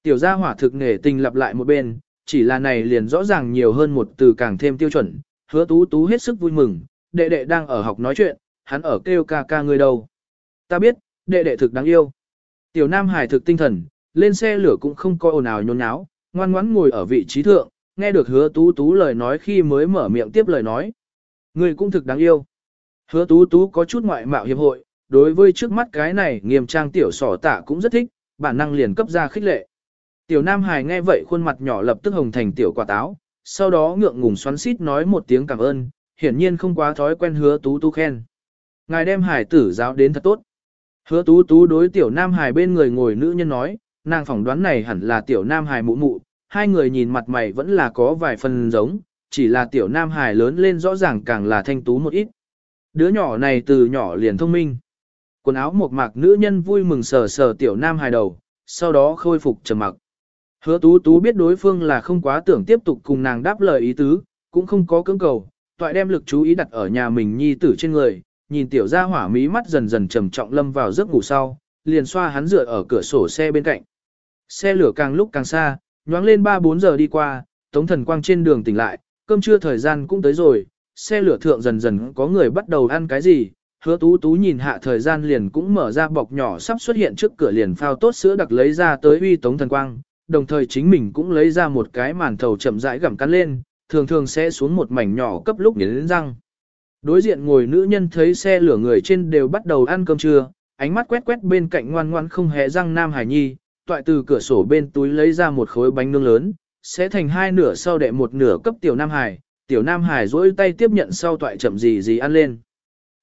Speaker 1: Tiểu gia hỏa thực nghề tình lặp lại một bên, chỉ là này liền rõ ràng nhiều hơn một từ càng thêm tiêu chuẩn. Hứa tú tú hết sức vui mừng, đệ đệ đang ở học nói chuyện, hắn ở kêu ca ca người đâu. Ta biết, đệ đệ thực đáng yêu. Tiểu nam hải thực tinh thần, lên xe lửa cũng không coi ồn ào nhốn nháo, ngoan ngoãn ngồi ở vị trí thượng, nghe được hứa tú tú lời nói khi mới mở miệng tiếp lời nói. Người cũng thực đáng yêu. Hứa tú tú có chút ngoại mạo hiệp hội, đối với trước mắt cái này nghiêm trang tiểu sỏ tạ cũng rất thích, bản năng liền cấp ra khích lệ. Tiểu Nam Hải nghe vậy khuôn mặt nhỏ lập tức hồng thành tiểu quả táo, sau đó ngượng ngùng xoắn xít nói một tiếng cảm ơn, hiển nhiên không quá thói quen hứa tú tú khen. Ngài đem hải tử giáo đến thật tốt. Hứa tú tú đối tiểu Nam Hải bên người ngồi nữ nhân nói, nàng phỏng đoán này hẳn là tiểu Nam Hải mụ mụ, hai người nhìn mặt mày vẫn là có vài phần giống, chỉ là tiểu Nam Hải lớn lên rõ ràng càng là thanh tú một ít. Đứa nhỏ này từ nhỏ liền thông minh. Quần áo một mạc nữ nhân vui mừng sờ sờ tiểu Nam Hải đầu, sau đó khôi phục trầm mặc. Hứa tú tú biết đối phương là không quá tưởng tiếp tục cùng nàng đáp lời ý tứ, cũng không có cưỡng cầu, toại đem lực chú ý đặt ở nhà mình nhi tử trên người, nhìn tiểu gia hỏa mí mắt dần dần trầm trọng lâm vào giấc ngủ sau, liền xoa hắn dựa ở cửa sổ xe bên cạnh. Xe lửa càng lúc càng xa, nhoáng lên 3-4 giờ đi qua, tống thần quang trên đường tỉnh lại, cơm trưa thời gian cũng tới rồi, xe lửa thượng dần dần có người bắt đầu ăn cái gì, hứa tú tú nhìn hạ thời gian liền cũng mở ra bọc nhỏ sắp xuất hiện trước cửa liền phao tốt sữa đặc lấy ra tới uy tống thần quang, đồng thời chính mình cũng lấy ra một cái màn thầu chậm rãi gặm cắn lên, thường thường sẽ xuống một mảnh nhỏ cấp lúc nhến răng. Đối diện ngồi nữ nhân thấy xe lửa người trên đều bắt đầu ăn cơm trưa, ánh mắt quét quét bên cạnh ngoan ngoan không hề răng Nam Hải Nhi, toại từ cửa sổ bên túi lấy ra một khối bánh nướng lớn, sẽ thành hai nửa sau đệ một nửa cấp tiểu Nam Hải, tiểu Nam Hải duỗi tay tiếp nhận sau toại chậm gì gì ăn lên.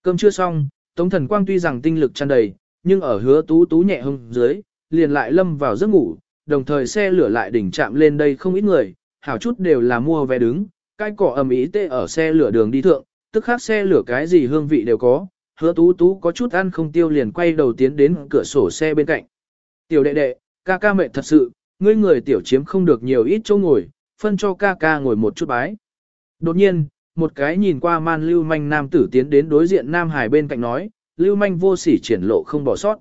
Speaker 1: Cơm chưa xong, Tống Thần Quang tuy rằng tinh lực tràn đầy, nhưng ở hứa tú tú nhẹ hông dưới, liền lại lâm vào giấc ngủ, đồng thời xe lửa lại đỉnh chạm lên đây không ít người, hảo chút đều là mua vé đứng, cái cỏ ầm ý tê ở xe lửa đường đi thượng, tức khác xe lửa cái gì hương vị đều có, hứa tú tú có chút ăn không tiêu liền quay đầu tiến đến cửa sổ xe bên cạnh. Tiểu đệ đệ, ca ca mệt thật sự, ngươi người tiểu chiếm không được nhiều ít chỗ ngồi, phân cho ca ca ngồi một chút bái. Đột nhiên, một cái nhìn qua man lưu manh nam tử tiến đến đối diện nam hải bên cạnh nói, lưu manh vô sỉ triển lộ không bỏ sót.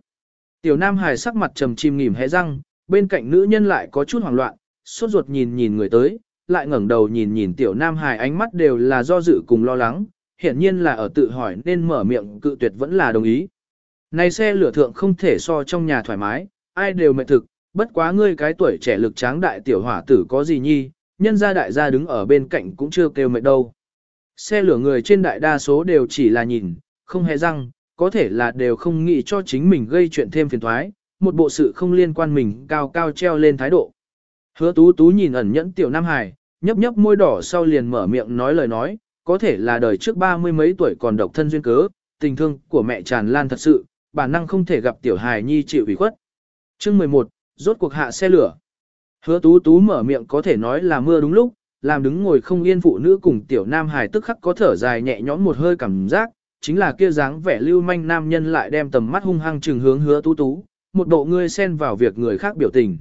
Speaker 1: Tiểu nam hải sắc mặt trầm chìm nghỉm hé răng, bên cạnh nữ nhân lại có chút hoảng loạn, sốt ruột nhìn nhìn người tới, lại ngẩng đầu nhìn nhìn tiểu nam Hải ánh mắt đều là do dự cùng lo lắng, hiển nhiên là ở tự hỏi nên mở miệng cự tuyệt vẫn là đồng ý. Này xe lửa thượng không thể so trong nhà thoải mái, ai đều mệt thực, bất quá ngươi cái tuổi trẻ lực tráng đại tiểu hỏa tử có gì nhi, nhân gia đại gia đứng ở bên cạnh cũng chưa kêu mệt đâu. Xe lửa người trên đại đa số đều chỉ là nhìn, không hề răng, có thể là đều không nghĩ cho chính mình gây chuyện thêm phiền thoái, một bộ sự không liên quan mình cao cao treo lên thái độ. Hứa tú tú nhìn ẩn nhẫn tiểu Nam Hải, nhấp nhấp môi đỏ sau liền mở miệng nói lời nói, có thể là đời trước ba mươi mấy tuổi còn độc thân duyên cớ, tình thương của mẹ tràn lan thật sự, bản năng không thể gặp tiểu hài nhi chịu ủy khuất. Chương 11, rốt cuộc hạ xe lửa. Hứa tú tú mở miệng có thể nói là mưa đúng lúc, làm đứng ngồi không yên phụ nữ cùng tiểu nam hài tức khắc có thở dài nhẹ nhõm một hơi cảm giác, chính là kia dáng vẻ lưu manh nam nhân lại đem tầm mắt hung hăng trừng hướng hứa tú tú, một bộ ngươi xen vào việc người khác biểu tình.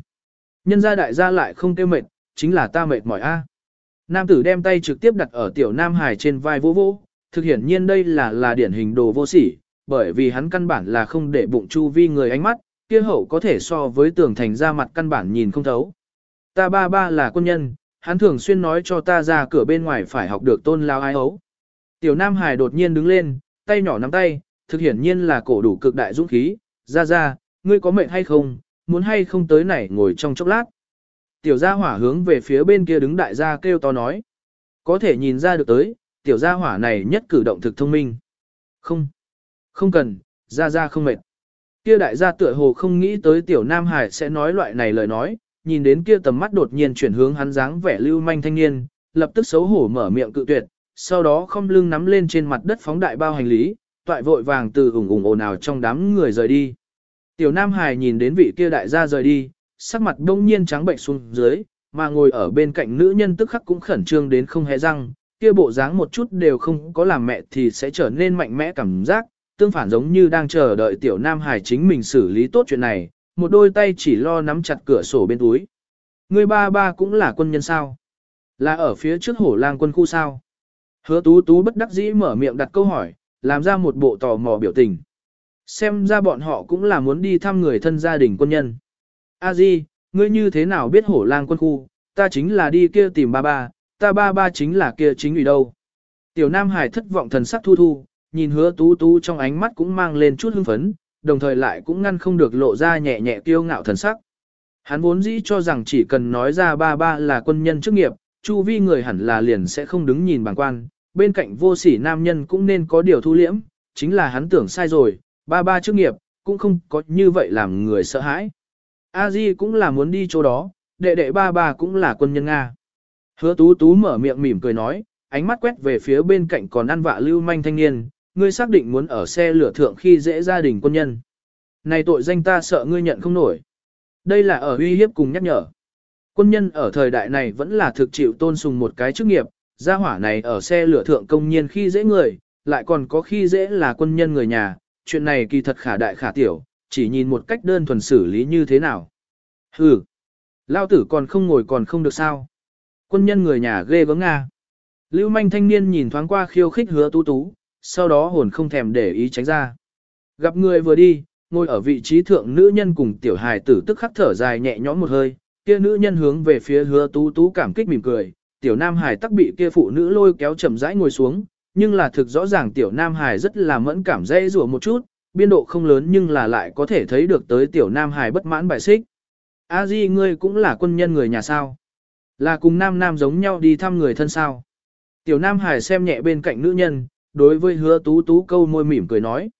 Speaker 1: Nhân gia đại gia lại không kêu mệt, chính là ta mệt mỏi a. Nam tử đem tay trực tiếp đặt ở tiểu nam hài trên vai vô vô, thực hiển nhiên đây là là điển hình đồ vô sỉ, bởi vì hắn căn bản là không để bụng chu vi người ánh mắt, kia hậu có thể so với tường thành ra mặt căn bản nhìn không thấu. Ta ba ba là quân nhân, hắn thường xuyên nói cho ta ra cửa bên ngoài phải học được tôn lao ai ấu. Tiểu Nam Hải đột nhiên đứng lên, tay nhỏ nắm tay, thực hiển nhiên là cổ đủ cực đại dũng khí, ra ra, ngươi có mệnh hay không, muốn hay không tới này ngồi trong chốc lát. Tiểu gia hỏa hướng về phía bên kia đứng đại gia kêu to nói. Có thể nhìn ra được tới, tiểu gia hỏa này nhất cử động thực thông minh. Không, không cần, ra ra không mệt. Kia đại gia tựa hồ không nghĩ tới tiểu Nam Hải sẽ nói loại này lời nói, nhìn đến kia tầm mắt đột nhiên chuyển hướng hắn dáng vẻ lưu manh thanh niên, lập tức xấu hổ mở miệng cự tuyệt, sau đó không lưng nắm lên trên mặt đất phóng đại bao hành lý, toại vội vàng từ ủng ủng ồn ào trong đám người rời đi. Tiểu Nam Hải nhìn đến vị kia đại gia rời đi, sắc mặt đông nhiên trắng bệnh xuống dưới, mà ngồi ở bên cạnh nữ nhân tức khắc cũng khẩn trương đến không hề răng, kia bộ dáng một chút đều không có làm mẹ thì sẽ trở nên mạnh mẽ cảm giác, tương phản giống như đang chờ đợi tiểu Nam Hải chính mình xử lý tốt chuyện này, một đôi tay chỉ lo nắm chặt cửa sổ bên túi. Người ba ba cũng là quân nhân sao? Là ở phía trước hổ lang quân khu sao? Hứa tú tú bất đắc dĩ mở miệng đặt câu hỏi, làm ra một bộ tò mò biểu tình. Xem ra bọn họ cũng là muốn đi thăm người thân gia đình quân nhân. A Di, ngươi như thế nào biết hổ lang quân khu, ta chính là đi kia tìm ba ba, ta ba ba chính là kia chính ủy đâu. Tiểu Nam Hải thất vọng thần sắc thu thu, nhìn hứa tú tú trong ánh mắt cũng mang lên chút hưng phấn, đồng thời lại cũng ngăn không được lộ ra nhẹ nhẹ kiêu ngạo thần sắc. Hắn vốn dĩ cho rằng chỉ cần nói ra ba ba là quân nhân chức nghiệp, chu vi người hẳn là liền sẽ không đứng nhìn bằng quan, bên cạnh vô sỉ nam nhân cũng nên có điều thu liễm, chính là hắn tưởng sai rồi, ba ba chức nghiệp, cũng không có như vậy làm người sợ hãi. A Di cũng là muốn đi chỗ đó, đệ đệ ba ba cũng là quân nhân Nga. Hứa tú tú mở miệng mỉm cười nói, ánh mắt quét về phía bên cạnh còn ăn vạ lưu manh thanh niên, ngươi xác định muốn ở xe lửa thượng khi dễ gia đình quân nhân. Này tội danh ta sợ ngươi nhận không nổi. Đây là ở uy hiếp cùng nhắc nhở. Quân nhân ở thời đại này vẫn là thực chịu tôn sùng một cái chức nghiệp, gia hỏa này ở xe lửa thượng công nhiên khi dễ người, lại còn có khi dễ là quân nhân người nhà, chuyện này kỳ thật khả đại khả tiểu, chỉ nhìn một cách đơn thuần xử lý như thế nào. Hừ, lao tử còn không ngồi còn không được sao. Quân nhân người nhà ghê gớm Nga. Lưu manh thanh niên nhìn thoáng qua khiêu khích hứa tú tú, sau đó hồn không thèm để ý tránh ra. Gặp người vừa đi, ngồi ở vị trí thượng nữ nhân cùng tiểu hài tử tức khắc thở dài nhẹ nhõm một hơi, kia nữ nhân hướng về phía hứa tú tú cảm kích mỉm cười, tiểu nam hài tắc bị kia phụ nữ lôi kéo chậm rãi ngồi xuống, nhưng là thực rõ ràng tiểu nam hài rất là mẫn cảm dây rủa một chút, biên độ không lớn nhưng là lại có thể thấy được tới tiểu nam hài bất mãn bài xích. A di ngươi cũng là quân nhân người nhà sao? Là cùng nam nam giống nhau đi thăm người thân sao? Tiểu nam hài xem nhẹ bên cạnh nữ nhân, đối với hứa tú tú câu môi mỉm cười nói.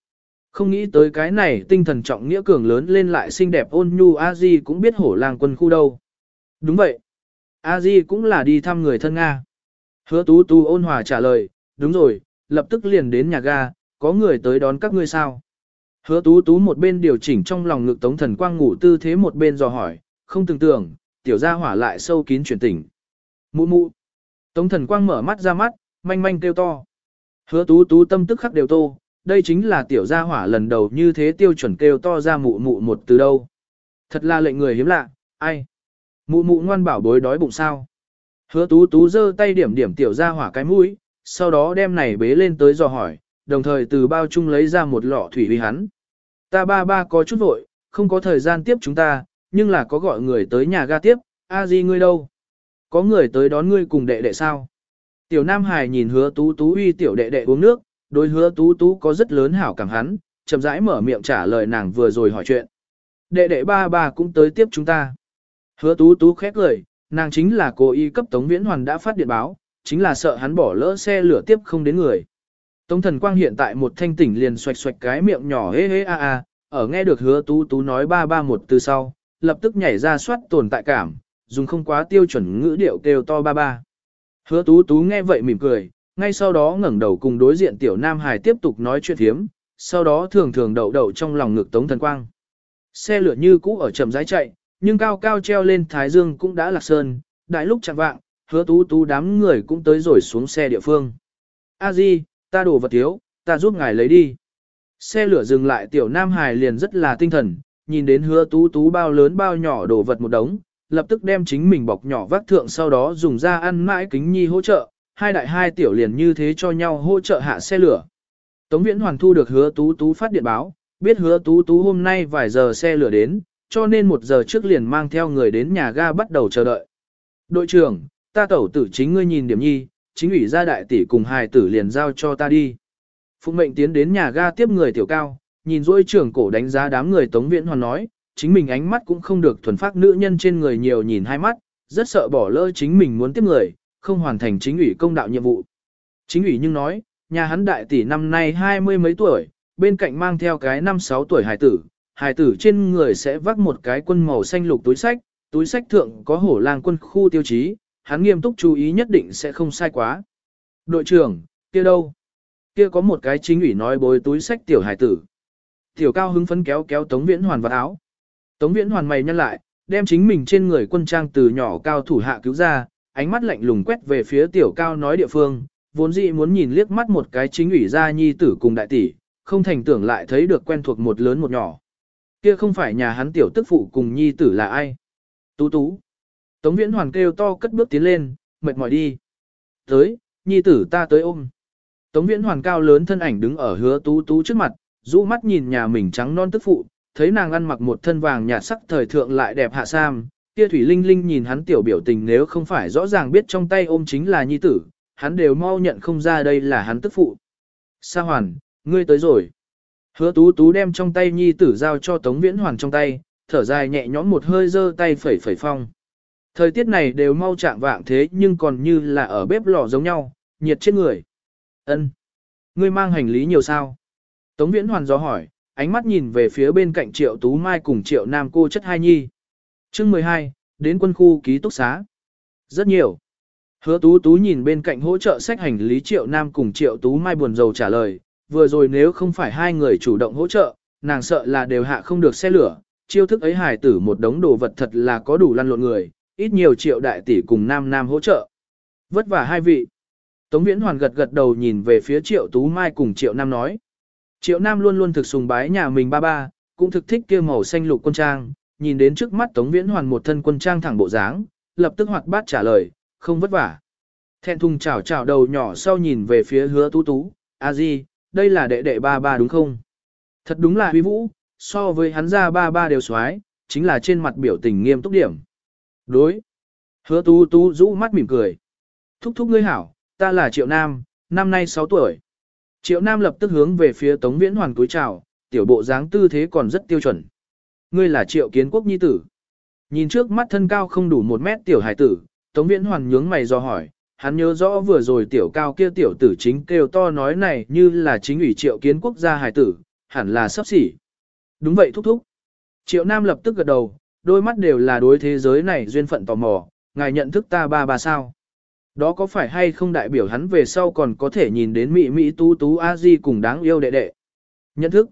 Speaker 1: Không nghĩ tới cái này tinh thần trọng nghĩa cường lớn lên lại xinh đẹp ôn nhu a di cũng biết hổ làng quân khu đâu. Đúng vậy. a di cũng là đi thăm người thân Nga. Hứa tú tú ôn hòa trả lời, đúng rồi, lập tức liền đến nhà ga, có người tới đón các ngươi sao. Hứa tú tú một bên điều chỉnh trong lòng ngực tống thần quang ngủ tư thế một bên dò hỏi, không tưởng tưởng, tiểu gia hỏa lại sâu kín chuyển tỉnh. Mụ mụ. Tống thần quang mở mắt ra mắt, manh manh kêu to. Hứa tú tú tâm tức khắc đều tô, đây chính là tiểu gia hỏa lần đầu như thế tiêu chuẩn kêu to ra mụ mụ một từ đâu. Thật là lệnh người hiếm lạ, ai? Mụ mụ ngoan bảo bối đói bụng sao? Hứa tú tú giơ tay điểm điểm tiểu gia hỏa cái mũi, sau đó đem này bế lên tới dò hỏi, đồng thời từ bao chung lấy ra một lọ thủy uy hắn. Ta ba ba có chút vội, không có thời gian tiếp chúng ta, nhưng là có gọi người tới nhà ga tiếp, a di ngươi đâu? Có người tới đón ngươi cùng đệ đệ sao? Tiểu Nam Hải nhìn hứa tú tú uy tiểu đệ đệ uống nước, đối hứa tú tú có rất lớn hảo cảm hắn, chậm rãi mở miệng trả lời nàng vừa rồi hỏi chuyện. Đệ đệ ba ba cũng tới tiếp chúng ta. Hứa tú tú khét lời, nàng chính là cô y cấp Tống Viễn Hoàn đã phát điện báo, chính là sợ hắn bỏ lỡ xe lửa tiếp không đến người. Tống thần quang hiện tại một thanh tỉnh liền xoạch xoạch cái miệng nhỏ hê hê a a, ở nghe được hứa tú tú nói ba ba một từ sau, lập tức nhảy ra soát tồn tại cảm, dùng không quá tiêu chuẩn ngữ điệu kêu to ba ba. Hứa tú tú nghe vậy mỉm cười, ngay sau đó ngẩng đầu cùng đối diện tiểu nam hải tiếp tục nói chuyện thiếm, sau đó thường thường đậu đậu trong lòng ngực tống thần quang. Xe lửa như cũ ở chậm rãi chạy, nhưng cao cao treo lên Thái Dương cũng đã lạc sơn, đại lúc chẳng vạng, hứa tú tú đám người cũng tới rồi xuống xe địa phương. A Di, ta đổ vật thiếu, ta giúp ngài lấy đi. Xe lửa dừng lại tiểu Nam Hải liền rất là tinh thần, nhìn đến hứa tú tú bao lớn bao nhỏ đổ vật một đống, lập tức đem chính mình bọc nhỏ vác thượng sau đó dùng ra ăn mãi kính nhi hỗ trợ, hai đại hai tiểu liền như thế cho nhau hỗ trợ hạ xe lửa. Tống Viễn Hoàn thu được hứa tú tú phát điện báo, biết hứa tú tú hôm nay vài giờ xe lửa đến, cho nên một giờ trước liền mang theo người đến nhà ga bắt đầu chờ đợi. Đội trưởng, ta tẩu tử chính ngươi nhìn điểm nhi, chính ủy gia đại tỷ cùng hài tử liền giao cho ta đi. Phụng mệnh tiến đến nhà ga tiếp người tiểu cao, nhìn dôi trưởng cổ đánh giá đám người Tống Viễn Hoàn nói, chính mình ánh mắt cũng không được thuần phát nữ nhân trên người nhiều nhìn hai mắt, rất sợ bỏ lỡ chính mình muốn tiếp người, không hoàn thành chính ủy công đạo nhiệm vụ. Chính ủy nhưng nói, nhà hắn đại tỷ năm nay hai mươi mấy tuổi, bên cạnh mang theo cái năm sáu tuổi hài tử, hài tử trên người sẽ vác một cái quân màu xanh lục túi sách, túi sách thượng có hổ lang quân khu tiêu chí, hắn nghiêm túc chú ý nhất định sẽ không sai quá. Đội trưởng, kia đâu? Kia có một cái chính ủy nói bối túi sách tiểu hài tử. Tiểu cao hứng phấn kéo kéo Tống Viễn Hoàn vào áo. Tống Viễn Hoàn mày nhăn lại, đem chính mình trên người quân trang từ nhỏ cao thủ hạ cứu ra, ánh mắt lạnh lùng quét về phía tiểu cao nói địa phương, vốn dĩ muốn nhìn liếc mắt một cái chính ủy gia nhi tử cùng đại tỷ, không thành tưởng lại thấy được quen thuộc một lớn một nhỏ. Kia không phải nhà hắn tiểu tức phụ cùng nhi tử là ai? Tú tú. Tống viễn hoàn kêu to cất bước tiến lên, mệt mỏi đi. Tới, nhi tử ta tới ôm. Tống viễn hoàn cao lớn thân ảnh đứng ở hứa tú tú trước mặt, rũ mắt nhìn nhà mình trắng non tức phụ, thấy nàng ăn mặc một thân vàng nhạt sắc thời thượng lại đẹp hạ sam. Kia Thủy Linh Linh nhìn hắn tiểu biểu tình nếu không phải rõ ràng biết trong tay ôm chính là nhi tử, hắn đều mau nhận không ra đây là hắn tức phụ. Sa hoàn, ngươi tới rồi. Hứa tú tú đem trong tay nhi tử giao cho Tống Viễn Hoàn trong tay, thở dài nhẹ nhõm một hơi giơ tay phẩy phẩy phong. Thời tiết này đều mau chạm vạng thế nhưng còn như là ở bếp lò giống nhau, nhiệt chết người. Ân, Ngươi mang hành lý nhiều sao? Tống Viễn Hoàn gió hỏi, ánh mắt nhìn về phía bên cạnh Triệu Tú Mai cùng Triệu Nam cô chất hai nhi. chương 12, đến quân khu ký túc xá. Rất nhiều. Hứa Tú Tú nhìn bên cạnh hỗ trợ sách hành lý Triệu Nam cùng Triệu Tú Mai buồn rầu trả lời, vừa rồi nếu không phải hai người chủ động hỗ trợ, nàng sợ là đều hạ không được xe lửa, chiêu thức ấy hài tử một đống đồ vật thật là có đủ lăn lộn người, ít nhiều triệu đại tỷ cùng nam nam hỗ trợ. Vất vả hai vị. Tống Viễn Hoàn gật gật đầu nhìn về phía triệu Tú Mai cùng triệu nam nói. Triệu nam luôn luôn thực sùng bái nhà mình ba ba, cũng thực thích kia màu xanh lục quân trang, nhìn đến trước mắt Tống Viễn Hoàn một thân quân trang thẳng bộ dáng, lập tức hoạt bát trả lời, không vất vả. Thẹn thùng chào chào đầu nhỏ sau nhìn về phía hứa tú tú, a di, đây là đệ đệ ba ba đúng không? Thật đúng là huy vũ, so với hắn ra ba ba đều xoái, chính là trên mặt biểu tình nghiêm túc điểm. Đối. Hứa tú tú rũ mắt mỉm cười. Thúc thúc ngươi hảo, ta là Triệu Nam, năm nay 6 tuổi. Triệu Nam lập tức hướng về phía Tống Viễn Hoàn cúi chào, tiểu bộ dáng tư thế còn rất tiêu chuẩn. Ngươi là Triệu Kiến Quốc Nhi Tử. Nhìn trước mắt thân cao không đủ một mét tiểu hải tử, Tống Viễn Hoàn nhướng mày do hỏi, hắn nhớ rõ vừa rồi tiểu cao kia tiểu tử chính kêu to nói này như là chính ủy Triệu Kiến Quốc gia hải tử, hẳn là sắp xỉ. Đúng vậy thúc thúc. Triệu Nam lập tức gật đầu, đôi mắt đều là đối thế giới này duyên phận tò mò, ngài nhận thức ta ba bà sao. Đó có phải hay không đại biểu hắn về sau còn có thể nhìn đến Mỹ Mỹ tú tú a di cùng đáng yêu đệ đệ. Nhận thức.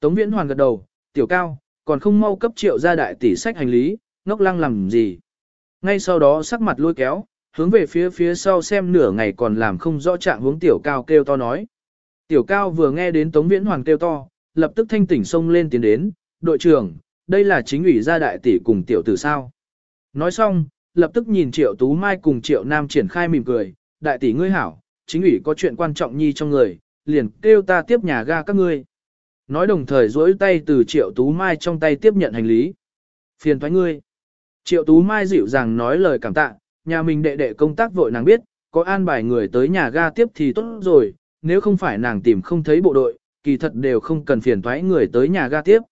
Speaker 1: Tống Viễn Hoàn gật đầu, tiểu cao, còn không mau cấp triệu ra đại tỷ sách hành lý, ngốc lăng làm gì. Ngay sau đó sắc mặt lôi kéo, hướng về phía phía sau xem nửa ngày còn làm không rõ trạng hướng tiểu cao kêu to nói. Tiểu cao vừa nghe đến Tống Viễn Hoàn kêu to, lập tức thanh tỉnh xông lên tiến đến, đội trưởng, đây là chính ủy gia đại tỷ cùng tiểu tử sao. Nói xong, lập tức nhìn triệu tú mai cùng triệu nam triển khai mỉm cười, đại tỷ ngươi hảo, chính ủy có chuyện quan trọng nhi trong người, liền kêu ta tiếp nhà ga các ngươi. Nói đồng thời duỗi tay từ triệu tú mai trong tay tiếp nhận hành lý. Phiền thoái ngươi. Triệu tú mai dịu dàng nói lời cảm tạ, nhà mình đệ đệ công tác vội nàng biết, có an bài người tới nhà ga tiếp thì tốt rồi, nếu không phải nàng tìm không thấy bộ đội, kỳ thật đều không cần phiền thoái người tới nhà ga tiếp.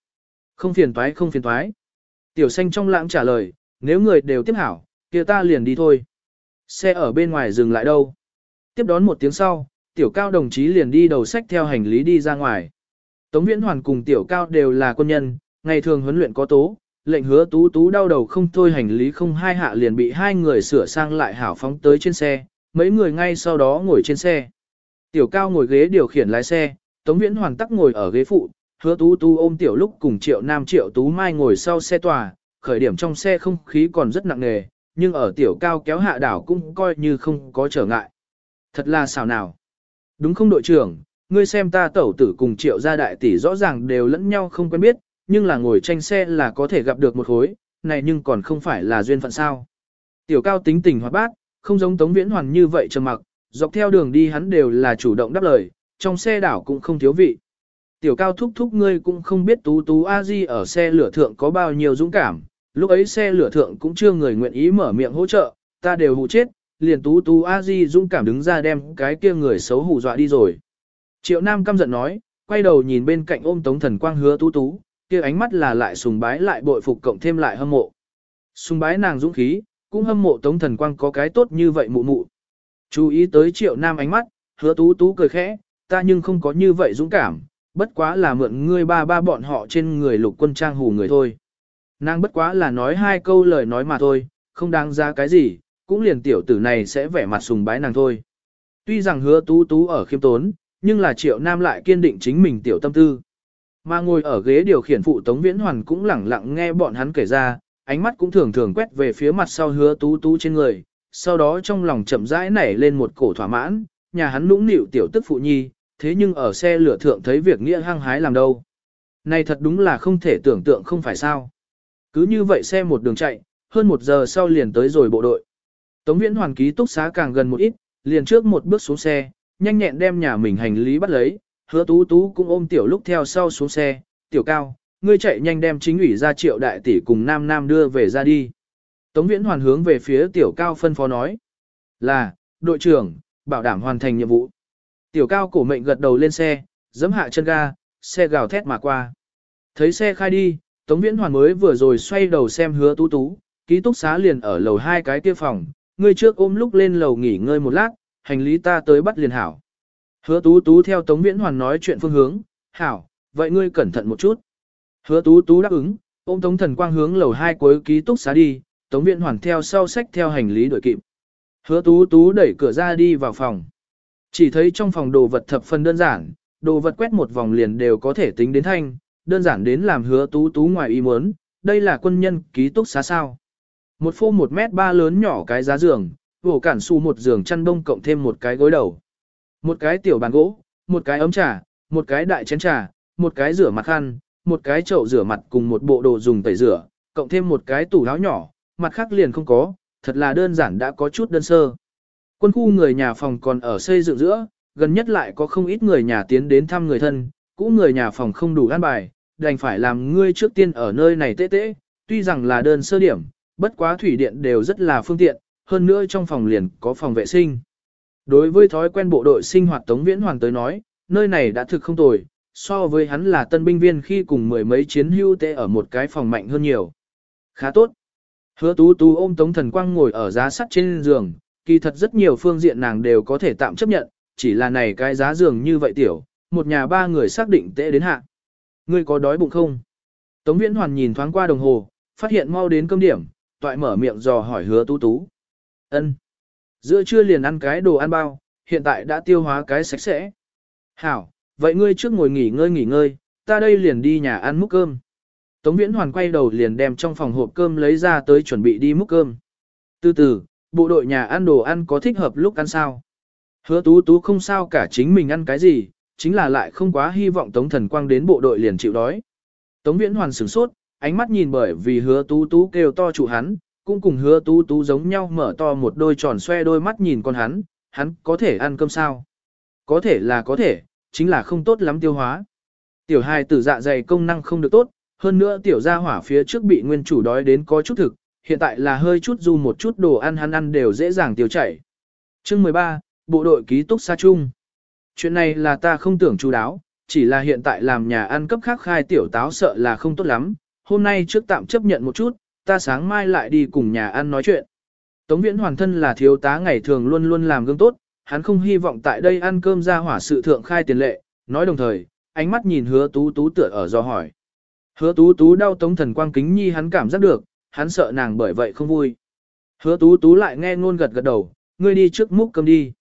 Speaker 1: Không phiền thoái không phiền thoái. Tiểu xanh trong lãng trả lời, nếu người đều tiếp hảo, kia ta liền đi thôi. Xe ở bên ngoài dừng lại đâu. Tiếp đón một tiếng sau, tiểu cao đồng chí liền đi đầu sách theo hành lý đi ra ngoài. Tống Viễn Hoàn cùng tiểu cao đều là quân nhân, ngày thường huấn luyện có tố, lệnh hứa tú tú đau đầu không thôi hành lý không hai hạ liền bị hai người sửa sang lại hảo phóng tới trên xe, mấy người ngay sau đó ngồi trên xe. Tiểu cao ngồi ghế điều khiển lái xe, Tống Viễn Hoàn tắc ngồi ở ghế phụ, hứa tú tú ôm tiểu lúc cùng triệu nam triệu tú mai ngồi sau xe tòa, khởi điểm trong xe không khí còn rất nặng nề, nhưng ở tiểu cao kéo hạ đảo cũng coi như không có trở ngại. Thật là xảo nào. Đúng không đội trưởng, ngươi xem ta tẩu tử cùng triệu gia đại tỷ rõ ràng đều lẫn nhau không quen biết, nhưng là ngồi tranh xe là có thể gặp được một khối, này nhưng còn không phải là duyên phận sao. Tiểu cao tính tình hoạt bát, không giống Tống Viễn Hoàn như vậy trầm mặc, dọc theo đường đi hắn đều là chủ động đáp lời, trong xe đảo cũng không thiếu vị. Tiểu cao thúc thúc ngươi cũng không biết tú tú a di ở xe lửa thượng có bao nhiêu dũng cảm, lúc ấy xe lửa thượng cũng chưa người nguyện ý mở miệng hỗ trợ, ta đều hù chết, liền tú tú a di dũng cảm đứng ra đem cái kia người xấu hù dọa đi rồi. Triệu Nam căm giận nói, quay đầu nhìn bên cạnh ôm tống thần quang hứa tú tú, kia ánh mắt là lại sùng bái lại bội phục cộng thêm lại hâm mộ. Sùng bái nàng dũng khí, cũng hâm mộ tống thần quang có cái tốt như vậy mụ mụ. Chú ý tới triệu nam ánh mắt, hứa tú tú cười khẽ, ta nhưng không có như vậy dũng cảm, bất quá là mượn ngươi ba ba bọn họ trên người lục quân trang hù người thôi. Nàng bất quá là nói hai câu lời nói mà thôi, không đáng ra cái gì, cũng liền tiểu tử này sẽ vẻ mặt sùng bái nàng thôi. Tuy rằng hứa tú tú ở khiêm tốn, nhưng là triệu nam lại kiên định chính mình tiểu tâm tư. Mà ngồi ở ghế điều khiển phụ Tống Viễn Hoàn cũng lẳng lặng nghe bọn hắn kể ra, ánh mắt cũng thường thường quét về phía mặt sau hứa tú tú trên người, sau đó trong lòng chậm rãi nảy lên một cổ thỏa mãn, nhà hắn nũng nịu tiểu tức phụ nhi, thế nhưng ở xe lửa thượng thấy việc nghĩa hăng hái làm đâu. Này thật đúng là không thể tưởng tượng không phải sao. Cứ như vậy xe một đường chạy, hơn một giờ sau liền tới rồi bộ đội. Tống Viễn Hoàn ký túc xá càng gần một ít, liền trước một bước xuống xe, nhanh nhẹn đem nhà mình hành lý bắt lấy, hứa tú tú cũng ôm tiểu lúc theo sau xuống xe, tiểu cao, ngươi chạy nhanh đem chính ủy ra triệu đại tỷ cùng nam nam đưa về ra đi. Tống viễn hoàn hướng về phía tiểu cao phân phó nói, là, đội trưởng, bảo đảm hoàn thành nhiệm vụ. Tiểu cao cổ mệnh gật đầu lên xe, giẫm hạ chân ga, xe gào thét mà qua. Thấy xe khai đi, Tống Viễn Hoàn mới vừa rồi xoay đầu xem hứa tú tú, ký túc xá liền ở lầu hai cái kia phòng, ngươi trước ôm lúc lên lầu nghỉ ngơi một lát, hành lý ta tới bắt liền hảo. Hứa tú tú theo Tống Viễn Hoàn nói chuyện phương hướng, hảo, vậy ngươi cẩn thận một chút. Hứa tú tú đáp ứng, ôm Tống Thần Quang hướng lầu hai cuối ký túc xá đi, Tống Viễn Hoàn theo sau sách theo hành lý đuổi kịp. Hứa tú tú đẩy cửa ra đi vào phòng. Chỉ thấy trong phòng đồ vật thập phần đơn giản, đồ vật quét một vòng liền đều có thể tính đến thanh, đơn giản đến làm hứa tú tú ngoài ý muốn, đây là quân nhân ký túc xá sao. Một phô một mét ba lớn nhỏ cái giá giường, vổ cản xù một giường chăn đông cộng thêm một cái gối đầu. Một cái tiểu bàn gỗ, một cái ấm trà, một cái đại chén trà, một cái rửa mặt khăn, một cái chậu rửa mặt cùng một bộ đồ dùng tẩy rửa, cộng thêm một cái tủ áo nhỏ, mặt khác liền không có, thật là đơn giản đã có chút đơn sơ. Quân khu người nhà phòng còn ở xây dựng giữa, gần nhất lại có không ít người nhà tiến đến thăm người thân, cũ người nhà phòng không đủ an bài, đành phải làm ngươi trước tiên ở nơi này tê tê, tuy rằng là đơn sơ điểm, bất quá thủy điện đều rất là phương tiện, hơn nữa trong phòng liền có phòng vệ sinh. Đối với thói quen bộ đội sinh hoạt Tống Viễn Hoàng tới nói, nơi này đã thực không tồi, so với hắn là tân binh viên khi cùng mười mấy chiến hưu tệ ở một cái phòng mạnh hơn nhiều. Khá tốt. Hứa tú tú ôm Tống Thần Quang ngồi ở giá sắt trên giường, kỳ thật rất nhiều phương diện nàng đều có thể tạm chấp nhận, chỉ là này cái giá giường như vậy tiểu, một nhà ba người xác định tệ đến hạ. Ngươi có đói bụng không? Tống Viễn Hoàn nhìn thoáng qua đồng hồ, phát hiện mau đến cơm điểm, toại mở miệng dò hỏi hứa tú tú. Ân. Giữa trưa liền ăn cái đồ ăn bao, hiện tại đã tiêu hóa cái sạch sẽ. Hảo, vậy ngươi trước ngồi nghỉ ngơi nghỉ ngơi, ta đây liền đi nhà ăn múc cơm. Tống Viễn Hoàn quay đầu liền đem trong phòng hộp cơm lấy ra tới chuẩn bị đi múc cơm. Từ từ, bộ đội nhà ăn đồ ăn có thích hợp lúc ăn sao? Hứa tú tú không sao cả chính mình ăn cái gì, chính là lại không quá hy vọng Tống Thần Quang đến bộ đội liền chịu đói. Tống Viễn Hoàn sửng sốt, ánh mắt nhìn bởi vì hứa tú tú kêu to chủ hắn, cũng cùng hứa tú tú giống nhau mở to một đôi tròn xoe đôi mắt nhìn con hắn, hắn có thể ăn cơm sao? Có thể là có thể, chính là không tốt lắm tiêu hóa. Tiểu hài tử dạ dày công năng không được tốt, hơn nữa tiểu gia hỏa phía trước bị nguyên chủ đói đến có chút thực, hiện tại là hơi chút du một chút đồ ăn hắn ăn đều dễ dàng tiêu chảy. Chương 13, Bộ đội ký túc xa chung. Chuyện này là ta không tưởng chú đáo, chỉ là hiện tại làm nhà ăn cấp khác khai tiểu táo sợ là không tốt lắm, hôm nay trước tạm chấp nhận một chút, ta sáng mai lại đi cùng nhà ăn nói chuyện. Tống viễn hoàn thân là thiếu tá ngày thường luôn luôn làm gương tốt, hắn không hy vọng tại đây ăn cơm ra hỏa sự thượng khai tiền lệ, nói đồng thời, ánh mắt nhìn hứa tú tú tựa ở do hỏi. Hứa tú tú đau tống thần quang kính nhi hắn cảm giác được, hắn sợ nàng bởi vậy không vui. Hứa tú tú lại nghe ngôn gật gật đầu, ngươi đi trước múc cơm đi.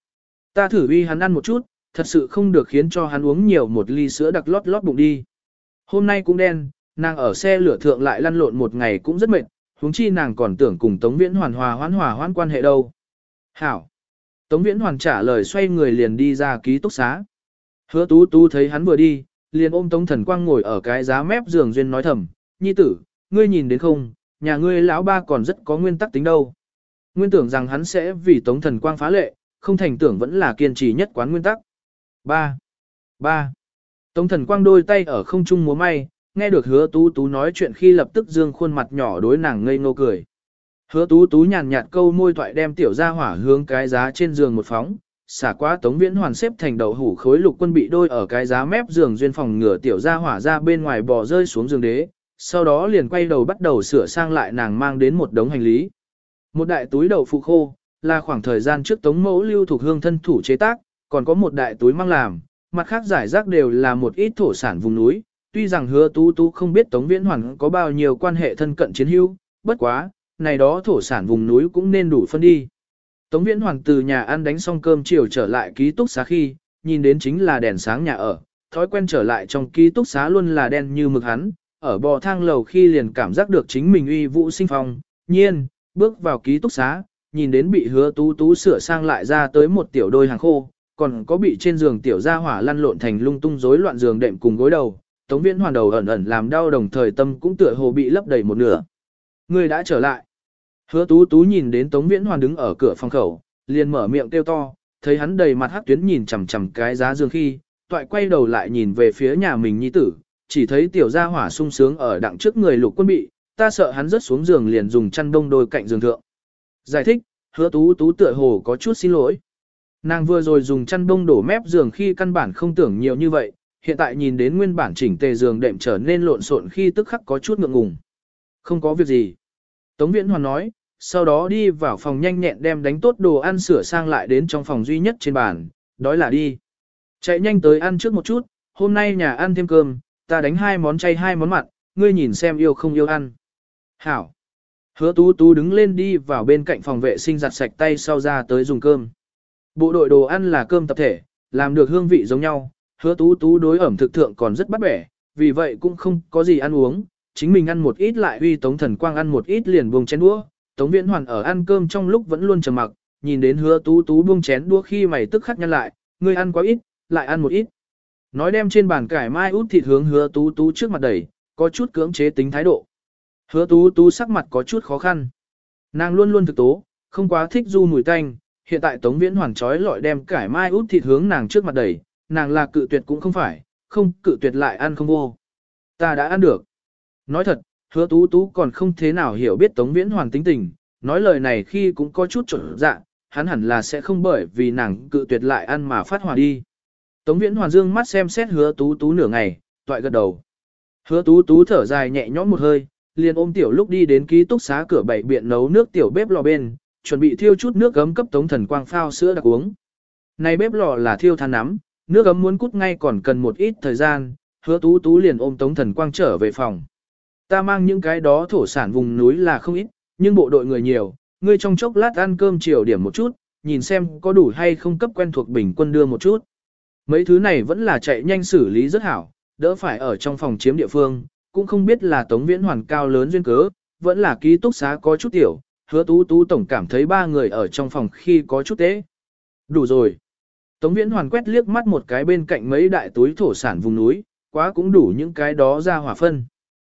Speaker 1: Ta thử uy hắn ăn một chút, thật sự không được khiến cho hắn uống nhiều một ly sữa đặc lót lót bụng đi. Hôm nay cũng đen, nàng ở xe lửa thượng lại lăn lộn một ngày cũng rất mệt, huống chi nàng còn tưởng cùng Tống Viễn Hoàn hòa hoãn hòa hoãn quan hệ đâu. Hảo. Tống Viễn Hoàn trả lời xoay người liền đi ra ký túc xá. Hứa tú tú thấy hắn vừa đi, liền ôm Tống Thần Quang ngồi ở cái giá mép giường duyên nói thầm, nhi tử, ngươi nhìn đến không, nhà ngươi lão ba còn rất có nguyên tắc tính đâu. Nguyên tưởng rằng hắn sẽ vì Tống Thần Quang phá lệ, không thành tưởng vẫn là kiên trì nhất quán nguyên tắc. 3. 3. Tống Thần Quang đôi tay ở không trung múa may, nghe được hứa tú tú nói chuyện khi lập tức dương khuôn mặt nhỏ đối nàng ngây ngô cười. Hứa tú tú nhàn nhạt câu môi thoại đem tiểu ra hỏa hướng cái giá trên giường một phóng, xả qua tống viễn hoàn xếp thành đầu hủ khối lục quân bị đôi ở cái giá mép giường duyên phòng ngửa tiểu ra hỏa ra bên ngoài bò rơi xuống giường đế, sau đó liền quay đầu bắt đầu sửa sang lại nàng mang đến một đống hành lý. Một đại túi đậu phụ khô, là khoảng thời gian trước tống mẫu lưu thuộc hương thân thủ chế tác, còn có một đại túi mang làm, mặt khác giải rác đều là một ít thổ sản vùng núi, tuy rằng hứa tú tú không biết Tống Viễn Hoàn có bao nhiêu quan hệ thân cận chiến hữu, bất quá, này đó thổ sản vùng núi cũng nên đủ phân đi. Tống Viễn Hoàn từ nhà ăn đánh xong cơm chiều trở lại ký túc xá khi, nhìn đến chính là đèn sáng nhà ở, thói quen trở lại trong ký túc xá luôn là đen như mực hắn, ở bò thang lầu khi liền cảm giác được chính mình uy vũ sinh phong, nhiên, bước vào ký túc xá, nhìn đến bị hứa tú tú sửa sang lại ra tới một tiểu đôi hàng khô, còn có bị trên giường tiểu gia hỏa lăn lộn thành lung tung rối loạn giường đệm cùng gối đầu, Tống Viễn Hoàn đầu ẩn ẩn làm đau đồng thời tâm cũng tựa hồ bị lấp đầy một nửa. Người đã trở lại. Hứa Tú Tú nhìn đến Tống Viễn Hoàn đứng ở cửa phòng khẩu, liền mở miệng kêu to, thấy hắn đầy mặt hắc tuyến nhìn chằm chằm cái giá giường khi, toại quay đầu lại nhìn về phía nhà mình nhi tử, chỉ thấy tiểu gia hỏa sung sướng ở đặng trước người lục quân bị, ta sợ hắn rớt xuống giường liền dùng chăn đông đôi cạnh giường thượng. Giải thích, hứa tú tú tựa hồ có chút xin lỗi. Nàng vừa rồi dùng chăn đông đổ mép giường khi căn bản không tưởng nhiều như vậy, hiện tại nhìn đến nguyên bản chỉnh tề giường đệm trở nên lộn xộn khi tức khắc có chút ngượng ngùng. Không có việc gì. Tống Viễn Hoàn nói, sau đó đi vào phòng nhanh nhẹn đem đánh tốt đồ ăn sửa sang lại đến trong phòng duy nhất trên bàn, đói là đi. Chạy nhanh tới ăn trước một chút, hôm nay nhà ăn thêm cơm, ta đánh hai món chay hai món mặn, ngươi nhìn xem yêu không yêu ăn. Hảo. Hứa tú tú đứng lên đi vào bên cạnh phòng vệ sinh giặt sạch tay sau ra tới dùng cơm. Bộ đội đồ ăn là cơm tập thể, làm được hương vị giống nhau, hứa tú tú đối ẩm thực thượng còn rất bắt bẻ, vì vậy cũng không có gì ăn uống, chính mình ăn một ít lại uy tống thần quang ăn một ít liền buông chén đũa, tống viễn hoàn ở ăn cơm trong lúc vẫn luôn trầm mặc, nhìn đến hứa tú tú buông chén đũa khi mày tức khắc nhăn lại, ngươi ăn quá ít, lại ăn một ít. Nói đem trên bàn cải mai út thịt hướng hứa tú tú trước mặt đẩy, có chút cưỡng chế tính thái độ. Hứa tú tú sắc mặt có chút khó khăn. Nàng luôn luôn thực tố, không quá thích du mùi tanh, hiện tại Tống Viễn Hoàn trói lọi đem cải mai út thịt hướng nàng trước mặt đẩy, nàng là cự tuyệt cũng không phải, không cự tuyệt lại ăn không vô. Ta đã ăn được. Nói thật, hứa tú tú còn không thế nào hiểu biết Tống Viễn Hoàn tính tình, nói lời này khi cũng có chút trở dạ, hắn hẳn là sẽ không bởi vì nàng cự tuyệt lại ăn mà phát hòa đi. Tống Viễn Hoàn dương mắt xem xét hứa tú tú nửa ngày, toại gật đầu. Hứa tú tú thở dài nhẹ nhõm một hơi, liền ôm tiểu lúc đi đến ký túc xá cửa bảy biện nấu nước tiểu bếp lò bên, chuẩn bị thiêu chút nước gấm cấp Tống Thần Quang phao sữa đặc uống. Này bếp lò là thiêu than nắm, nước gấm muốn cút ngay còn cần một ít thời gian, hứa tú tú liền ôm Tống Thần Quang trở về phòng. Ta mang những cái đó thổ sản vùng núi là không ít, nhưng bộ đội người nhiều, ngươi trong chốc lát ăn cơm chiều điểm một chút, nhìn xem có đủ hay không cấp quen thuộc bình quân đưa một chút. Mấy thứ này vẫn là chạy nhanh xử lý rất hảo, đỡ phải ở trong phòng chiếm địa phương, cũng không biết là tống viễn hoàn cao lớn duyên cớ, vẫn là ký túc xá có chút tiểu, hứa tú tú tổng cảm thấy ba người ở trong phòng khi có chút tế. Đủ rồi. Tống viễn hoàn quét liếc mắt một cái bên cạnh mấy đại túi thổ sản vùng núi, quá cũng đủ những cái đó ra hỏa phân.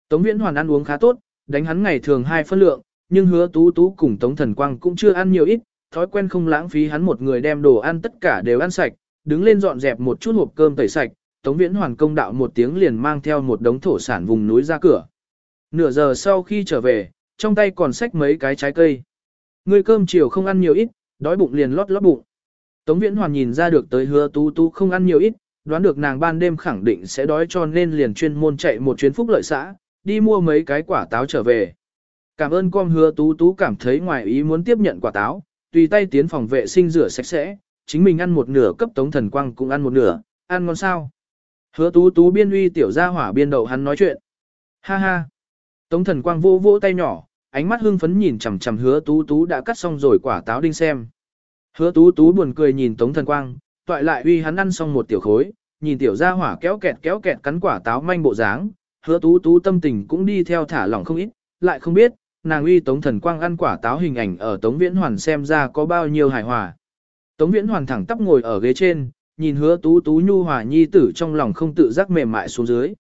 Speaker 1: Tống viễn hoàn ăn uống khá tốt, đánh hắn ngày thường hai phân lượng, nhưng hứa tú tú cùng tống thần quang cũng chưa ăn nhiều ít, thói quen không lãng phí hắn một người đem đồ ăn tất cả đều ăn sạch, đứng lên dọn dẹp một chút hộp cơm tẩy sạch, Tống Viễn Hoàn công đạo một tiếng liền mang theo một đống thổ sản vùng núi ra cửa. Nửa giờ sau khi trở về, trong tay còn xách mấy cái trái cây. Người cơm chiều không ăn nhiều ít, đói bụng liền lót lót bụng. Tống Viễn Hoàn nhìn ra được tới hứa tú tú không ăn nhiều ít, đoán được nàng ban đêm khẳng định sẽ đói cho nên liền chuyên môn chạy một chuyến phúc lợi xã, đi mua mấy cái quả táo trở về. Cảm ơn con hứa tú tú cảm thấy ngoài ý muốn tiếp nhận quả táo, tùy tay tiến phòng vệ sinh rửa sạch sẽ, chính mình ăn một nửa cấp Tống Thần Quang cũng ăn một nửa, ăn ngon sao. Hứa tú tú biên uy tiểu gia hỏa biên đậu hắn nói chuyện. Ha ha. Tống Thần Quang vô vỗ tay nhỏ, ánh mắt hưng phấn nhìn chằm chằm hứa tú tú đã cắt xong rồi quả táo đinh xem. Hứa tú tú buồn cười nhìn Tống Thần Quang, toại lại uy hắn ăn xong một tiểu khối, nhìn tiểu gia hỏa kéo kẹt kéo kẹt cắn quả táo manh bộ dáng, hứa tú tú tâm tình cũng đi theo thả lỏng không ít, lại không biết, nàng uy Tống Thần Quang ăn quả táo hình ảnh ở Tống Viễn Hoàn xem ra có bao nhiêu hài hòa. Tống Viễn Hoàn thẳng tắp ngồi ở ghế trên, nhìn hứa tú tú nhu hòa nhi tử trong lòng không tự giác mềm mại xuống dưới.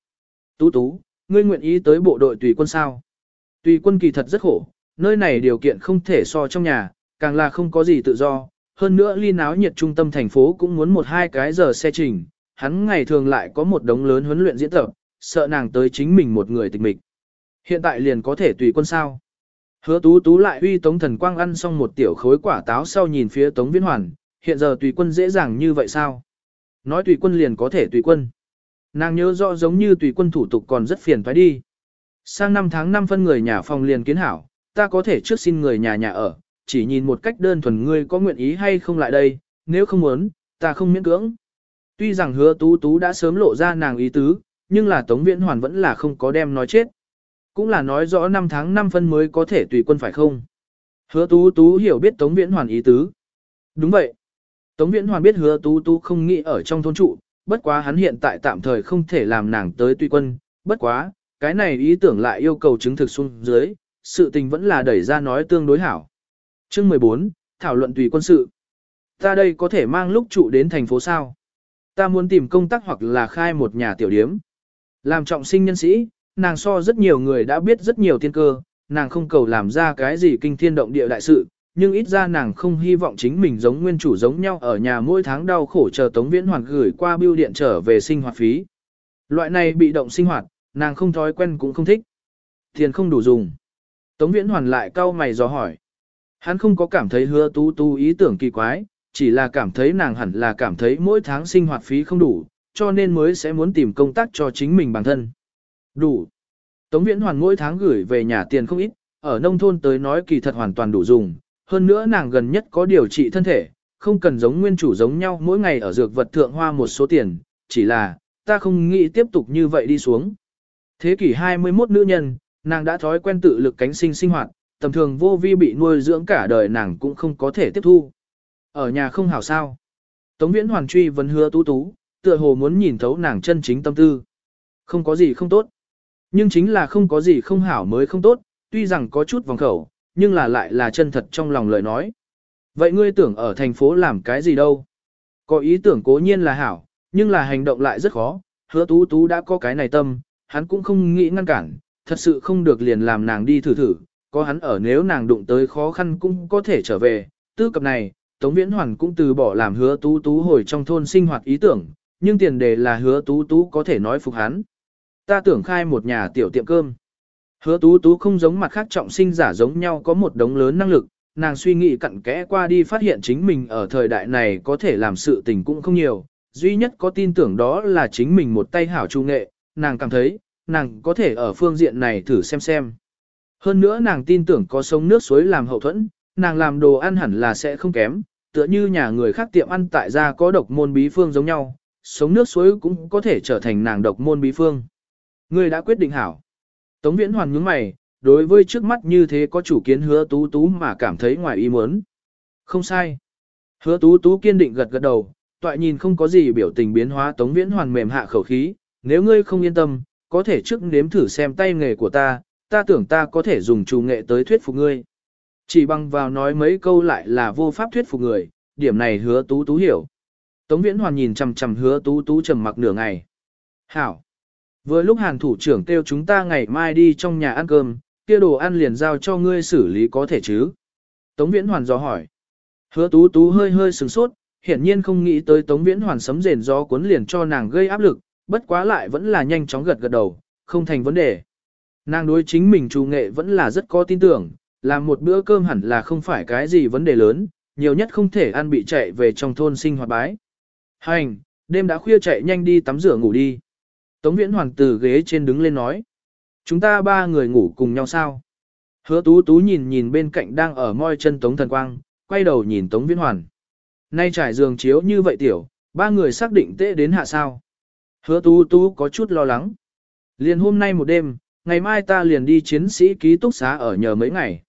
Speaker 1: Tú tú, ngươi nguyện ý tới bộ đội tùy quân sao? Tùy quân kỳ thật rất khổ, nơi này điều kiện không thể so trong nhà, càng là không có gì tự do, hơn nữa ly náo nhiệt trung tâm thành phố cũng muốn một hai cái giờ xe trình, hắn ngày thường lại có một đống lớn huấn luyện diễn tập, sợ nàng tới chính mình một người tịch mịch. Hiện tại liền có thể tùy quân sao. Hứa tú tú lại uy tống thần quang ăn xong một tiểu khối quả táo sau nhìn phía tống viễn hoàn, hiện giờ tùy quân dễ dàng như vậy sao? Nói tùy quân liền có thể tùy quân. Nàng nhớ rõ giống như tùy quân thủ tục còn rất phiền phải đi. Sang năm tháng 5 phân người nhà phòng liền kiến hảo, ta có thể trước xin người nhà nhà ở, chỉ nhìn một cách đơn thuần ngươi có nguyện ý hay không lại đây, nếu không muốn, ta không miễn cưỡng. Tuy rằng hứa tú tú đã sớm lộ ra nàng ý tứ, nhưng là Tống Viễn Hoàn vẫn là không có đem nói chết. Cũng là nói rõ năm tháng 5 phân mới có thể tùy quân phải không? Hứa tú tú hiểu biết Tống Viễn Hoàn ý tứ. Đúng vậy. Tống Viễn Hoàn biết hứa tú tú không nghĩ ở trong thôn trụ, bất quá hắn hiện tại tạm thời không thể làm nàng tới tùy quân, bất quá, cái này ý tưởng lại yêu cầu chứng thực xuống dưới, sự tình vẫn là đẩy ra nói tương đối hảo. Chương 14, thảo luận tùy quân sự. Ta đây có thể mang lúc trụ đến thành phố sao? Ta muốn tìm công tác hoặc là khai một nhà tiểu điếm. Làm trọng sinh nhân sĩ, nàng so rất nhiều người đã biết rất nhiều tiên cơ, nàng không cầu làm ra cái gì kinh thiên động địa đại sự, nhưng ít ra nàng không hy vọng chính mình giống nguyên chủ giống nhau ở nhà mỗi tháng đau khổ chờ Tống Viễn Hoàn gửi qua bưu điện trở về sinh hoạt phí. Loại này bị động sinh hoạt, nàng không thói quen cũng không thích. Tiền không đủ dùng. Tống Viễn Hoàn lại cau mày dò hỏi. Hắn không có cảm thấy hứa tú tú ý tưởng kỳ quái, chỉ là cảm thấy nàng hẳn là cảm thấy mỗi tháng sinh hoạt phí không đủ, cho nên mới sẽ muốn tìm công tác cho chính mình bản thân. Đủ. Tống Viễn Hoàn mỗi tháng gửi về nhà tiền không ít, ở nông thôn tới nói kỳ thật hoàn toàn đủ dùng, hơn nữa nàng gần nhất có điều trị thân thể, không cần giống nguyên chủ giống nhau mỗi ngày ở dược vật thượng hoa một số tiền, chỉ là, ta không nghĩ tiếp tục như vậy đi xuống. Thế kỷ 21 nữ nhân, nàng đã thói quen tự lực cánh sinh sinh hoạt, tầm thường vô vi bị nuôi dưỡng cả đời nàng cũng không có thể tiếp thu. Ở nhà không hảo sao. Tống viễn hoàn truy vấn hứa tú tú, tựa hồ muốn nhìn thấu nàng chân chính tâm tư. Không có gì không tốt. Nhưng chính là không có gì không hảo mới không tốt, tuy rằng có chút vòng khẩu, nhưng là lại là chân thật trong lòng lời nói. Vậy ngươi tưởng ở thành phố làm cái gì đâu? Có ý tưởng cố nhiên là hảo, nhưng là hành động lại rất khó, hứa tú tú đã có cái này tâm, hắn cũng không nghĩ ngăn cản, thật sự không được liền làm nàng đi thử thử, có hắn ở nếu nàng đụng tới khó khăn cũng có thể trở về, tư cập này, Tống Viễn Hoàn cũng từ bỏ làm hứa tú tú hồi trong thôn sinh hoạt ý tưởng, nhưng tiền đề là hứa tú tú có thể nói phục hắn. Ta tưởng khai một nhà tiểu tiệm cơm. Hứa tú tú không giống mặt khác trọng sinh giả giống nhau có một đống lớn năng lực, nàng suy nghĩ cặn kẽ qua đi phát hiện chính mình ở thời đại này có thể làm sự tình cũng không nhiều, duy nhất có tin tưởng đó là chính mình một tay hảo trung nghệ, nàng cảm thấy, nàng có thể ở phương diện này thử xem xem. Hơn nữa nàng tin tưởng có sông nước suối làm hậu thuẫn, nàng làm đồ ăn hẳn là sẽ không kém, tựa như nhà người khác tiệm ăn tại gia có độc môn bí phương giống nhau, sống nước suối cũng có thể trở thành nàng độc môn bí phương. Ngươi đã quyết định hảo. Tống Viễn Hoàn nhướng mày, đối với trước mắt như thế có chủ kiến hứa tú tú mà cảm thấy ngoài ý muốn. Không sai. Hứa tú tú kiên định gật gật đầu, toại nhìn không có gì biểu tình biến hóa Tống Viễn Hoàn mềm hạ khẩu khí, nếu ngươi không yên tâm, có thể trước nếm thử xem tay nghề của ta, ta tưởng ta có thể dùng trù nghệ tới thuyết phục ngươi. Chỉ bằng vào nói mấy câu lại là vô pháp thuyết phục người, điểm này hứa tú tú hiểu. Tống Viễn Hoàn nhìn chằm chằm hứa tú tú trầm mặc nửa ngày. Hảo. Vừa lúc hàng thủ trưởng kêu chúng ta ngày mai đi trong nhà ăn cơm, kia đồ ăn liền giao cho ngươi xử lý có thể chứ. Tống Viễn Hoàn dò hỏi. Hứa tú tú hơi hơi sừng sốt, hiển nhiên không nghĩ tới Tống Viễn Hoàn sấm rền gió cuốn liền cho nàng gây áp lực, bất quá lại vẫn là nhanh chóng gật gật đầu, không thành vấn đề. Nàng đối chính mình chủ nghệ vẫn là rất có tin tưởng, làm một bữa cơm hẳn là không phải cái gì vấn đề lớn, nhiều nhất không thể ăn bị chạy về trong thôn sinh hoạt bái. Hành, đêm đã khuya chạy nhanh đi tắm rửa ngủ đi. Tống viễn hoàng từ ghế trên đứng lên nói. Chúng ta ba người ngủ cùng nhau sao? Hứa tú tú nhìn nhìn bên cạnh đang ở môi chân tống thần quang, quay đầu nhìn tống viễn hoàn. Nay trải giường chiếu như vậy tiểu, ba người xác định tệ đến hạ sao. Hứa tú tú có chút lo lắng. Liền hôm nay một đêm, ngày mai ta liền đi chiến sĩ ký túc xá ở nhờ mấy ngày.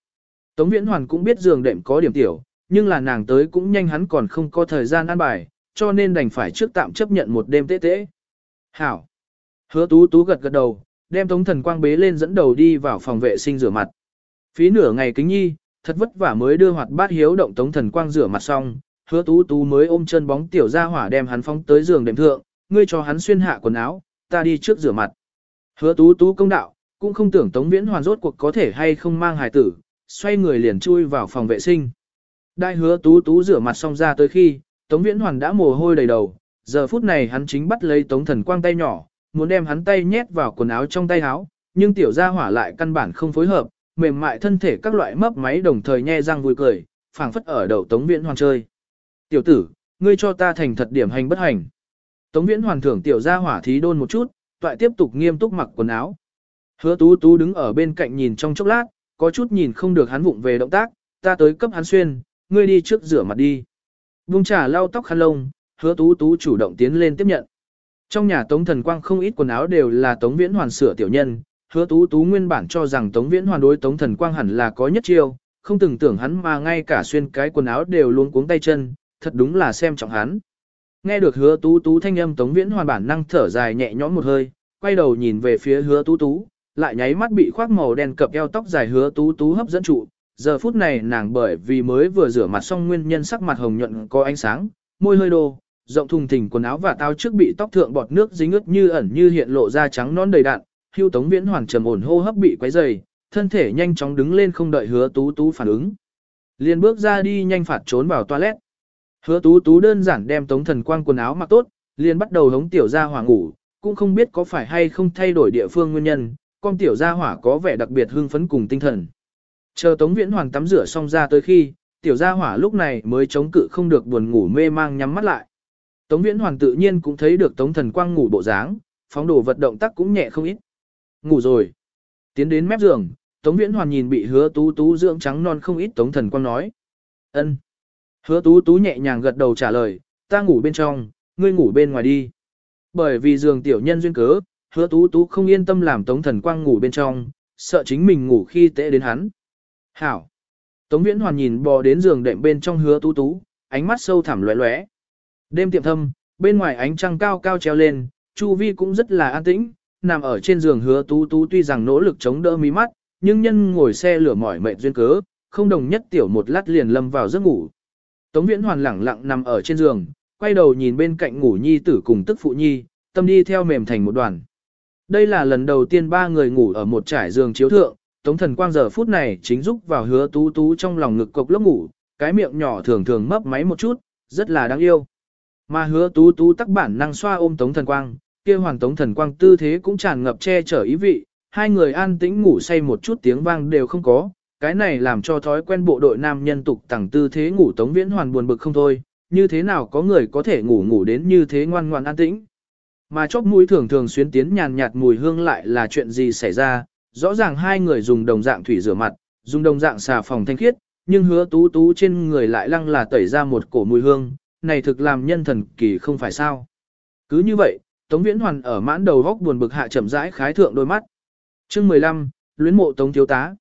Speaker 1: Tống Viễn Hoàn cũng biết giường đệm có điểm tiểu, nhưng là nàng tới cũng nhanh hắn còn không có thời gian ăn bài, cho nên đành phải trước tạm chấp nhận một đêm tế tế. Hảo. Hứa tú tú gật gật đầu, đem Tống Thần Quang bế lên dẫn đầu đi vào phòng vệ sinh rửa mặt. Phí nửa ngày kính nhi, thật vất vả mới đưa hoạt bát hiếu động Tống Thần Quang rửa mặt xong, hứa tú tú mới ôm chân bóng tiểu ra hỏa đem hắn phóng tới giường đệm thượng, ngươi cho hắn xuyên hạ quần áo, ta đi trước rửa mặt. Hứa tú tú công đạo, cũng không tưởng Tống Viễn Hoàn rốt cuộc có thể hay không mang hài tử, xoay người liền chui vào phòng vệ sinh. Đại hứa tú tú rửa mặt xong ra tới khi, Tống Viễn Hoàn đã mồ hôi đầy đầu, giờ phút này hắn chính bắt lấy Tống Thần Quang tay nhỏ, muốn đem hắn tay nhét vào quần áo trong tay áo, nhưng tiểu gia hỏa lại căn bản không phối hợp, mềm mại thân thể các loại mấp máy đồng thời nhe răng vui cười, phảng phất ở đầu Tống Viễn Hoàn chơi. Tiểu tử, ngươi cho ta thành thật điểm hành bất hành. Tống Viễn Hoàn thưởng tiểu gia hỏa thí đôn một chút, toại tiếp tục nghiêm túc mặc quần áo. Hứa tú tú đứng ở bên cạnh nhìn trong chốc lát, có chút nhìn không được hắn vụng về động tác, ta tới cấp hắn xuyên, ngươi đi trước rửa mặt đi. Vung trà lau tóc khăn lông, hứa tú tú chủ động tiến lên tiếp nhận. Trong nhà Tống Thần Quang không ít quần áo đều là Tống Viễn Hoàn sửa tiểu nhân, hứa tú tú nguyên bản cho rằng Tống Viễn Hoàn đối Tống Thần Quang hẳn là có nhất chiêu, không từng tưởng hắn mà ngay cả xuyên cái quần áo đều luôn cuống tay chân, thật đúng là xem trọng hắn. Nghe được hứa tú tú thanh âm Tống Viễn Hoàn bản năng thở dài nhẹ nhõm một hơi, quay đầu nhìn về phía hứa tú tú, lại nháy mắt bị khoác màu đen cập eo tóc dài hứa tú tú hấp dẫn trụ. Giờ phút này nàng bởi vì mới vừa rửa mặt xong nguyên nhân sắc mặt hồng nhuận có ánh sáng, môi hơi đô, rộng thùng thình quần áo và tao trước bị tóc thượng bọt nước dính ướt như ẩn như hiện lộ ra trắng non đầy đạn, hưu tống viễn hoàn trầm ổn hô hấp bị quấy dày, thân thể nhanh chóng đứng lên không đợi hứa tú tú phản ứng. liền bước ra đi nhanh phạt trốn vào toilet. Hứa tú tú đơn giản đem tống thần quang quần áo mặc tốt, liền bắt đầu hống tiểu gia hỏa ngủ, cũng không biết có phải hay không thay đổi địa phương nguyên nhân, con tiểu gia hỏa có vẻ đặc biệt hưng phấn cùng tinh thần. Chờ Tống Viễn Hoàng tắm rửa xong ra tới khi, tiểu gia hỏa lúc này mới chống cự không được buồn ngủ mê mang nhắm mắt lại. Tống Viễn Hoàng tự nhiên cũng thấy được Tống Thần Quang ngủ bộ dáng, phóng đồ vật động tác cũng nhẹ không ít. Ngủ rồi. Tiến đến mép giường, Tống Viễn Hoàng nhìn bị hứa tú tú dưỡng trắng non không ít Tống Thần Quang nói. ân. Hứa tú tú nhẹ nhàng gật đầu trả lời, ta ngủ bên trong, ngươi ngủ bên ngoài đi. Bởi vì giường tiểu nhân duyên cớ, hứa tú tú không yên tâm làm Tống Thần Quang ngủ bên trong, sợ chính mình ngủ khi tệ đến hắn. Hảo! Tống Viễn Hoàn nhìn bò đến giường đệm bên trong hứa tú tú, ánh mắt sâu thẳm lóe lóe. Đêm tiệm thâm, bên ngoài ánh trăng cao cao treo lên, chu vi cũng rất là an tĩnh, nằm ở trên giường hứa tú tú tuy rằng nỗ lực chống đỡ mí mắt, nhưng nhân ngồi xe lửa mỏi mệt duyên cớ, không đồng nhất tiểu một lát liền lâm vào giấc ngủ. Tống Viễn Hoàn lẳng lặng nằm ở trên giường, quay đầu nhìn bên cạnh ngủ nhi tử cùng tức phụ nhi, tâm đi theo mềm thành một đoàn. Đây là lần đầu tiên ba người ngủ ở một trải giường chiếu thượng, Tống Thần Quang giờ phút này chính giúp vào hứa tú tú trong lòng ngực cục lốc ngủ, cái miệng nhỏ thường thường mấp máy một chút, rất là đáng yêu. Mà hứa tú tú tắc bản năng xoa ôm Tống Thần Quang, kia hoàng Tống Thần Quang tư thế cũng tràn ngập che chở ý vị, hai người an tĩnh ngủ say một chút tiếng vang đều không có, cái này làm cho thói quen bộ đội nam nhân tục tẳng tư thế ngủ Tống Viễn Hoàn buồn bực không thôi, như thế nào có người có thể ngủ ngủ đến như thế ngoan ngoan an tĩnh. Mà chóp mũi thường thường xuyến tiến nhàn nhạt mùi hương lại là chuyện gì xảy ra, rõ ràng hai người dùng đồng dạng thủy rửa mặt, dùng đồng dạng xà phòng thanh khiết, nhưng hứa tú tú trên người lại lăng là tẩy ra một cổ mùi hương, này thực làm nhân thần kỳ không phải sao. Cứ như vậy, Tống Viễn Hoàn ở mãn đầu góc buồn bực hạ chậm rãi khái thượng đôi mắt. Chương 15, luyến mộ Tống thiếu tá.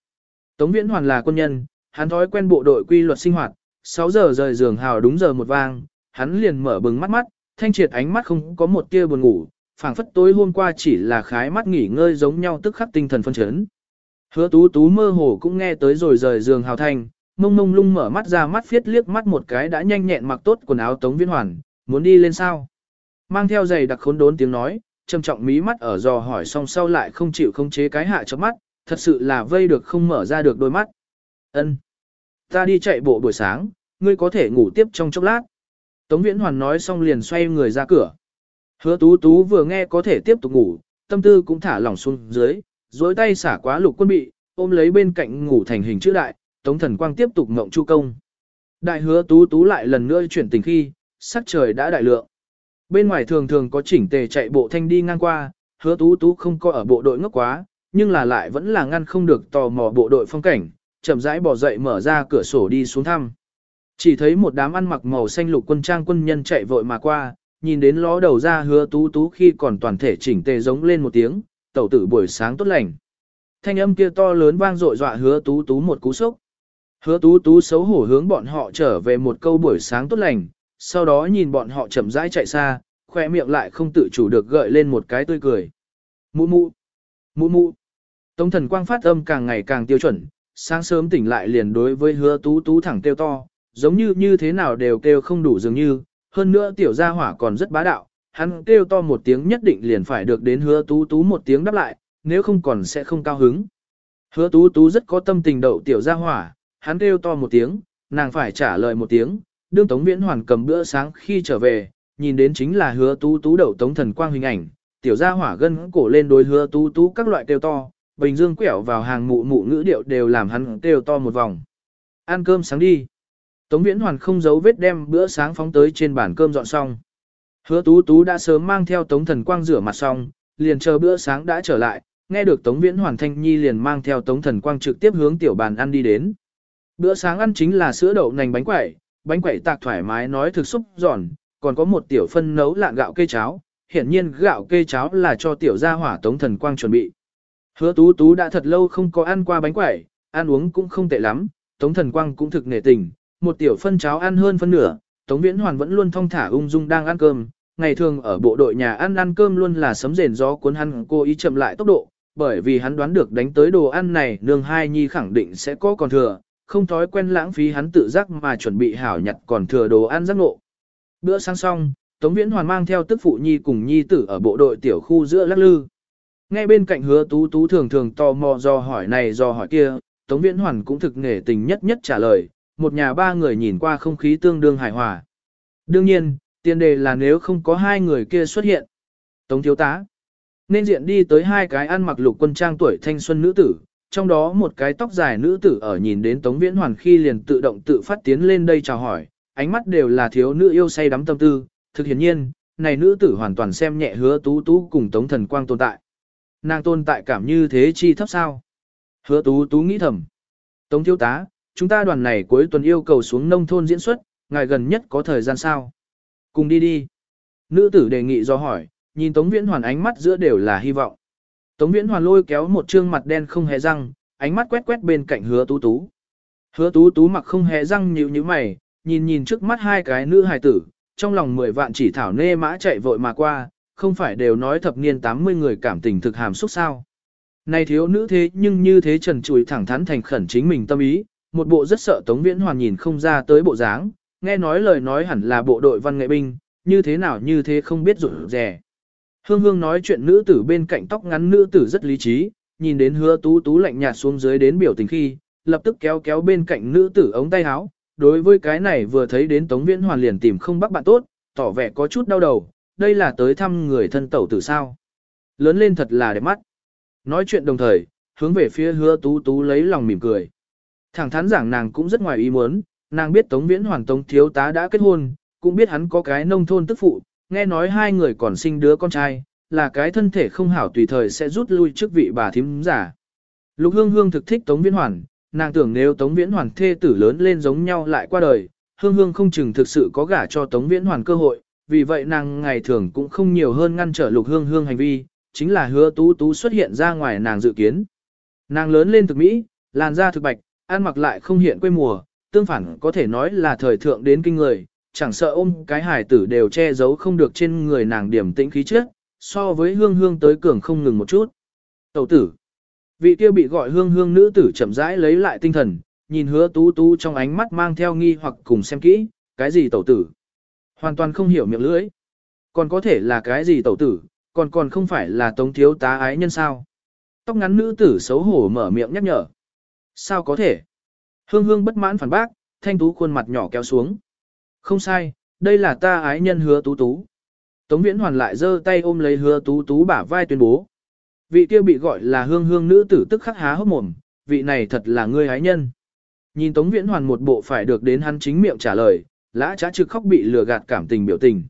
Speaker 1: Tống Viễn Hoàn là quân nhân, hắn thói quen bộ đội quy luật sinh hoạt, 6 giờ rời giường hào đúng giờ một vang, hắn liền mở bừng mắt mắt, thanh triệt ánh mắt không có một tia buồn ngủ, phảng phất tối hôm qua chỉ là khái mắt nghỉ ngơi giống nhau tức khắc tinh thần phân chấn. Hứa tú tú mơ hồ cũng nghe tới rồi rời giường hào thanh, mông mông lung mở mắt ra mắt phiết liếc mắt một cái đã nhanh nhẹn mặc tốt quần áo tống Viễn hoàn, muốn đi lên sao. Mang theo giày đặc khốn đốn tiếng nói, trầm trọng mí mắt ở dò hỏi xong sau lại không chịu không chế cái hạ cho mắt, thật sự là vây được không mở ra được đôi mắt. Ân, Ta đi chạy bộ buổi sáng, ngươi có thể ngủ tiếp trong chốc lát. Tống Viễn Hoàn nói xong liền xoay người ra cửa. Hứa tú tú vừa nghe có thể tiếp tục ngủ, tâm tư cũng thả lỏng xuống dưới, duỗi tay xả quá lục quân bị, ôm lấy bên cạnh ngủ thành hình chữ đại, Tống Thần Quang tiếp tục ngộng chu công. Đại hứa tú tú lại lần nữa chuyển tình khi, sắc trời đã đại lượng. Bên ngoài thường thường có chỉnh tề chạy bộ thanh đi ngang qua, hứa tú tú không có ở bộ đội ngốc quá, nhưng là lại vẫn là ngăn không được tò mò bộ đội phong cảnh, chậm rãi bỏ dậy mở ra cửa sổ đi xuống thăm. Chỉ thấy một đám ăn mặc màu xanh lục quân trang quân nhân chạy vội mà qua, nhìn đến ló đầu ra hứa tú tú khi còn toàn thể chỉnh tề giống lên một tiếng, tẩu tử buổi sáng tốt lành. Thanh âm kia to lớn vang dội dọa hứa tú tú một cú sốc. Hứa tú tú xấu hổ hướng bọn họ trở về một câu buổi sáng tốt lành, sau đó nhìn bọn họ chậm rãi chạy xa, khoe miệng lại không tự chủ được gợi lên một cái tươi cười. Mụ mụ, mụ mụ. Tống thần quang phát âm càng ngày càng tiêu chuẩn, sáng sớm tỉnh lại liền đối với hứa tú tú thẳng kêu to, giống như như thế nào đều kêu không đủ dường như, hơn nữa tiểu gia hỏa còn rất bá đạo, hắn kêu to một tiếng nhất định liền phải được đến hứa tú tú một tiếng đáp lại, nếu không còn sẽ không cao hứng. Hứa tú tú rất có tâm tình đậu tiểu gia hỏa, hắn kêu to một tiếng, nàng phải trả lời một tiếng, đương Tống Viễn Hoàn cầm bữa sáng khi trở về, nhìn đến chính là hứa tú tú đậu Tống Thần Quang hình ảnh, tiểu gia hỏa gân cổ lên đối hứa tú tú các loại kêu to, bình dương quẹo vào hàng mụ mụ ngữ điệu đều làm hắn kêu to một vòng. Ăn cơm sáng đi. Tống Viễn Hoàn không giấu vết đem bữa sáng phóng tới trên bàn cơm dọn xong. Hứa tú tú đã sớm mang theo Tống Thần Quang rửa mặt xong, liền chờ bữa sáng đã trở lại, nghe được Tống Viễn Hoàn Thanh Nhi liền mang theo Tống Thần Quang trực tiếp hướng tiểu bàn ăn đi đến. Bữa sáng ăn chính là sữa đậu nành bánh quẩy, bánh quẩy tạc thoải mái nói thực xúc giòn, còn có một tiểu phân nấu lạng gạo kê cháo, hiển nhiên gạo kê cháo là cho tiểu gia hỏa Tống Thần Quang chuẩn bị. Hứa tú tú đã thật lâu không có ăn qua bánh quẩy, ăn uống cũng không tệ lắm, Tống Thần Quang cũng thực nể tình, một tiểu phân cháo ăn hơn phân nửa, Tống Viễn Hoàn vẫn luôn thong thả ung dung đang ăn cơm, ngày thường ở bộ đội nhà ăn ăn cơm luôn là sấm rền gió cuốn hắn cô ý chậm lại tốc độ, bởi vì hắn đoán được đánh tới đồ ăn này nương hai nhi khẳng định sẽ có còn thừa, không thói quen lãng phí hắn tự giác mà chuẩn bị hảo nhặt còn thừa đồ ăn giác ngộ. Bữa sáng xong, Tống Viễn Hoàn mang theo tức phụ nhi cùng nhi tử ở bộ đội tiểu khu giữa lắc lư. Ngay bên cạnh hứa tú tú thường thường tò mò do hỏi này do hỏi kia, Tống Viễn Hoàn cũng thực nghề tình nhất nhất trả lời, một nhà ba người nhìn qua không khí tương đương hài hòa. Đương nhiên, tiền đề là nếu không có hai người kia xuất hiện. Tống thiếu tá. Nên diện đi tới hai cái ăn mặc lục quân trang tuổi thanh xuân nữ tử, trong đó một cái tóc dài nữ tử ở nhìn đến Tống Viễn Hoàn khi liền tự động tự phát tiến lên đây chào hỏi, ánh mắt đều là thiếu nữ yêu say đắm tâm tư, thực hiển nhiên, này nữ tử hoàn toàn xem nhẹ hứa tú tú cùng Tống Thần Quang tồn tại. Nàng tồn tại cảm như thế chi thấp sao? Hứa tú tú nghĩ thầm. Tống thiếu tá, chúng ta đoàn này cuối tuần yêu cầu xuống nông thôn diễn xuất, ngài gần nhất có thời gian sao? Cùng đi đi. Nữ tử đề nghị do hỏi, nhìn Tống Viễn Hoàn ánh mắt giữa đều là hy vọng. Tống Viễn Hoàn lôi kéo một trương mặt đen không hề răng, ánh mắt quét quét bên cạnh hứa tú tú. Hứa tú tú mặc không hề răng nhíu như mày, nhìn nhìn trước mắt hai cái nữ hài tử, trong lòng mười vạn chỉ thảo nê mã chạy vội mà qua, không phải đều nói thập niên 80 người cảm tình thực hàm xúc sao. Này thiếu nữ thế nhưng như thế trần trùi thẳng thắn thành khẩn chính mình tâm ý, một bộ rất sợ Tống Viễn Hoàn nhìn không ra tới bộ dáng, nghe nói lời nói hẳn là bộ đội văn nghệ binh, như thế nào như thế không biết rụt rẻ. Hương Hương nói chuyện nữ tử bên cạnh tóc ngắn nữ tử rất lý trí, nhìn đến hứa tú tú lạnh nhạt xuống dưới đến biểu tình khi, lập tức kéo kéo bên cạnh nữ tử ống tay áo. Đối với cái này vừa thấy đến Tống Viễn Hoàn liền tìm không bắt bạn tốt, tỏ vẻ có chút đau đầu, đây là tới thăm người thân tẩu tử sao. Lớn lên thật là đẹp mắt. Nói chuyện đồng thời, hướng về phía hứa tú tú lấy lòng mỉm cười. Thẳng thắn giảng nàng cũng rất ngoài ý muốn, nàng biết Tống Viễn Hoàn Tống Thiếu tá đã kết hôn, cũng biết hắn có cái nông thôn tức phụ, nghe nói hai người còn sinh đứa con trai, là cái thân thể không hảo tùy thời sẽ rút lui trước vị bà thím giả. Lục Hương Hương thực thích Tống Viễn Hoàn, nàng tưởng nếu Tống Viễn Hoàn thê tử lớn lên giống nhau lại qua đời, Hương Hương không chừng thực sự có gả cho Tống Viễn Hoàn cơ hội, vì vậy nàng ngày thường cũng không nhiều hơn ngăn trở Lục Hương Hương hành vi, chính là hứa tú tú xuất hiện ra ngoài nàng dự kiến. Nàng lớn lên thực mỹ, làn da thực bạch, ăn mặc lại không hiện quê mùa, tương phản có thể nói là thời thượng đến kinh người, chẳng sợ ôm cái hài tử đều che giấu không được trên người nàng điểm tĩnh khí trước, so với hương hương tới cường không ngừng một chút. Tẩu tử. Vị kia bị gọi hương hương nữ tử chậm rãi lấy lại tinh thần, nhìn hứa tú tú trong ánh mắt mang theo nghi hoặc cùng xem kỹ, cái gì tẩu tử. Hoàn toàn không hiểu miệng lưỡi. Còn có thể là cái gì tẩu tử, còn còn không phải là tống thiếu tá ái nhân sao. Tóc ngắn nữ tử xấu hổ mở miệng nhắc nhở. Sao có thể? Hương hương bất mãn phản bác, thanh tú khuôn mặt nhỏ kéo xuống. Không sai, đây là ta ái nhân hứa tú tú. Tống Viễn Hoàn lại giơ tay ôm lấy hứa tú tú bả vai tuyên bố. Vị kia bị gọi là hương hương nữ tử tức khắc há hốc mồm, vị này thật là ngươi ái nhân. Nhìn Tống Viễn Hoàn một bộ phải được đến hắn chính miệng trả lời, lã trá trực khóc bị lừa gạt cảm tình biểu tình.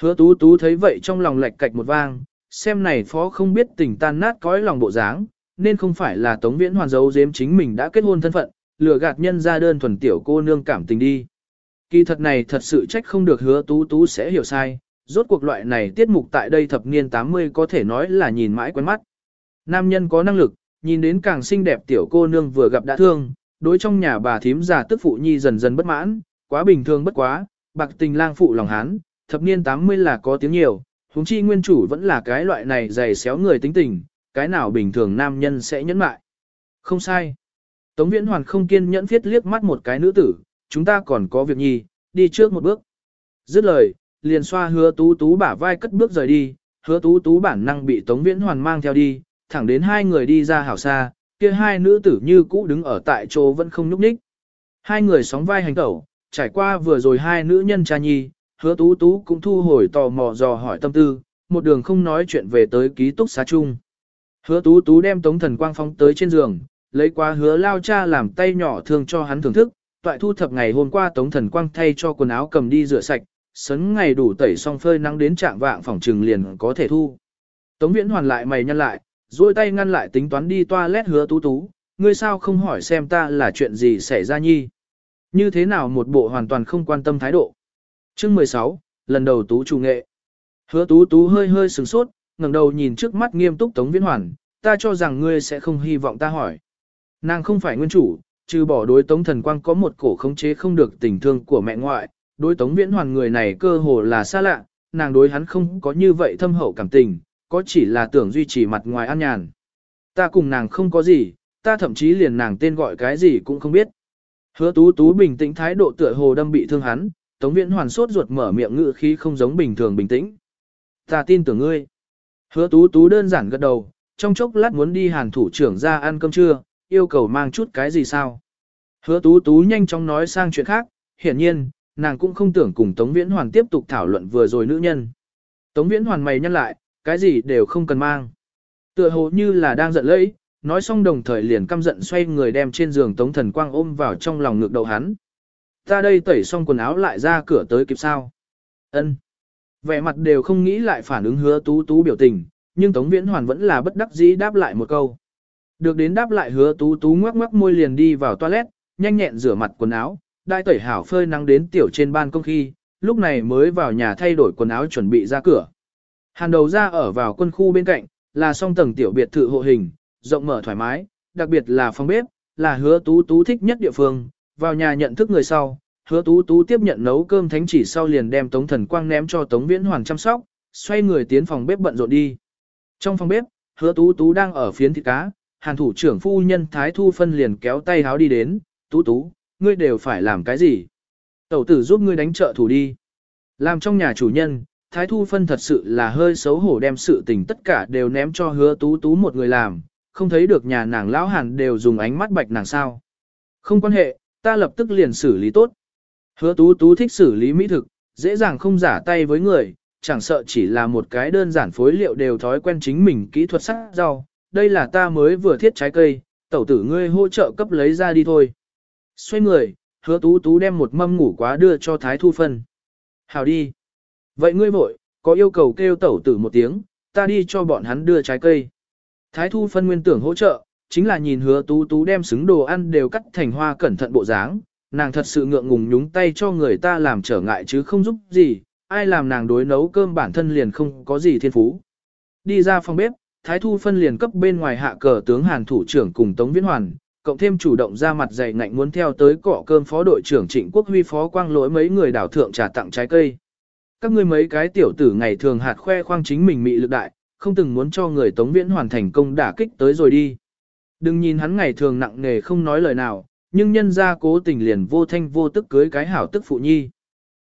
Speaker 1: Hứa tú tú thấy vậy trong lòng lạch cạch một vang, xem này phó không biết tình tan nát cõi lòng bộ dáng, nên không phải là Tống Viễn Hoàn giấu giếm chính mình đã kết hôn thân phận, lừa gạt nhân ra đơn thuần tiểu cô nương cảm tình đi. Kỳ thật này thật sự trách không được hứa tú tú sẽ hiểu sai, rốt cuộc loại này tiết mục tại đây thập niên 80 có thể nói là nhìn mãi quen mắt. Nam nhân có năng lực, nhìn đến càng xinh đẹp tiểu cô nương vừa gặp đã thương, đối trong nhà bà thím già tức phụ nhi dần dần bất mãn, quá bình thường bất quá, bạc tình lang phụ lòng hán, thập niên 80 là có tiếng nhiều, huống chi nguyên chủ vẫn là cái loại này dày xéo người tính tình, cái nào bình thường nam nhân sẽ nhẫn mại. Không sai. Tống Viễn Hoàn không kiên nhẫn viết liếc mắt một cái nữ tử, chúng ta còn có việc nhi, đi trước một bước. Dứt lời, liền xoa hứa tú tú bả vai cất bước rời đi, hứa tú tú bản năng bị Tống Viễn Hoàn mang theo đi, thẳng đến hai người đi ra hảo xa, kia hai nữ tử như cũ đứng ở tại chỗ vẫn không nhúc nhích. Hai người sóng vai hành tẩu, trải qua vừa rồi hai nữ nhân cha nhi, hứa tú tú cũng thu hồi tò mò dò hỏi tâm tư, một đường không nói chuyện về tới ký túc xá chung. Hứa tú tú đem tống thần quang phong tới trên giường, lấy qua hứa lao cha làm tay nhỏ thương cho hắn thưởng thức, toại thu thập ngày hôm qua tống thần quang thay cho quần áo cầm đi rửa sạch, sấn ngày đủ tẩy xong phơi nắng đến trạng vạng phòng trừng liền có thể thu. Tống viễn hoàn lại mày nhăn lại, duỗi tay ngăn lại tính toán đi toilet hứa tú tú, ngươi sao không hỏi xem ta là chuyện gì xảy ra nhi. Như thế nào một bộ hoàn toàn không quan tâm thái độ. Chương 16, lần đầu tú chủ nghệ. Hứa tú tú hơi hơi sừng sốt, ngẩng đầu nhìn trước mắt nghiêm túc Tống Viễn Hoàn, ta cho rằng ngươi sẽ không hy vọng ta hỏi. Nàng không phải nguyên chủ, trừ bỏ đối Tống Thần Quang có một cổ khống chế không được tình thương của mẹ ngoại, đối Tống Viễn Hoàn người này cơ hồ là xa lạ, nàng đối hắn không có như vậy thâm hậu cảm tình, có chỉ là tưởng duy trì mặt ngoài an nhàn. Ta cùng nàng không có gì, ta thậm chí liền nàng tên gọi cái gì cũng không biết. Hứa tú tú bình tĩnh thái độ tựa hồ đâm bị thương hắn, Tống Viễn Hoàn sốt ruột mở miệng ngự khí không giống bình thường bình tĩnh. Ta tin tưởng ngươi. Hứa tú tú đơn giản gật đầu, trong chốc lát muốn đi hàn thủ trưởng ra ăn cơm trưa, yêu cầu mang chút cái gì sao. Hứa tú tú nhanh chóng nói sang chuyện khác, hiển nhiên, nàng cũng không tưởng cùng Tống Viễn Hoàn tiếp tục thảo luận vừa rồi nữ nhân. Tống Viễn Hoàn mày nhăn lại, cái gì đều không cần mang. Tựa hồ như là đang giận lẫy, nói xong đồng thời liền căm giận xoay người đem trên giường Tống Thần Quang ôm vào trong lòng ngực đầu hắn. Ta đây tẩy xong quần áo lại ra cửa tới kịp sao. Ân. Vẻ mặt đều không nghĩ lại phản ứng hứa tú tú biểu tình, nhưng Tống Viễn Hoàn vẫn là bất đắc dĩ đáp lại một câu. Được đến đáp lại hứa tú tú ngoắc ngoắc môi liền đi vào toilet, nhanh nhẹn rửa mặt quần áo, đai tẩy hảo phơi nắng đến tiểu trên ban công khi, lúc này mới vào nhà thay đổi quần áo chuẩn bị ra cửa. Hàn đầu ra ở vào quân khu bên cạnh, là song tầng tiểu biệt thự hộ hình, rộng mở thoải mái, đặc biệt là phòng bếp, là hứa tú tú thích nhất địa phương, vào nhà nhận thức người sau, hứa tú tú tiếp nhận nấu cơm thánh chỉ sau liền đem tống thần quang ném cho tống viễn hoàng chăm sóc, xoay người tiến phòng bếp bận rộn đi. Trong phòng bếp, hứa tú tú đang ở phiến thịt cá, hàn thủ trưởng phu nhân Thái Thu Phân liền kéo tay háo đi đến, tú tú, ngươi đều phải làm cái gì? Tẩu tử giúp ngươi đánh trợ thủ đi. Làm trong nhà chủ nhân, Thái Thu Phân thật sự là hơi xấu hổ đem sự tình tất cả đều ném cho hứa tú tú một người làm, không thấy được nhà nàng lão hàn đều dùng ánh mắt bạch nàng sao. Không quan hệ, ta lập tức liền xử lý tốt. Hứa tú tú thích xử lý mỹ thực, dễ dàng không giả tay với người, chẳng sợ chỉ là một cái đơn giản phối liệu đều thói quen chính mình kỹ thuật sắc rau. Đây là ta mới vừa thiết trái cây, tẩu tử ngươi hỗ trợ cấp lấy ra đi thôi. Xoay người, hứa tú tú đem một mâm ngủ quá đưa cho Thái Thu Phân. Hào đi. Vậy ngươi vội, có yêu cầu kêu tẩu tử một tiếng, ta đi cho bọn hắn đưa trái cây. Thái Thu Phân nguyên tưởng hỗ trợ, chính là nhìn hứa tú tú đem xứng đồ ăn đều cắt thành hoa cẩn thận bộ dáng, nàng thật sự ngượng ngùng nhúng tay cho người ta làm trở ngại chứ không giúp gì, ai làm nàng đối nấu cơm bản thân liền không có gì thiên phú. Đi ra phòng bếp, Thái Thu phân liền cấp bên ngoài hạ cờ tướng Hàn thủ trưởng cùng Tống Viễn Hoàn, cộng thêm chủ động ra mặt dày ngạnh muốn theo tới cọ cơm phó đội trưởng Trịnh Quốc Huy phó quang lỗi mấy người đảo thượng trà tặng trái cây. Các ngươi mấy cái tiểu tử ngày thường hạt khoe khoang chính mình mị lực đại, không từng muốn cho người Tống Viễn hoàn thành công đả kích tới rồi đi. Đừng nhìn hắn ngày thường nặng nề không nói lời nào, nhưng nhân ra cố tình liền vô thanh vô tức cưới cái hảo tức phụ nhi.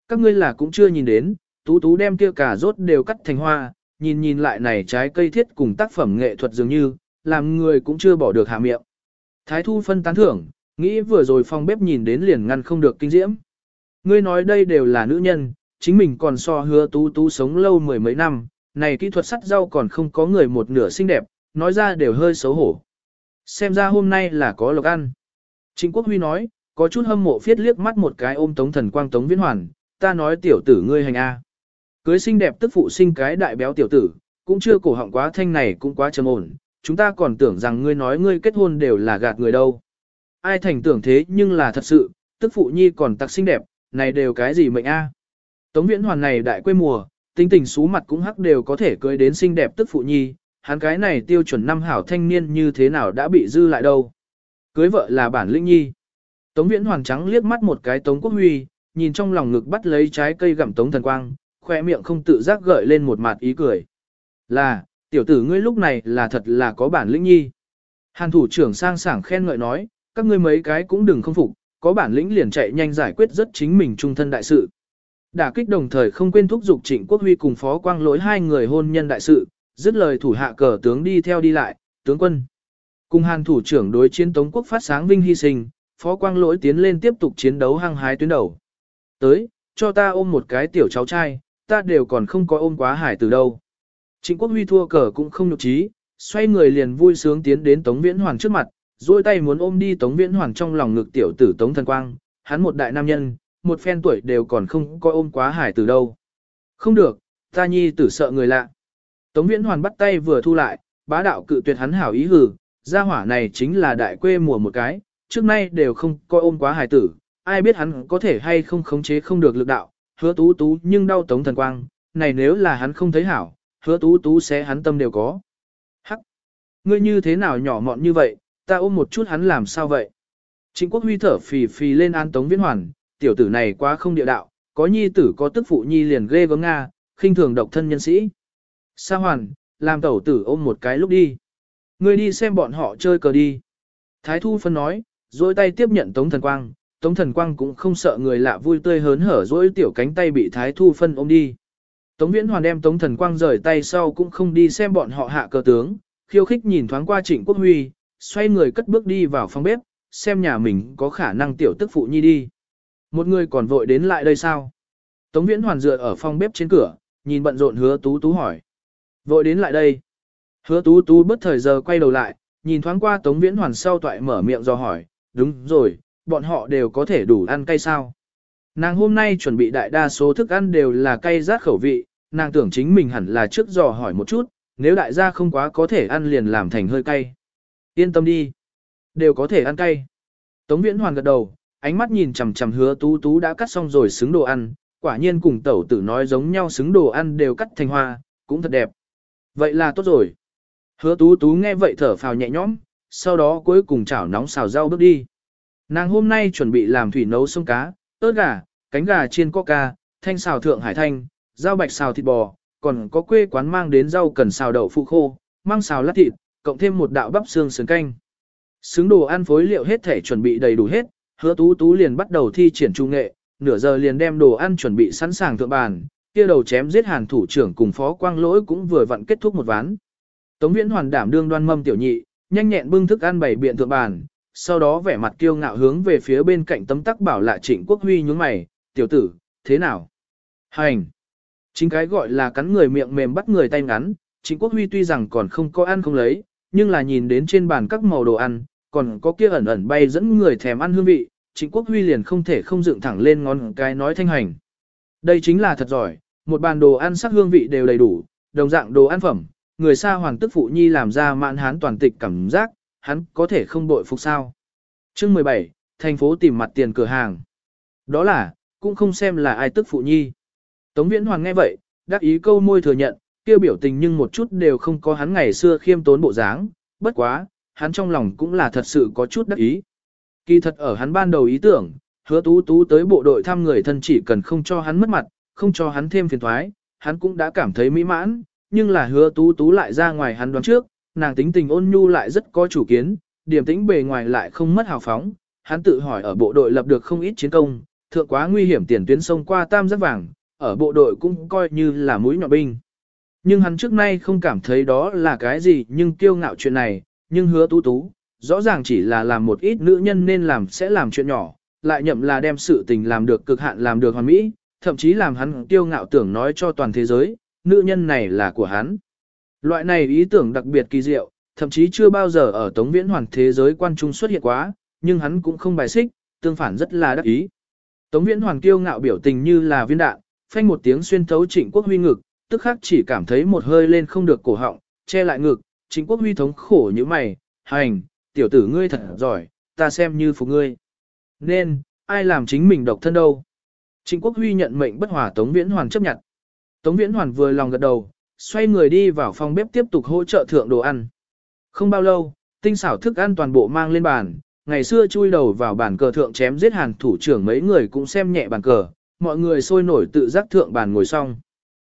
Speaker 1: Các ngươi là cũng chưa nhìn đến, tú tú đem kia cả rốt đều cắt thành hoa, nhìn nhìn lại này trái cây thiết cùng tác phẩm nghệ thuật dường như, làm người cũng chưa bỏ được hạ miệng. Thái thu phân tán thưởng, nghĩ vừa rồi phong bếp nhìn đến liền ngăn không được kinh diễm. Ngươi nói đây đều là nữ nhân, chính mình còn so hứa tú tú sống lâu mười mấy năm, này kỹ thuật sắt rau còn không có người một nửa xinh đẹp, nói ra đều hơi xấu hổ. Xem ra hôm nay là có lộc ăn. Trịnh Quốc Huy nói, có chút hâm mộ phiết liếc mắt một cái ôm tống thần quang tống viễn hoàn, ta nói tiểu tử ngươi hành A. Cưới xinh đẹp tức phụ sinh cái đại béo tiểu tử, cũng chưa cổ họng quá thanh này cũng quá trầm ổn, chúng ta còn tưởng rằng ngươi nói ngươi kết hôn đều là gạt người đâu. Ai thành tưởng thế nhưng là thật sự, tức phụ nhi còn tặc xinh đẹp, này đều cái gì mệnh a? Tống Viễn Hoàn này đại quê mùa, tinh tình xú mặt cũng hắc đều có thể cưới đến xinh đẹp tức phụ nhi, hắn cái này tiêu chuẩn năm hảo thanh niên như thế nào đã bị dư lại đâu. Cưới vợ là bản lĩnh nhi. Tống Viễn Hoàng trắng liếc mắt một cái Tống Quốc Huy, nhìn trong lòng ngực bắt lấy trái cây gặm Tống Thần Quang, khoe miệng không tự giác gợi lên một mặt ý cười. Là, tiểu tử ngươi lúc này là thật là có bản lĩnh nhi. Hàn thủ trưởng sang sảng khen ngợi nói, các ngươi mấy cái cũng đừng không phục, có bản lĩnh liền chạy nhanh giải quyết rất chính mình trung thân đại sự. Đả kích đồng thời không quên thúc giục Trịnh Quốc Huy cùng Phó Quang Lỗi hai người hôn nhân đại sự, dứt lời thủ hạ cờ tướng đi theo đi lại, tướng quân. Cùng Hàn thủ trưởng đối chiến Tống quốc phát sáng vinh hy sinh, Phó Quang Lỗi tiến lên tiếp tục chiến đấu hăng hái tuyến đầu. Tới, cho ta ôm một cái tiểu cháu trai, ta đều còn không có ôm quá hải từ đâu. Trịnh Quốc Huy thua cờ cũng không nhục trí, xoay người liền vui sướng tiến đến Tống Viễn Hoàng trước mặt, duỗi tay muốn ôm đi Tống Viễn Hoàng trong lòng ngực tiểu tử Tống Thần Quang, hắn một đại nam nhân, một phen tuổi đều còn không coi ôm quá hải từ đâu. Không được, ta nhi tử sợ người lạ. Tống Viễn Hoàn bắt tay vừa thu lại, bá đạo cự tuyệt hắn hảo ý hử, gia hỏa này chính là đại quê mùa một cái, trước nay đều không coi ôm quá hải tử, ai biết hắn có thể hay không khống chế không được lực đạo, hứa tú tú nhưng đau tống thần quang, này nếu là hắn không thấy hảo, hứa tú tú sẽ hắn tâm đều có. Hắc! Ngươi như thế nào nhỏ mọn như vậy, ta ôm một chút hắn làm sao vậy? Trịnh quốc huy thở phì phì lên an tống viễn hoàn, tiểu tử này quá không địa đạo, có nhi tử có tức phụ nhi liền ghê gớm Nga, khinh thường độc thân nhân sĩ. Sa hoàn, làm tẩu tử ôm một cái lúc đi. Ngươi đi xem bọn họ chơi cờ đi. Thái Thu Phân nói, dối tay tiếp nhận Tống Thần Quang, Tống Thần Quang cũng không sợ người lạ vui tươi hớn hở dối tiểu cánh tay bị Thái Thu Phân ôm đi. Tống Viễn Hoàn đem Tống Thần Quang rời tay sau cũng không đi xem bọn họ hạ cờ tướng, khiêu khích nhìn thoáng qua Trịnh Quốc Huy, xoay người cất bước đi vào phòng bếp, xem nhà mình có khả năng tiểu tức phụ nhi đi. Một người còn vội đến lại đây sao? Tống Viễn Hoàn dựa ở phòng bếp trên cửa, nhìn bận rộn hứa tú tú hỏi. Vội đến lại đây. Hứa tú tú bất thời giờ quay đầu lại, nhìn thoáng qua Tống Viễn Hoàn sau toại mở miệng do hỏi, đúng rồi, bọn họ đều có thể đủ ăn cay sao. Nàng hôm nay chuẩn bị đại đa số thức ăn đều là cay rát khẩu vị, nàng tưởng chính mình hẳn là trước dò hỏi một chút, nếu đại gia không quá có thể ăn liền làm thành hơi cay. Yên tâm đi, đều có thể ăn cay. Tống Viễn Hoàn gật đầu, ánh mắt nhìn chằm chằm hứa tú tú đã cắt xong rồi xứng đồ ăn, quả nhiên cùng tẩu tử nói giống nhau xứng đồ ăn đều cắt thành hoa, cũng thật đẹp. Vậy là tốt rồi. Hứa tú tú nghe vậy thở phào nhẹ nhõm, sau đó cuối cùng chảo nóng xào rau bước đi. Nàng hôm nay chuẩn bị làm thủy nấu sông cá, ớt gà, cánh gà chiên coca, thanh xào thượng hải thanh, rau bạch xào thịt bò, còn có quê quán mang đến rau cần xào đậu phụ khô, mang xào lát thịt, cộng thêm một đạo bắp xương sườn canh. Xứng đồ ăn phối liệu hết thể chuẩn bị đầy đủ hết, hứa tú tú liền bắt đầu thi triển trung nghệ, nửa giờ liền đem đồ ăn chuẩn bị sẵn sàng thượng bàn, kia đầu chém giết hàn thủ trưởng cùng phó quang lỗi cũng vừa vặn kết thúc một ván. Tống viễn hoàn đảm đương đoan mâm tiểu nhị, nhanh nhẹn bưng thức ăn bày biện thượng bàn, sau đó vẻ mặt kiêu ngạo hướng về phía bên cạnh tấm tắc bảo lại trịnh quốc huy nhún mày, tiểu tử, thế nào? Hành! Chính cái gọi là cắn người miệng mềm bắt người tay ngắn, trịnh quốc huy tuy rằng còn không có ăn không lấy, nhưng là nhìn đến trên bàn các màu đồ ăn, còn có kia ẩn ẩn bay dẫn người thèm ăn hương vị, trịnh quốc huy liền không thể không dựng thẳng lên ngón cái nói thanh hành. Đây chính là thật giỏi, một bàn đồ ăn sắc hương vị đều đầy đủ, đồng dạng đồ ăn phẩm, người xa hoàng tức phụ nhi làm ra mạn hán toàn tịch cảm giác, hắn có thể không bội phục sao. Chương 17, thành phố tìm mặt tiền cửa hàng. Đó là, cũng không xem là ai tức phụ nhi. Tống Viễn Hoàng nghe vậy, đắc ý câu môi thừa nhận, kêu biểu tình nhưng một chút đều không có hắn ngày xưa khiêm tốn bộ dáng, bất quá, hắn trong lòng cũng là thật sự có chút đắc ý. Kỳ thật ở hắn ban đầu ý tưởng, hứa tú tú tới bộ đội thăm người thân chỉ cần không cho hắn mất mặt, không cho hắn thêm phiền thoái, hắn cũng đã cảm thấy mỹ mãn, nhưng là hứa tú tú lại ra ngoài hắn đoán trước, nàng tính tình ôn nhu lại rất có chủ kiến, điểm tính bề ngoài lại không mất hào phóng, hắn tự hỏi ở bộ đội lập được không ít chiến công, thượng quá nguy hiểm tiền tuyến sông qua tam giác vàng, ở bộ đội cũng coi như là mũi nhọn binh. Nhưng hắn trước nay không cảm thấy đó là cái gì nhưng kiêu ngạo chuyện này, nhưng hứa tú tú, rõ ràng chỉ là làm một ít nữ nhân nên làm sẽ làm chuyện nhỏ, lại nhậm là đem sự tình làm được cực hạn làm được hoàn mỹ, thậm chí làm hắn kiêu ngạo tưởng nói cho toàn thế giới, nữ nhân này là của hắn. Loại này ý tưởng đặc biệt kỳ diệu, thậm chí chưa bao giờ ở Tống Viễn Hoàn thế giới quan trung xuất hiện quá, nhưng hắn cũng không bài xích, tương phản rất là đắc ý. Tống Viễn Hoàn kiêu ngạo biểu tình như là viên đạn, phanh một tiếng xuyên thấu Trịnh Quốc Huy ngực, tức khắc chỉ cảm thấy một hơi lên không được cổ họng, che lại ngực, Trịnh Quốc Huy thống khổ như mày, hành, tiểu tử ngươi thật giỏi, ta xem như phục ngươi. Nên, ai làm chính mình độc thân đâu. Trịnh Quốc Huy nhận mệnh bất hòa Tống Viễn Hoàn chấp nhận. Tống Viễn Hoàn vừa lòng gật đầu, xoay người đi vào phòng bếp tiếp tục hỗ trợ thượng đồ ăn. Không bao lâu, tinh xảo thức ăn toàn bộ mang lên bàn, ngày xưa chui đầu vào bàn cờ thượng chém giết hàn thủ trưởng mấy người cũng xem nhẹ bàn cờ, mọi người sôi nổi tự giác thượng bàn ngồi xong.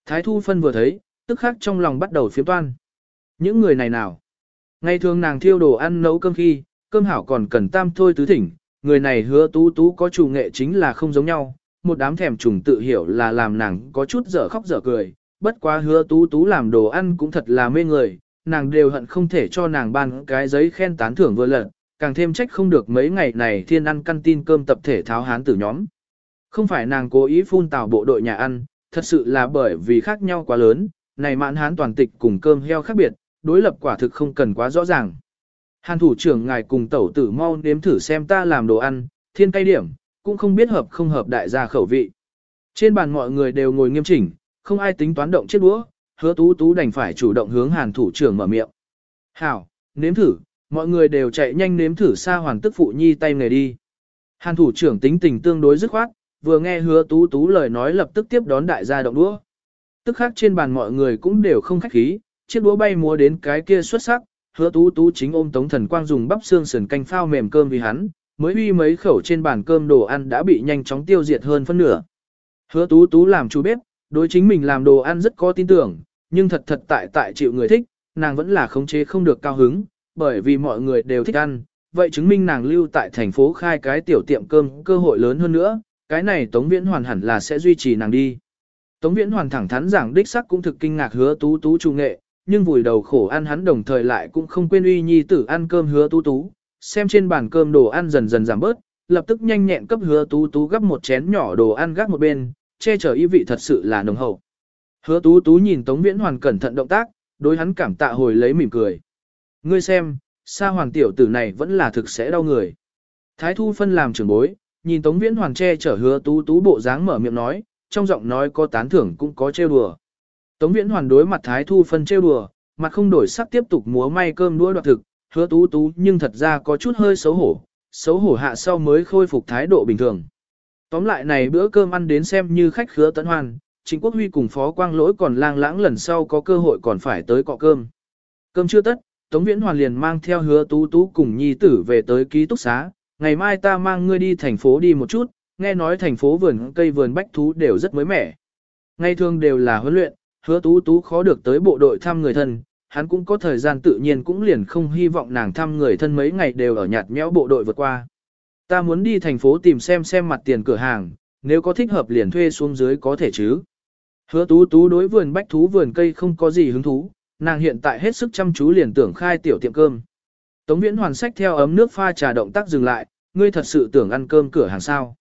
Speaker 1: Thái Thu Phân vừa thấy, tức khắc trong lòng bắt đầu phiếm toan. Những người này nào? Ngày thường nàng thiêu đồ ăn nấu cơm khi, cơm hảo còn cần tam thôi tứ thỉnh, người này hứa tú tú có chủ nghệ chính là không giống nhau, một đám thèm trùng tự hiểu là làm nàng có chút dở khóc dở cười, bất quá hứa tú tú làm đồ ăn cũng thật là mê người, nàng đều hận không thể cho nàng ban cái giấy khen tán thưởng vừa lần, càng thêm trách không được mấy ngày này thiên ăn căn tin cơm tập thể tháo hán tử nhóm. Không phải nàng cố ý phun tào bộ đội nhà ăn, thật sự là bởi vì khác nhau quá lớn, này mạn hán toàn tịch cùng cơm heo khác biệt, đối lập quả thực không cần quá rõ ràng. Hàn thủ trưởng ngài cùng tẩu tử mau nếm thử xem ta làm đồ ăn, thiên cay điểm, cũng không biết hợp không hợp đại gia khẩu vị. Trên bàn mọi người đều ngồi nghiêm chỉnh, không ai tính toán động chiếc đũa, hứa tú tú đành phải chủ động hướng hàn thủ trưởng mở miệng. Hảo, nếm thử, mọi người đều chạy nhanh nếm thử xa hoàn tức phụ nhi tay nghề đi. Hàn thủ trưởng tính tình tương đối dứt khoát, vừa nghe hứa tú tú lời nói lập tức tiếp đón đại gia động đũa. Tức khác trên bàn mọi người cũng đều không khách khí, chiếc đũa bay múa đến cái kia xuất sắc, hứa tú tú chính ôm tống thần quang dùng bắp xương sườn canh phao mềm cơm vì hắn, mới uy mấy khẩu trên bàn cơm đồ ăn đã bị nhanh chóng tiêu diệt hơn phân nửa. Hứa tú tú làm chú bếp, đối chính mình làm đồ ăn rất có tin tưởng, nhưng thật thật tại tại chịu người thích, nàng vẫn là khống chế không được cao hứng, bởi vì mọi người đều thích ăn, vậy chứng minh nàng lưu tại thành phố khai cái tiểu tiệm cơm cơ hội lớn hơn nữa, cái này Tống Viễn Hoàn hẳn là sẽ duy trì nàng đi. Tống Viễn Hoàn thẳng thắn giảng đích sắc cũng thực kinh ngạc hứa tú tú trung nghệ, nhưng vùi đầu khổ ăn hắn đồng thời lại cũng không quên uy nhi tử ăn cơm hứa tú tú, xem trên bàn cơm đồ ăn dần dần giảm bớt, lập tức nhanh nhẹn cấp hứa tú tú gấp một chén nhỏ đồ ăn gác một bên, che chở y vị thật sự là nồng hậu. Hứa tú tú nhìn Tống Viễn Hoàn cẩn thận động tác, đối hắn cảm tạ hồi lấy mỉm cười. Ngươi xem, sa hoàng tiểu tử này vẫn là thực sẽ đau người. Thái thu phân làm trưởng bối, nhìn Tống Viễn Hoàn che chở hứa tú tú bộ dáng mở miệng nói, trong giọng nói có tán thưởng cũng có trêu đùa. Tống Viễn Hoàn đối mặt Thái thu phân trêu đùa, mặt không đổi sắc tiếp tục múa may cơm đũa đoạt thực, hứa tú tú nhưng thật ra có chút hơi xấu hổ, xấu hổ hạ sau mới khôi phục thái độ bình thường. Tóm lại này bữa cơm ăn đến xem như khách khứa tận hoan, Chính Quốc Huy cùng Phó Quang Lỗi còn lang lãng lần sau có cơ hội còn phải tới cọ cơm. Cơm chưa tất, Tống Viễn Hoàn liền mang theo hứa tú tú cùng nhi tử về tới ký túc xá, ngày mai ta mang ngươi đi thành phố đi một chút, nghe nói thành phố vườn cây vườn bách thú đều rất mới mẻ. Ngày thường đều là huấn luyện, hứa tú tú khó được tới bộ đội thăm người thân, hắn cũng có thời gian tự nhiên cũng liền không hy vọng nàng thăm người thân mấy ngày đều ở nhạt nhẽo bộ đội vượt qua. Ta muốn đi thành phố tìm xem xem mặt tiền cửa hàng, nếu có thích hợp liền thuê xuống dưới có thể chứ. Hứa tú tú đối vườn bách thú vườn cây không có gì hứng thú, nàng hiện tại hết sức chăm chú liền tưởng khai tiểu tiệm cơm. Tống viễn hoàn sách theo ấm nước pha trà động tác dừng lại, ngươi thật sự tưởng ăn cơm cửa hàng sao.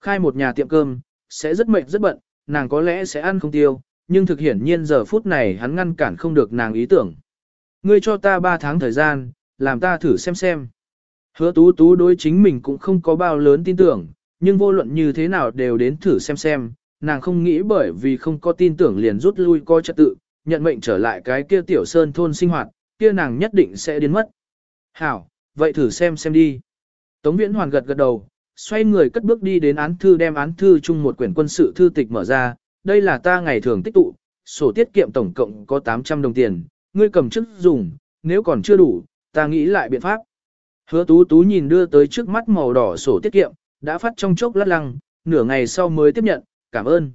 Speaker 1: Khai một nhà tiệm cơm, sẽ rất mệt rất bận, nàng có lẽ sẽ ăn không tiêu, nhưng thực hiển nhiên giờ phút này hắn ngăn cản không được nàng ý tưởng. Ngươi cho ta 3 tháng thời gian, làm ta thử xem xem. Hứa tú tú đối chính mình cũng không có bao lớn tin tưởng, nhưng vô luận như thế nào đều đến thử xem xem, nàng không nghĩ bởi vì không có tin tưởng liền rút lui coi trật tự, nhận mệnh trở lại cái kia tiểu sơn thôn sinh hoạt, kia nàng nhất định sẽ đến mất. Hảo, vậy thử xem xem đi. Tống Viễn Hoàn gật gật đầu, xoay người cất bước đi đến án thư đem án thư chung một quyển quân sự thư tịch mở ra, đây là ta ngày thường tích tụ, sổ tiết kiệm tổng cộng có 800 đồng tiền, ngươi cầm chức dùng, nếu còn chưa đủ, ta nghĩ lại biện pháp. Hứa tú tú nhìn đưa tới trước mắt màu đỏ sổ tiết kiệm, đã phát trong chốc lát lăng, nửa ngày sau mới tiếp nhận, cảm ơn.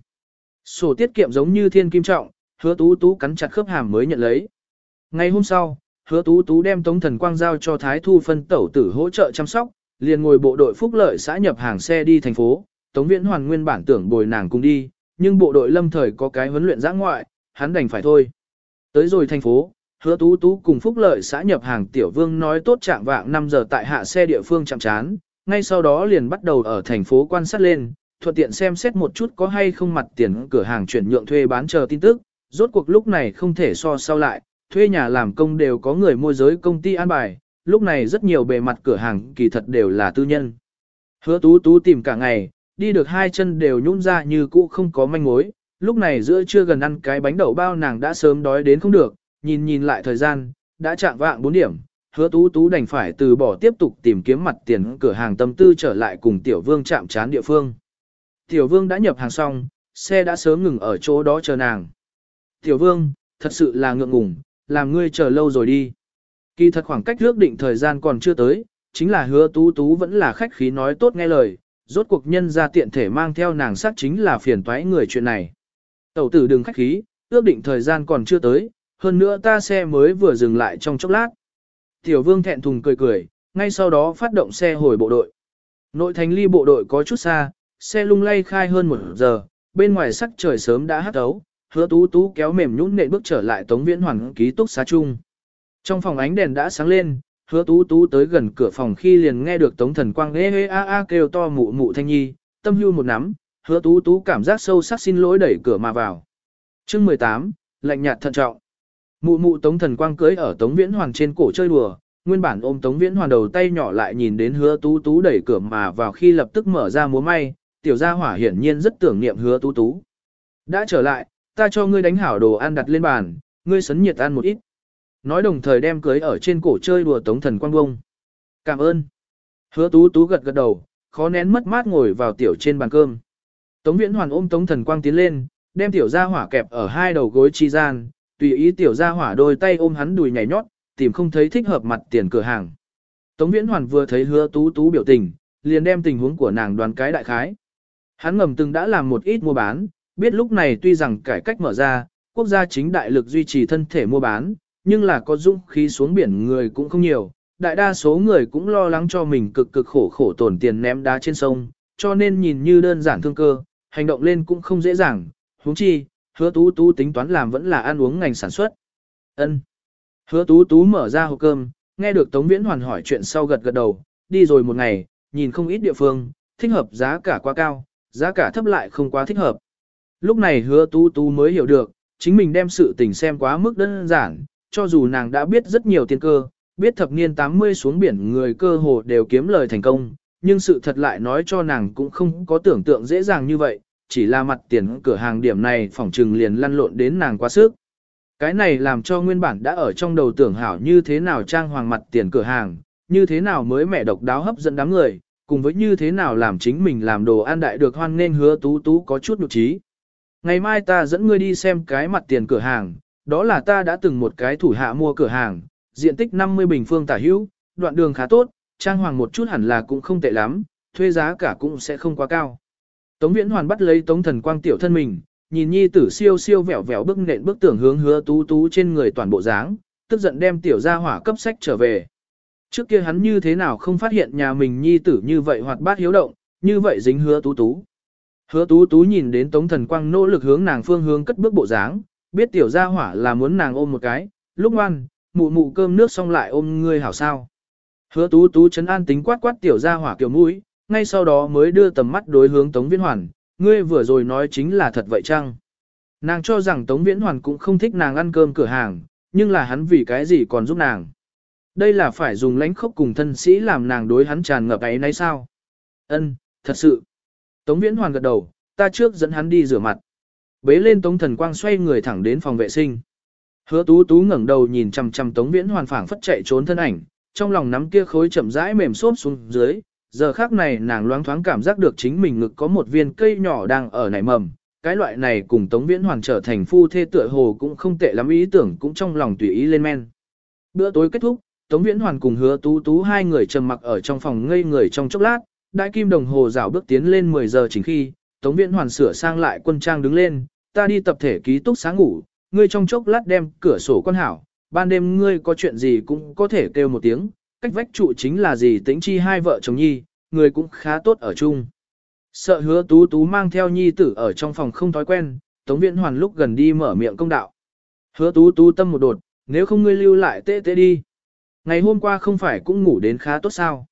Speaker 1: Sổ tiết kiệm giống như thiên kim trọng, hứa tú tú cắn chặt khớp hàm mới nhận lấy. Ngày hôm sau, hứa tú tú đem tống thần quang giao cho Thái Thu phân tẩu tử hỗ trợ chăm sóc, liền ngồi bộ đội phúc lợi xã nhập hàng xe đi thành phố, tống viễn hoàn nguyên bản tưởng bồi nàng cùng đi, nhưng bộ đội lâm thời có cái huấn luyện giã ngoại, hắn đành phải thôi. Tới rồi thành phố, hứa tú tú cùng phúc lợi xã nhập hàng tiểu vương nói tốt trạng vạng 5 giờ tại hạ xe địa phương chạm chán, ngay sau đó liền bắt đầu ở thành phố quan sát lên, thuận tiện xem xét một chút có hay không mặt tiền cửa hàng chuyển nhượng thuê bán chờ tin tức, rốt cuộc lúc này không thể so sao lại, thuê nhà làm công đều có người môi giới công ty an bài, lúc này rất nhiều bề mặt cửa hàng kỳ thật đều là tư nhân. Hứa tú tú tìm cả ngày, đi được hai chân đều nhũn ra như cũ không có manh mối, lúc này giữa trưa gần ăn cái bánh đậu bao nàng đã sớm đói đến không được, nhìn nhìn lại thời gian, đã chạm vạng 4 điểm, hứa tú tú đành phải từ bỏ tiếp tục tìm kiếm mặt tiền cửa hàng tâm tư trở lại cùng tiểu vương chạm chán địa phương. Tiểu vương đã nhập hàng xong, xe đã sớm ngừng ở chỗ đó chờ nàng. Tiểu vương, thật sự là ngượng ngùng, làm ngươi chờ lâu rồi đi. Kỳ thật khoảng cách ước định thời gian còn chưa tới, chính là hứa tú tú vẫn là khách khí nói tốt nghe lời, rốt cuộc nhân ra tiện thể mang theo nàng sát chính là phiền toái người chuyện này. Tẩu tử đừng khách khí, ước định thời gian còn chưa tới, hơn nữa ta xe mới vừa dừng lại trong chốc lát. Tiểu vương thẹn thùng cười cười, ngay sau đó phát động xe hồi bộ đội. Nội thành ly bộ đội có chút xa, xe lung lay khai hơn một giờ, bên ngoài sắc trời sớm đã hắt ấu, hứa tú tú kéo mềm nhũn nện bước trở lại tống viễn hoàn ký túc xá chung. Trong phòng ánh đèn đã sáng lên, hứa tú tú tới gần cửa phòng khi liền nghe được tống thần quang ê ê a a kêu to mụ mụ thanh nhi, tâm hưu một nắm, hứa tú tú cảm giác sâu sắc xin lỗi đẩy cửa mà vào. chương 18, lạnh nhạt thận trọng. Mụ mụ tống thần quang cưới ở tống viễn hoàn trên cổ chơi đùa, nguyên bản ôm tống viễn hoàn đầu tay nhỏ lại nhìn đến hứa tú tú đẩy cửa mà vào khi lập tức mở ra múa may, tiểu gia hỏa hiển nhiên rất tưởng niệm hứa tú tú. Đã trở lại, ta cho ngươi đánh hảo đồ ăn đặt lên bàn, ngươi sấn nhiệt ăn một ít. Nói đồng thời đem cưới ở trên cổ chơi đùa tống thần quang bông. Cảm ơn. Hứa tú tú gật gật đầu, khó nén mất mát ngồi vào tiểu trên bàn cơm. Tống viễn hoàn ôm tống thần quang tiến lên, đem tiểu gia hỏa kẹp ở hai đầu gối chi gian, tùy ý tiểu gia hỏa đôi tay ôm hắn đùi nhảy nhót, tìm không thấy thích hợp mặt tiền cửa hàng. Tống viễn hoàn vừa thấy hứa tú tú biểu tình, liền đem tình huống của nàng đoán cái đại khái. Hắn ngầm từng đã làm một ít mua bán, biết lúc này tuy rằng cải cách mở ra, quốc gia chính đại lực duy trì thân thể mua bán, nhưng là có dũng khí xuống biển người cũng không nhiều. Đại đa số người cũng lo lắng cho mình cực cực khổ khổ tổn tiền ném đá trên sông, cho nên nhìn như đơn giản thương cơ, hành động lên cũng không dễ dàng, huống chi, hứa tú tú tính toán làm vẫn là ăn uống ngành sản xuất. ân Hứa tú tú mở ra hộp cơm, nghe được Tống Viễn Hoàn hỏi chuyện sau gật gật đầu, đi rồi một ngày, nhìn không ít địa phương, thích hợp giá cả quá cao, giá cả thấp lại không quá thích hợp. Lúc này hứa tú tú mới hiểu được, chính mình đem sự tình xem quá mức đơn giản, cho dù nàng đã biết rất nhiều tiên cơ, biết thập niên 80 xuống biển người cơ hồ đều kiếm lời thành công, nhưng sự thật lại nói cho nàng cũng không có tưởng tượng dễ dàng như vậy, chỉ là mặt tiền cửa hàng điểm này phỏng trừng liền lăn lộn đến nàng quá sức. Cái này làm cho nguyên bản đã ở trong đầu tưởng hảo như thế nào trang hoàng mặt tiền cửa hàng, như thế nào mới mẹ độc đáo hấp dẫn đám người, cùng với như thế nào làm chính mình làm đồ ăn đại được hoan nên hứa tú tú có chút nhục trí. Ngày mai ta dẫn ngươi đi xem cái mặt tiền cửa hàng, đó là ta đã từng một cái thủ hạ mua cửa hàng, diện tích 50 bình phương tả hữu, đoạn đường khá tốt, trang hoàng một chút hẳn là cũng không tệ lắm, thuê giá cả cũng sẽ không quá cao. Tống Viễn Hoàn bắt lấy Tống Thần Quang tiểu thân mình, nhìn nhi tử siêu siêu vẹo vẹo bước nện bước tưởng hướng hứa tú tú trên người toàn bộ dáng, tức giận đem tiểu gia hỏa cấp sách trở về. Trước kia hắn như thế nào không phát hiện nhà mình nhi tử như vậy hoạt bát hiếu động, như vậy dính hứa tú tú. Hứa tú tú nhìn đến Tống Thần Quang nỗ lực hướng nàng phương hướng cất bước bộ dáng, biết tiểu gia hỏa là muốn nàng ôm một cái, lúc ngoan, mụ mụ cơm nước xong lại ôm ngươi hảo sao. Hứa tú tú chấn an tính quát quát tiểu gia hỏa kiểu mũi, ngay sau đó mới đưa tầm mắt đối hướng Tống Viễn Hoàn, ngươi vừa rồi nói chính là thật vậy chăng? Nàng cho rằng Tống Viễn Hoàn cũng không thích nàng ăn cơm cửa hàng, nhưng là hắn vì cái gì còn giúp nàng. Đây là phải dùng lãnh khốc cùng thân sĩ làm nàng đối hắn tràn ngập ấy nấy sao? Ân, thật sự. Tống Viễn Hoàn gật đầu, ta trước dẫn hắn đi rửa mặt. Bế lên Tống Thần Quang xoay người thẳng đến phòng vệ sinh. Hứa Tú Tú ngẩng đầu nhìn chằm chằm Tống Viễn Hoàn phảng phất chạy trốn thân ảnh, trong lòng nắm kia khối chậm rãi mềm xốp xuống dưới, giờ khác này nàng loáng thoáng cảm giác được chính mình ngực có một viên cây nhỏ đang ở nảy mầm. Cái loại này cùng Tống Viễn Hoàn trở thành phu thê tựa hồ cũng không tệ lắm ý tưởng cũng trong lòng tùy ý lên men. Bữa tối kết thúc, Tống Viễn Hoàn cùng hứa tú tú hai người trầm mặc ở trong phòng ngây người trong chốc lát, đại kim đồng hồ rảo bước tiến lên 10 giờ chính khi, Tống Viễn Hoàn sửa sang lại quân trang đứng lên, ta đi tập thể ký túc sáng ngủ, ngươi trong chốc lát đem cửa sổ quan hảo, ban đêm ngươi có chuyện gì cũng có thể kêu một tiếng, cách vách trụ chính là gì tính chi hai vợ chồng nhi, người cũng khá tốt ở chung. Sợ hứa tú tú mang theo nhi tử ở trong phòng không thói quen, Tống Viễn Hoàn lúc gần đi mở miệng công đạo. Hứa tú tú tâm một đột, nếu không ngươi lưu lại tê tê đi. Ngày hôm qua không phải cũng ngủ đến khá tốt sao.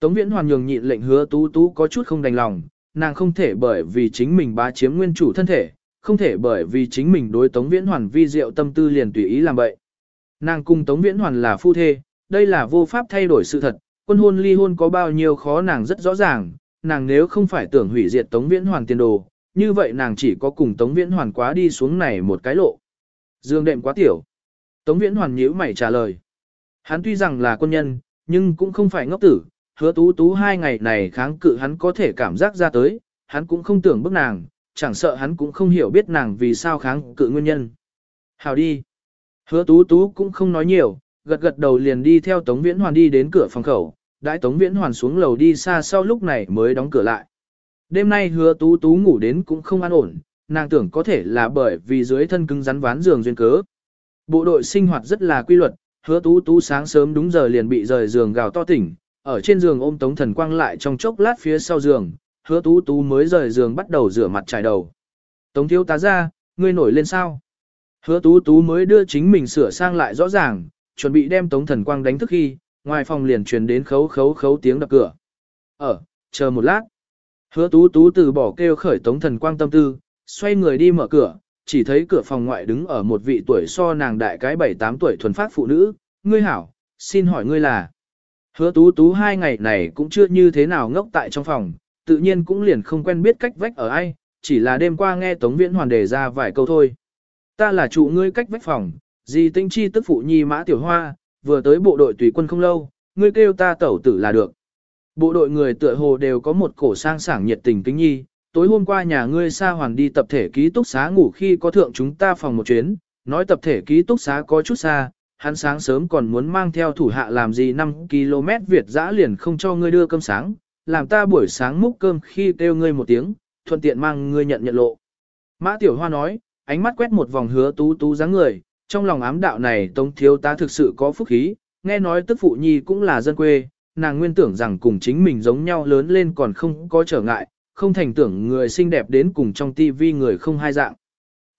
Speaker 1: Tống Viễn Hoàn nhường nhịn lệnh hứa tú tú có chút không đành lòng, nàng không thể bởi vì chính mình bá chiếm nguyên chủ thân thể, không thể bởi vì chính mình đối Tống Viễn Hoàn vi diệu tâm tư liền tùy ý làm vậy. Nàng cùng Tống Viễn Hoàn là phu thê, đây là vô pháp thay đổi sự thật, quân hôn ly hôn có bao nhiêu khó nàng rất rõ ràng, nàng nếu không phải tưởng hủy diệt Tống Viễn Hoàn tiền đồ, như vậy nàng chỉ có cùng Tống Viễn Hoàn quá đi xuống này một cái lộ. Dương đệm quá tiểu. Tống Viễn Hoàn nhíu mày trả lời. Hắn tuy rằng là quân nhân, nhưng cũng không phải ngốc tử, hứa tú tú hai ngày này kháng cự hắn có thể cảm giác ra tới, hắn cũng không tưởng bức nàng, chẳng sợ hắn cũng không hiểu biết nàng vì sao kháng cự nguyên nhân. Hào đi. Hứa tú tú cũng không nói nhiều, gật gật đầu liền đi theo Tống Viễn Hoàn đi đến cửa phòng khẩu, đãi Tống Viễn Hoàn xuống lầu đi xa sau lúc này mới đóng cửa lại. Đêm nay hứa tú tú ngủ đến cũng không an ổn, nàng tưởng có thể là bởi vì dưới thân cứng rắn ván giường duyên cớ. Bộ đội sinh hoạt rất là quy luật, hứa tú tú sáng sớm đúng giờ liền bị rời giường gào to tỉnh, ở trên giường ôm Tống Thần Quang lại trong chốc lát phía sau giường, hứa tú tú mới rời giường bắt đầu rửa mặt trải đầu. Tống thiếu tá ra, ngươi nổi lên sao? Hứa tú tú mới đưa chính mình sửa sang lại rõ ràng, chuẩn bị đem Tống Thần Quang đánh thức khi, ngoài phòng liền truyền đến khấu khấu khấu tiếng đập cửa. Ở, chờ một lát. Hứa tú tú từ bỏ kêu khởi Tống Thần Quang tâm tư, xoay người đi mở cửa, chỉ thấy cửa phòng ngoại đứng ở một vị tuổi so nàng đại cái 7-8 tuổi thuần phát phụ nữ, ngươi hảo, xin hỏi ngươi là. Hứa tú tú hai ngày này cũng chưa như thế nào ngốc tại trong phòng, tự nhiên cũng liền không quen biết cách vách ở ai, chỉ là đêm qua nghe Tống Viễn Hoàn đề ra vài câu thôi. Ta là trụ ngươi cách vách phòng, gì tinh chi tức phụ nhi mã tiểu hoa, vừa tới bộ đội tùy quân không lâu, ngươi kêu ta tẩu tử là được. Bộ đội người tựa hồ đều có một cổ sang sảng nhiệt tình kính nhi, tối hôm qua nhà ngươi xa hoàn đi tập thể ký túc xá ngủ khi có thượng chúng ta phòng một chuyến, nói tập thể ký túc xá có chút xa, hắn sáng sớm còn muốn mang theo thủ hạ làm gì 5 km Việt dã liền không cho ngươi đưa cơm sáng, làm ta buổi sáng múc cơm khi kêu ngươi một tiếng, thuận tiện mang ngươi nhận nhận lộ. Mã Tiểu Hoa nói, ánh mắt quét một vòng hứa tú tú dáng người, trong lòng ám đạo này tống thiếu tá thực sự có phúc khí, nghe nói tức phụ nhi cũng là dân quê, nàng nguyên tưởng rằng cùng chính mình giống nhau lớn lên còn không có trở ngại, không thành tưởng người xinh đẹp đến cùng trong tivi người không hai dạng.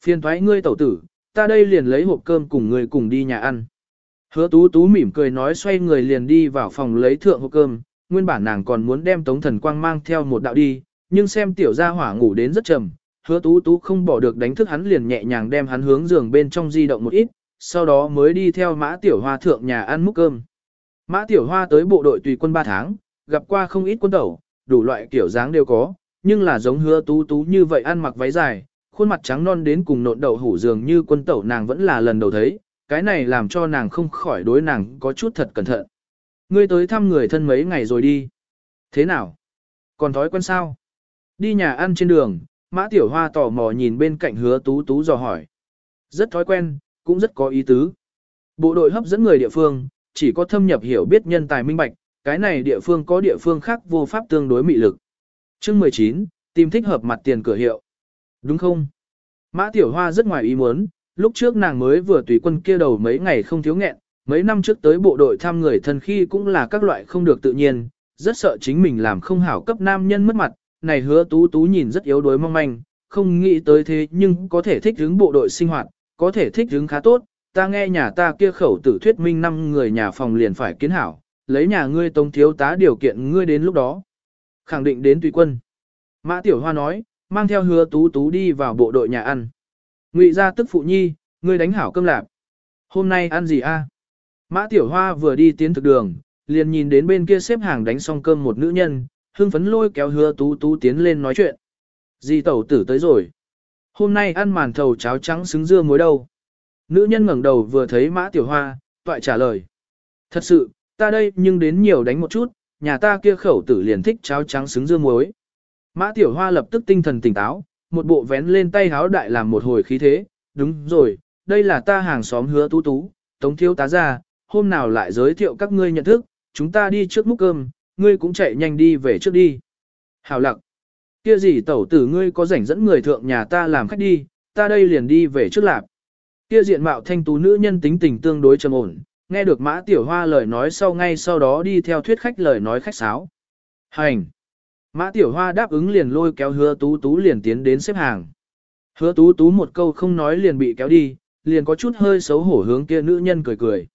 Speaker 1: Phiền thoái ngươi tẩu tử, ta đây liền lấy hộp cơm cùng người cùng đi nhà ăn. Hứa tú tú mỉm cười nói xoay người liền đi vào phòng lấy thượng hộp cơm, nguyên bản nàng còn muốn đem tống thần quang mang theo một đạo đi, nhưng xem tiểu gia hỏa ngủ đến rất trầm, hứa tú tú không bỏ được đánh thức hắn liền nhẹ nhàng đem hắn hướng giường bên trong di động một ít, sau đó mới đi theo mã tiểu hoa thượng nhà ăn múc cơm. Mã tiểu hoa tới bộ đội tùy quân 3 tháng, gặp qua không ít quân tẩu, đủ loại kiểu dáng đều có, nhưng là giống hứa tú tú như vậy ăn mặc váy dài, khuôn mặt trắng non đến cùng nộn đậu hủ dường như quân tẩu nàng vẫn là lần đầu thấy, cái này làm cho nàng không khỏi đối nàng có chút thật cẩn thận. Ngươi tới thăm người thân mấy ngày rồi đi. Thế nào? Còn thói quen sao? Đi nhà ăn trên đường, Mã Tiểu Hoa tò mò nhìn bên cạnh hứa tú tú dò hỏi. Rất thói quen, cũng rất có ý tứ. Bộ đội hấp dẫn người địa phương, chỉ có thâm nhập hiểu biết nhân tài minh bạch, cái này địa phương có địa phương khác vô pháp tương đối mị lực. Chương 19, tìm thích hợp mặt tiền cửa hiệu. Đúng không? Mã Tiểu Hoa rất ngoài ý muốn, lúc trước nàng mới vừa tùy quân kia đầu mấy ngày không thiếu nghẹn, mấy năm trước tới bộ đội thăm người thân khi cũng là các loại không được tự nhiên, rất sợ chính mình làm không hảo cấp nam nhân mất mặt, này hứa tú tú nhìn rất yếu đuối mong manh, không nghĩ tới thế nhưng có thể thích ứng bộ đội sinh hoạt, có thể thích ứng khá tốt, ta nghe nhà ta kia khẩu tử thuyết minh năm người nhà phòng liền phải kiến hảo, lấy nhà ngươi tông thiếu tá điều kiện ngươi đến lúc đó. Khẳng định đến tùy quân. Mã Tiểu Hoa nói, mang theo hứa tú tú đi vào bộ đội nhà ăn. Ngụy ra tức phụ nhi, ngươi đánh hảo cơm lạp. Hôm nay ăn gì a? Mã Tiểu Hoa vừa đi tiến thực đường, liền nhìn đến bên kia xếp hàng đánh xong cơm một nữ nhân, hưng phấn lôi kéo hứa tú tú tiến lên nói chuyện. Di tẩu tử tới rồi. Hôm nay ăn màn thầu cháo trắng xứng dưa muối đâu. Nữ nhân ngẩng đầu vừa thấy Mã Tiểu Hoa, toại trả lời. Thật sự, ta đây nhưng đến nhiều đánh một chút, nhà ta kia khẩu tử liền thích cháo trắng xứng dưa muối. Mã Tiểu Hoa lập tức tinh thần tỉnh táo, một bộ vén lên tay háo đại làm một hồi khí thế, đúng rồi, đây là ta hàng xóm hứa tú tú, tống thiếu tá ra, hôm nào lại giới thiệu các ngươi nhận thức, chúng ta đi trước múc cơm, ngươi cũng chạy nhanh đi về trước đi. Hảo lặc, kia gì tẩu tử ngươi có rảnh dẫn người thượng nhà ta làm khách đi, ta đây liền đi về trước lạp. Kia diện mạo thanh tú nữ nhân tính tình tương đối trầm ổn, nghe được mã tiểu hoa lời nói sau ngay sau đó đi theo thuyết khách lời nói khách sáo. Hành! Mã tiểu hoa đáp ứng liền lôi kéo hứa tú tú liền tiến đến xếp hàng. Hứa tú tú một câu không nói liền bị kéo đi, liền có chút hơi xấu hổ hướng kia nữ nhân cười cười.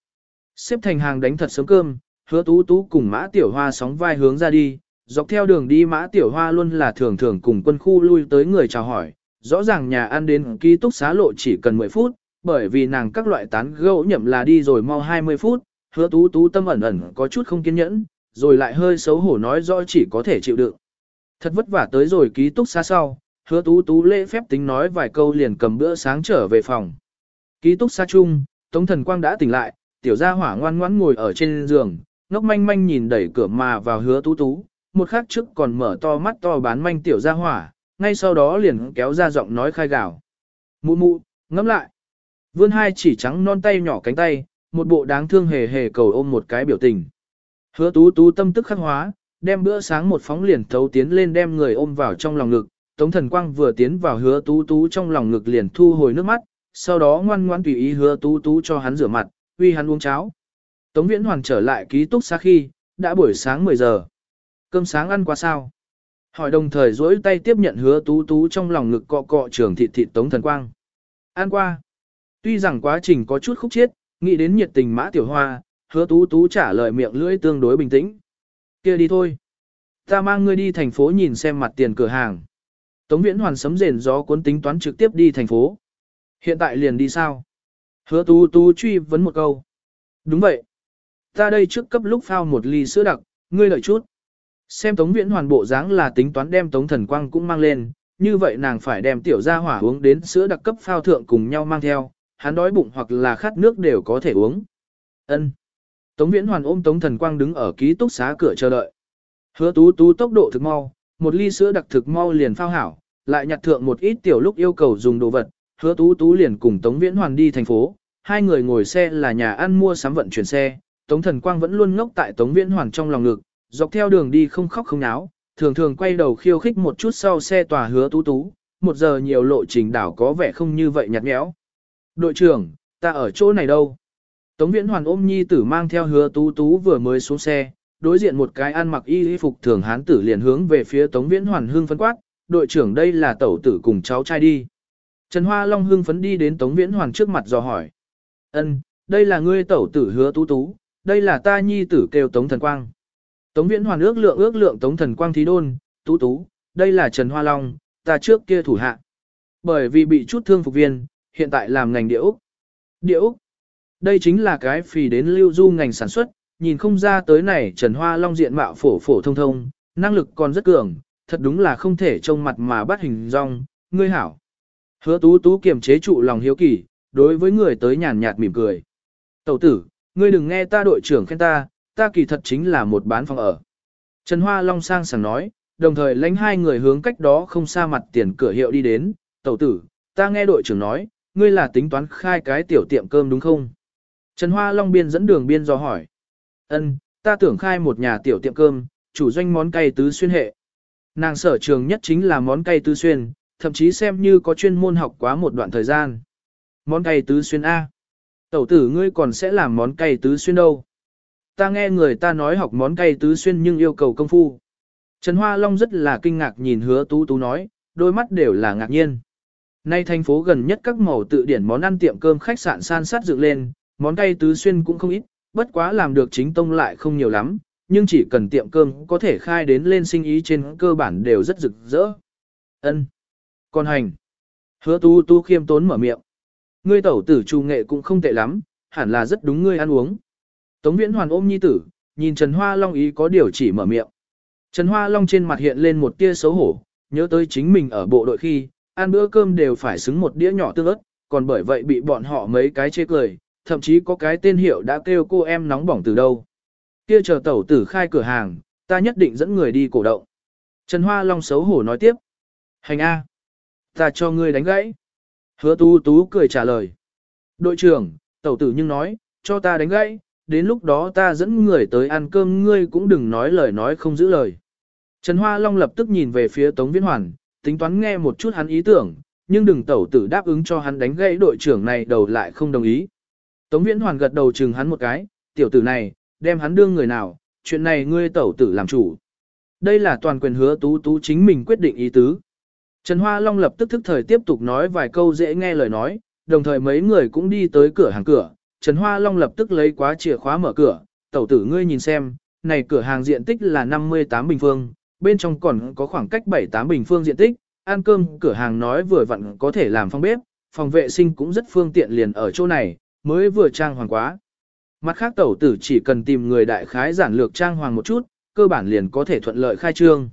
Speaker 1: Xếp thành hàng đánh thật sớm cơm, hứa tú tú cùng mã tiểu hoa sóng vai hướng ra đi, dọc theo đường đi mã tiểu hoa luôn là thường thường cùng quân khu lui tới người chào hỏi, rõ ràng nhà ăn đến ký túc xá lộ chỉ cần 10 phút, bởi vì nàng các loại tán gẫu nhậm là đi rồi mau 20 phút, hứa tú tú tâm ẩn ẩn có chút không kiên nhẫn, rồi lại hơi xấu hổ nói rõ chỉ có thể chịu đựng. Thật vất vả tới rồi ký túc xá sau, hứa tú tú lễ phép tính nói vài câu liền cầm bữa sáng trở về phòng. Ký túc xá chung, Tống Thần Quang đã tỉnh lại, tiểu gia hỏa ngoan ngoãn ngồi ở trên giường, ngốc manh manh nhìn đẩy cửa mà vào hứa tú tú, một khắc trước còn mở to mắt to bán manh tiểu gia hỏa, ngay sau đó liền kéo ra giọng nói khai gào. Mụ mụ, ngẫm lại. Vươn hai chỉ trắng non tay nhỏ cánh tay, một bộ đáng thương hề hề cầu ôm một cái biểu tình. Hứa tú tú tâm tức khắc hóa, đem bữa sáng một phóng liền thấu tiến lên đem người ôm vào trong lòng ngực. Tống thần quang vừa tiến vào hứa tú tú trong lòng ngực liền thu hồi nước mắt, sau đó ngoan ngoan tùy ý hứa tú tú cho hắn rửa mặt, uy hắn uống cháo. Tống viễn hoàn trở lại ký túc xá khi, đã buổi sáng 10 giờ. Cơm sáng ăn qua sao? Hỏi đồng thời duỗi tay tiếp nhận hứa tú tú trong lòng ngực cọ cọ trường thịt thịt tống thần quang. Ăn qua. Tuy rằng quá trình có chút khúc chiết, nghĩ đến nhiệt tình mã tiểu hoa, hứa tú tú trả lời miệng lưỡi tương đối bình tĩnh. kia đi thôi. Ta mang ngươi đi thành phố nhìn xem mặt tiền cửa hàng. Tống viễn hoàn sấm rền gió cuốn tính toán trực tiếp đi thành phố. Hiện tại liền đi sao? Hứa tú tú truy vấn một câu. Đúng vậy. Ta đây trước cấp lúc phao một ly sữa đặc, ngươi lợi chút. Xem tống viễn hoàn bộ dáng là tính toán đem tống thần quang cũng mang lên, như vậy nàng phải đem tiểu gia hỏa uống đến sữa đặc cấp phao thượng cùng nhau mang theo, hắn đói bụng hoặc là khát nước đều có thể uống. Ân. Tống Viễn Hoàn ôm Tống Thần Quang đứng ở ký túc xá cửa chờ đợi. Hứa Tú Tú tốc độ thực mau, một ly sữa đặc thực mau liền phao hảo, lại nhặt thượng một ít tiểu lúc yêu cầu dùng đồ vật, Hứa Tú Tú liền cùng Tống Viễn Hoàn đi thành phố, hai người ngồi xe là nhà ăn mua sắm vận chuyển xe, Tống Thần Quang vẫn luôn ngốc tại Tống Viễn Hoàn trong lòng ngực, dọc theo đường đi không khóc không náo, thường thường quay đầu khiêu khích một chút sau xe tòa Hứa Tú Tú, một giờ nhiều lộ trình đảo có vẻ không như vậy nhạt nhẽo. Đội trưởng, ta ở chỗ này đâu? Tống Viễn Hoàn ôm nhi tử mang theo hứa tú tú vừa mới xuống xe, đối diện một cái ăn mặc y phục thường hán tử liền hướng về phía Tống Viễn Hoàn hưng phấn quát, đội trưởng đây là tẩu tử cùng cháu trai đi. Trần Hoa Long hưng phấn đi đến Tống Viễn Hoàn trước mặt dò hỏi ân đây là ngươi tẩu tử hứa tú tú, đây là ta nhi tử kêu Tống Thần Quang. Tống Viễn Hoàn ước lượng ước lượng Tống Thần Quang thí đôn, tú tú, đây là Trần Hoa Long, ta trước kia thủ hạ. Bởi vì bị chút thương phục viên, hiện tại làm ngành địa Úc. Địa Úc. Đây chính là cái phì đến lưu du ngành sản xuất, nhìn không ra tới này Trần Hoa Long diện mạo phổ phổ thông thông, năng lực còn rất cường, thật đúng là không thể trông mặt mà bắt hình rong, ngươi hảo. Hứa tú tú kiềm chế trụ lòng hiếu kỳ, đối với người tới nhàn nhạt mỉm cười. Tẩu tử, ngươi đừng nghe ta đội trưởng khen ta, ta kỳ thật chính là một bán phòng ở. Trần Hoa Long sang sảng nói, đồng thời lãnh hai người hướng cách đó không xa mặt tiền cửa hiệu đi đến, tẩu tử, ta nghe đội trưởng nói, ngươi là tính toán khai cái tiểu tiệm cơm đúng không? Trần Hoa Long biên dẫn đường biên do hỏi. Ân, ta tưởng khai một nhà tiểu tiệm cơm, chủ doanh món cay tứ xuyên hệ. Nàng sở trường nhất chính là món cay tứ xuyên, thậm chí xem như có chuyên môn học quá một đoạn thời gian. Món cay tứ xuyên A. Tẩu tử ngươi còn sẽ làm món cay tứ xuyên đâu? Ta nghe người ta nói học món cay tứ xuyên nhưng yêu cầu công phu. Trần Hoa Long rất là kinh ngạc nhìn hứa tú tú nói, đôi mắt đều là ngạc nhiên. Nay thành phố gần nhất các màu tự điển món ăn tiệm cơm khách sạn san sát dựng lên, món cay tứ xuyên cũng không ít, bất quá làm được chính tông lại không nhiều lắm, nhưng chỉ cần tiệm cơm có thể khai đến lên sinh ý trên cơ bản đều rất rực rỡ. Ân. Còn hành. Hứa tu tu khiêm tốn mở miệng. Ngươi tẩu tử trù nghệ cũng không tệ lắm, hẳn là rất đúng ngươi ăn uống. Tống viễn hoàn ôm nhi tử, nhìn Trần Hoa Long ý có điều chỉ mở miệng. Trần Hoa Long trên mặt hiện lên một tia xấu hổ, nhớ tới chính mình ở bộ đội khi, ăn bữa cơm đều phải xứng một đĩa nhỏ tương ớt, còn bởi vậy bị bọn họ mấy cái chê cười, thậm chí có cái tên hiệu đã kêu cô em nóng bỏng từ đâu. Kia chờ tẩu tử khai cửa hàng, ta nhất định dẫn người đi cổ động. Trần Hoa Long xấu hổ nói tiếp. Hành A. Ta cho ngươi đánh gãy. Hứa tú tú cười trả lời. Đội trưởng, tẩu tử nhưng nói, cho ta đánh gãy, đến lúc đó ta dẫn người tới ăn cơm ngươi cũng đừng nói lời nói không giữ lời. Trần Hoa Long lập tức nhìn về phía Tống Viễn Hoàn, tính toán nghe một chút hắn ý tưởng, nhưng đừng tẩu tử đáp ứng cho hắn đánh gãy đội trưởng này đầu lại không đồng ý. Tống Viễn Hoàn gật đầu chừng hắn một cái, tiểu tử này, đem hắn đương người nào, chuyện này ngươi tẩu tử làm chủ. Đây là toàn quyền hứa tú tú chính mình quyết định ý tứ. Trần Hoa Long lập tức thức thời tiếp tục nói vài câu dễ nghe lời nói, đồng thời mấy người cũng đi tới cửa hàng cửa. Trần Hoa Long lập tức lấy quá chìa khóa mở cửa, tẩu tử ngươi nhìn xem, này cửa hàng diện tích là 58 bình phương, bên trong còn có khoảng cách 7-8 bình phương diện tích, ăn cơm cửa hàng nói vừa vặn có thể làm phòng bếp, phòng vệ sinh cũng rất phương tiện liền ở chỗ này, mới vừa trang hoàng quá. Mặt khác tẩu tử chỉ cần tìm người đại khái giản lược trang hoàng một chút, cơ bản liền có thể thuận lợi khai trương.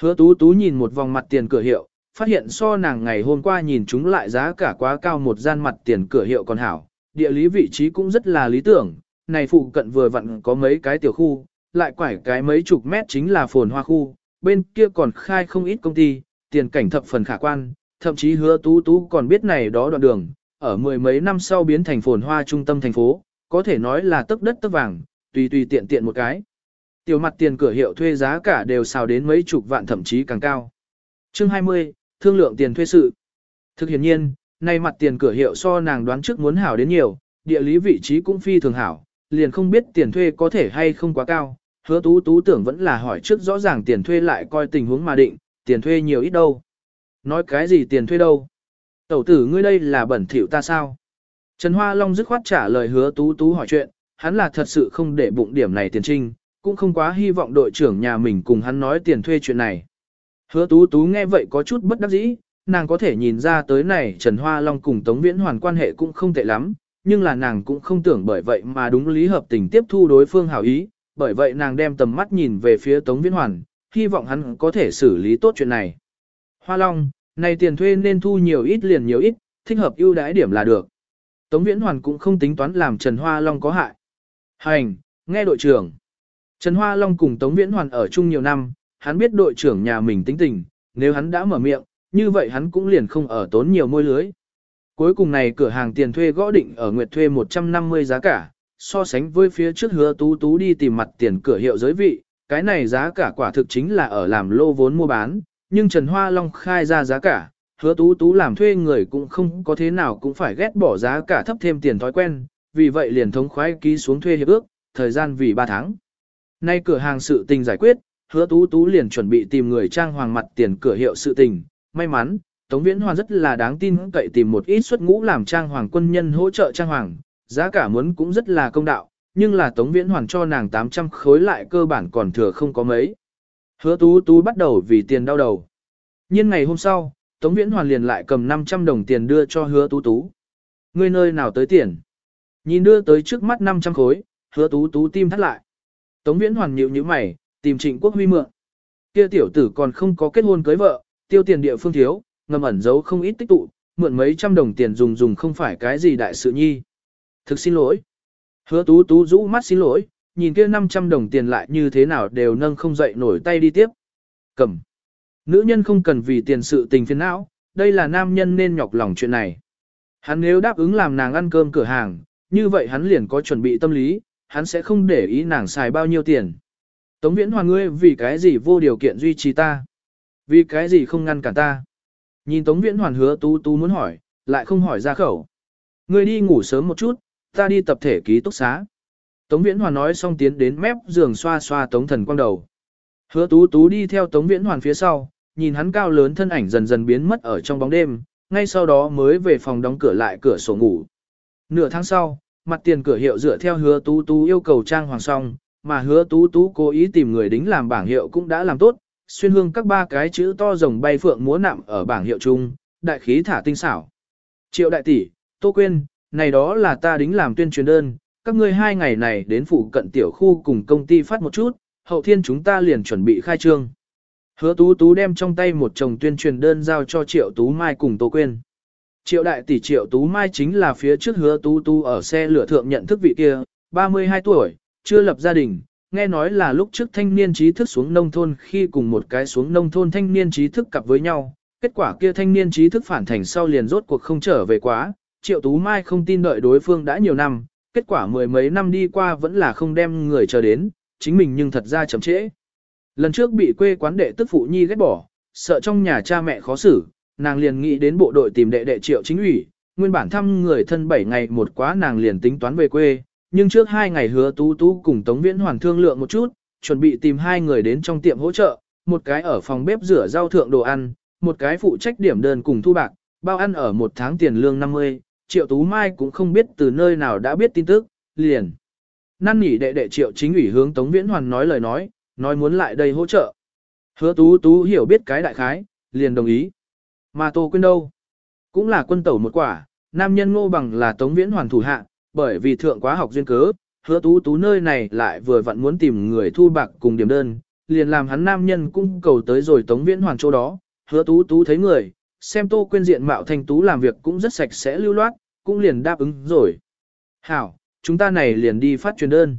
Speaker 1: Hứa tú tú nhìn một vòng mặt tiền cửa hiệu, phát hiện so nàng ngày hôm qua nhìn chúng lại giá cả quá cao một gian mặt tiền cửa hiệu còn hảo, địa lý vị trí cũng rất là lý tưởng, này phụ cận vừa vặn có mấy cái tiểu khu, lại quải cái mấy chục mét chính là phồn hoa khu, bên kia còn khai không ít công ty, tiền cảnh thập phần khả quan, thậm chí hứa tú tú còn biết này đó đoạn đường, ở mười mấy năm sau biến thành phồn hoa trung tâm thành phố, có thể nói là tức đất tức vàng, tùy tùy tiện tiện một cái. Tiểu mặt tiền cửa hiệu thuê giá cả đều xào đến mấy chục vạn thậm chí càng cao. Chương 20, thương lượng tiền thuê sự. Thực hiện nhiên, nay mặt tiền cửa hiệu so nàng đoán trước muốn hảo đến nhiều, địa lý vị trí cũng phi thường hảo, liền không biết tiền thuê có thể hay không quá cao. Hứa tú tú tưởng vẫn là hỏi trước rõ ràng tiền thuê lại coi tình huống mà định, tiền thuê nhiều ít đâu. Nói cái gì tiền thuê đâu? Tẩu tử ngươi đây là bẩn thỉu ta sao? Trần Hoa Long dứt khoát trả lời hứa tú tú hỏi chuyện, hắn là thật sự không để bụng điểm này tiền trinh, cũng không quá hy vọng đội trưởng nhà mình cùng hắn nói tiền thuê chuyện này. Hứa tú tú nghe vậy có chút bất đắc dĩ, nàng có thể nhìn ra tới này Trần Hoa Long cùng Tống Viễn Hoàn quan hệ cũng không tệ lắm, nhưng là nàng cũng không tưởng bởi vậy mà đúng lý hợp tình tiếp thu đối phương hảo ý, bởi vậy nàng đem tầm mắt nhìn về phía Tống Viễn Hoàn, hy vọng hắn có thể xử lý tốt chuyện này. Hoa Long, này tiền thuê nên thu nhiều ít liền nhiều ít, thích hợp ưu đãi điểm là được. Tống Viễn Hoàn cũng không tính toán làm Trần Hoa Long có hại. Hành, nghe đội trưởng. Trần Hoa Long cùng Tống Viễn Hoàn ở chung nhiều năm, hắn biết đội trưởng nhà mình tính tình, nếu hắn đã mở miệng, như vậy hắn cũng liền không ở tốn nhiều môi lưới. Cuối cùng này cửa hàng tiền thuê gõ định ở nguyệt thuê 150 giá cả, so sánh với phía trước hứa tú tú đi tìm mặt tiền cửa hiệu giới vị, cái này giá cả quả thực chính là ở làm lô vốn mua bán, nhưng Trần Hoa Long khai ra giá cả, hứa tú tú làm thuê người cũng không có thế nào cũng phải ghét bỏ giá cả thấp thêm tiền thói quen, vì vậy liền thống khoái ký xuống thuê hiệp ước, thời gian vì 3 tháng. Nay cửa hàng sự tình giải quyết, hứa tú tú liền chuẩn bị tìm người trang hoàng mặt tiền cửa hiệu sự tình, may mắn, Tống Viễn Hoàn rất là đáng tin cậy tìm một ít xuất ngũ làm trang hoàng quân nhân hỗ trợ trang hoàng, giá cả muốn cũng rất là công đạo, nhưng là Tống Viễn Hoàn cho nàng 800 khối lại cơ bản còn thừa không có mấy. Hứa tú tú bắt đầu vì tiền đau đầu. Nhưng ngày hôm sau, Tống Viễn Hoàn liền lại cầm 500 đồng tiền đưa cho hứa tú tú. Người nơi nào tới tiền? Nhìn đưa tới trước mắt 500 khối, hứa tú tú tim thắt lại. Tống Viễn Hoàn nhịu như mày, tìm trịnh quốc huy mượn. Kia tiểu tử còn không có kết hôn cưới vợ, tiêu tiền địa phương thiếu, ngầm ẩn giấu không ít tích tụ, mượn mấy trăm đồng tiền dùng dùng không phải cái gì đại sự nhi. Thực xin lỗi. Hứa tú tú rũ mắt xin lỗi, nhìn kia 500 đồng tiền lại như thế nào đều nâng không dậy nổi tay đi tiếp. Cầm. Nữ nhân không cần vì tiền sự tình phiền não, đây là nam nhân nên nhọc lòng chuyện này. Hắn nếu đáp ứng làm nàng ăn cơm cửa hàng, như vậy hắn liền có chuẩn bị tâm lý, hắn sẽ không để ý nàng xài bao nhiêu tiền. Tống viễn hoàng ngươi vì cái gì vô điều kiện duy trì ta? Vì cái gì không ngăn cản ta? Nhìn Tống viễn hoàn hứa tú tú muốn hỏi, lại không hỏi ra khẩu. Ngươi đi ngủ sớm một chút, ta đi tập thể ký túc xá. Tống viễn hoàn nói xong tiến đến mép giường xoa xoa tống thần quang đầu. Hứa tú tú đi theo tống viễn hoàn phía sau, nhìn hắn cao lớn thân ảnh dần dần biến mất ở trong bóng đêm, ngay sau đó mới về phòng đóng cửa lại cửa sổ ngủ. Nửa tháng sau, mặt tiền cửa hiệu dựa theo hứa tú tú yêu cầu trang hoàng xong, mà hứa tú tú cố ý tìm người đính làm bảng hiệu cũng đã làm tốt, xuyên hương các ba cái chữ to rồng bay phượng múa nạm ở bảng hiệu chung, đại khí thả tinh xảo. Triệu đại tỷ, Tô Quyên, này đó là ta đính làm tuyên truyền đơn, các ngươi hai ngày này đến phụ cận tiểu khu cùng công ty phát một chút, hậu thiên chúng ta liền chuẩn bị khai trương. Hứa tú tú đem trong tay một chồng tuyên truyền đơn giao cho triệu tú mai cùng Tô Quyên. Triệu đại tỷ triệu tú mai chính là phía trước hứa tú tú ở xe lửa thượng nhận thức vị kia, 32 tuổi, chưa lập gia đình, nghe nói là lúc trước thanh niên trí thức xuống nông thôn khi cùng một cái xuống nông thôn thanh niên trí thức cặp với nhau, kết quả kia thanh niên trí thức phản thành sau liền rốt cuộc không trở về quá, triệu tú mai không tin đợi đối phương đã nhiều năm, kết quả mười mấy năm đi qua vẫn là không đem người chờ đến, chính mình nhưng thật ra chậm trễ. Lần trước bị quê quán đệ tức phụ nhi ghét bỏ, sợ trong nhà cha mẹ khó xử, nàng liền nghĩ đến bộ đội tìm đệ đệ triệu chính ủy, nguyên bản thăm người thân 7 ngày một quá nàng liền tính toán về quê, nhưng trước hai ngày hứa tú tú cùng Tống Viễn Hoàn thương lượng một chút, chuẩn bị tìm hai người đến trong tiệm hỗ trợ, một cái ở phòng bếp rửa rau thượng đồ ăn, một cái phụ trách điểm đơn cùng thu bạc, bao ăn ở một tháng tiền lương 50, triệu tú mai cũng không biết từ nơi nào đã biết tin tức, liền. Năn nỉ đệ đệ triệu chính ủy hướng Tống Viễn Hoàn nói lời nói, nói muốn lại đây hỗ trợ. Hứa tú tú hiểu biết cái đại khái, liền đồng ý. Mà Tô Quyên đâu? Cũng là quân tẩu một quả, nam nhân ngô bằng là Tống Viễn Hoàn thủ hạ, bởi vì thượng quá học duyên cớ, hứa tú tú nơi này lại vừa vặn muốn tìm người thu bạc cùng điểm đơn, liền làm hắn nam nhân cung cầu tới rồi Tống Viễn Hoàn chỗ đó, hứa tú tú thấy người, xem Tô Quyên diện mạo thanh tú làm việc cũng rất sạch sẽ lưu loát, cũng liền đáp ứng rồi. Hảo, chúng ta này liền đi phát truyền đơn.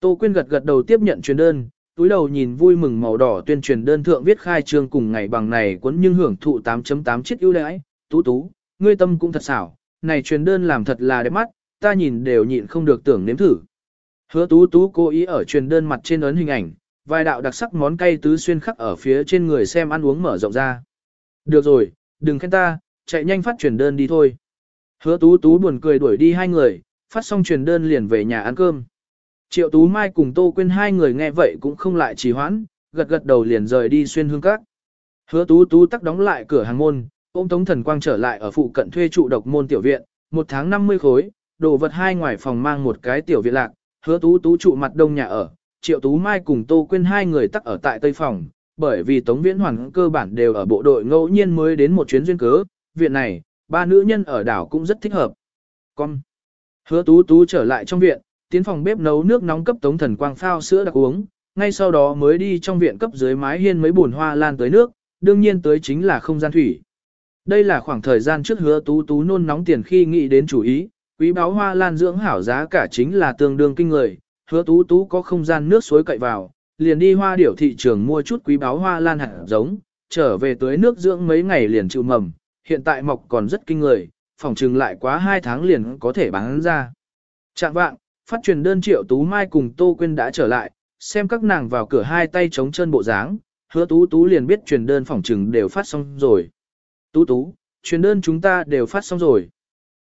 Speaker 1: Tô Quyên gật gật đầu tiếp nhận truyền đơn, túi đầu nhìn vui mừng màu đỏ tuyên truyền đơn thượng viết khai trương cùng ngày bằng này cuốn nhưng hưởng thụ 8.8 chiếc ưu đãi, tú tú, ngươi tâm cũng thật xảo, này truyền đơn làm thật là đẹp mắt, ta nhìn đều nhịn không được tưởng nếm thử. Hứa tú tú cố ý ở truyền đơn mặt trên ấn hình ảnh, vài đạo đặc sắc món cay tứ xuyên khắc ở phía trên người xem ăn uống mở rộng ra. Được rồi, đừng khen ta, chạy nhanh phát truyền đơn đi thôi. Hứa tú tú buồn cười đuổi đi hai người, phát xong truyền đơn liền về nhà ăn cơm. Triệu Tú Mai cùng Tô Quyên hai người nghe vậy cũng không lại trì hoãn, gật gật đầu liền rời đi xuyên hương các. Hứa Tú Tú tắc đóng lại cửa hàng môn, ôm Tống Thần Quang trở lại ở phụ cận thuê trụ độc môn tiểu viện, một tháng 50 khối, đồ vật hai ngoài phòng mang một cái tiểu viện lạc, Hứa Tú Tú trụ mặt đông nhà ở, Triệu Tú Mai cùng Tô Quyên hai người tắc ở tại tây phòng, bởi vì Tống Viễn Hoàn cơ bản đều ở bộ đội ngẫu nhiên mới đến một chuyến duyên cớ, viện này, ba nữ nhân ở đảo cũng rất thích hợp. Con. Hứa Tú Tú trở lại trong viện, tiến phòng bếp nấu nước nóng cấp Tống Thần Quang phao sữa đặc uống, ngay sau đó mới đi trong viện cấp dưới mái hiên mấy bùn hoa lan tới nước, đương nhiên tới chính là không gian thủy. Đây là khoảng thời gian trước hứa tú tú nôn nóng tiền khi nghĩ đến chủ ý, quý báo hoa lan dưỡng hảo giá cả chính là tương đương kinh người, hứa tú tú có không gian nước suối cậy vào, liền đi hoa điểu thị trường mua chút quý báo hoa lan hạt giống, trở về tới nước dưỡng mấy ngày liền chịu mầm, hiện tại mọc còn rất kinh người, phòng trừng lại quá 2 tháng liền có thể bán ra. Chạm vạng, phát truyền đơn triệu Tú Mai cùng Tô Quyên đã trở lại, xem các nàng vào cửa hai tay chống chân bộ dáng, hứa Tú Tú liền biết truyền đơn phòng trừng đều phát xong rồi. Tú Tú, truyền đơn chúng ta đều phát xong rồi.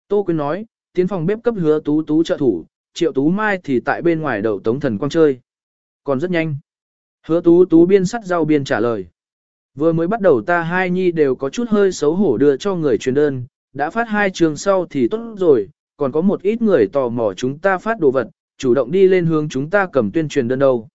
Speaker 1: Tô Quyên nói, tiến phòng bếp cấp hứa Tú Tú trợ thủ, triệu Tú Mai thì tại bên ngoài đậu tống thần quang chơi. Còn rất nhanh. Hứa Tú Tú biên sắt rau biên trả lời. Vừa mới bắt đầu ta hai nhi đều có chút hơi xấu hổ đưa cho người truyền đơn, đã phát hai trường sau thì tốt rồi, còn có một ít người tò mò chúng ta phát đồ vật, chủ động đi lên hướng chúng ta cầm tuyên truyền đơn đâu.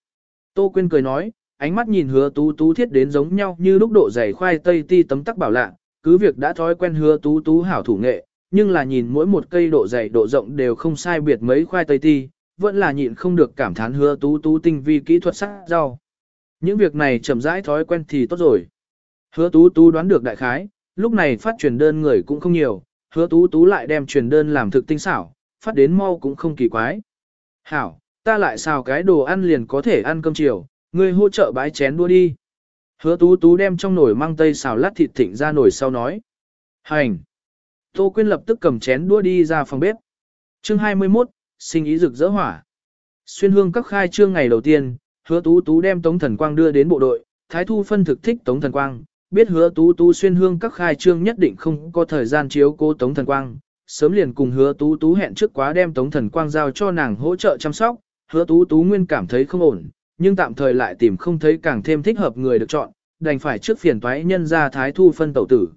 Speaker 1: Tô Quyên cười nói, ánh mắt nhìn hứa tú tú thiết đến giống nhau như lúc độ dày khoai tây ti tấm tắc bảo lạ, cứ việc đã thói quen hứa tú tú hảo thủ nghệ, nhưng là nhìn mỗi một cây độ dày độ rộng đều không sai biệt mấy khoai tây ti, vẫn là nhịn không được cảm thán hứa tú tú tinh vi kỹ thuật sắc rau. Những việc này chậm rãi thói quen thì tốt rồi. Hứa tú tú đoán được đại khái, lúc này phát truyền đơn người cũng không nhiều, hứa tú tú lại đem truyền đơn làm thực tinh xảo, phát đến mau cũng không kỳ quái. Hảo, ta lại xào cái đồ ăn liền có thể ăn cơm chiều, ngươi hỗ trợ bái chén đua đi. Hứa tú tú đem trong nồi mang tây xào lát thịt thịnh ra nồi sau nói. Hành. Tô Quyên lập tức cầm chén đua đi ra phòng bếp. Chương 21, sinh ý rực rỡ hỏa. Xuyên hương các khai trương ngày đầu tiên, hứa tú tú đem Tống Thần Quang đưa đến bộ đội, Thái Thu phân thực thích Tống Thần Quang, biết hứa tú tú xuyên hương các khai trương nhất định không có thời gian chiếu cố Tống Thần Quang, sớm liền cùng hứa tú tú hẹn trước quá đem Tống Thần Quang giao cho nàng hỗ trợ chăm sóc, hứa tú tú nguyên cảm thấy không ổn, nhưng tạm thời lại tìm không thấy càng thêm thích hợp người được chọn, đành phải trước phiền toái nhân ra thái thu phân tẩu tử.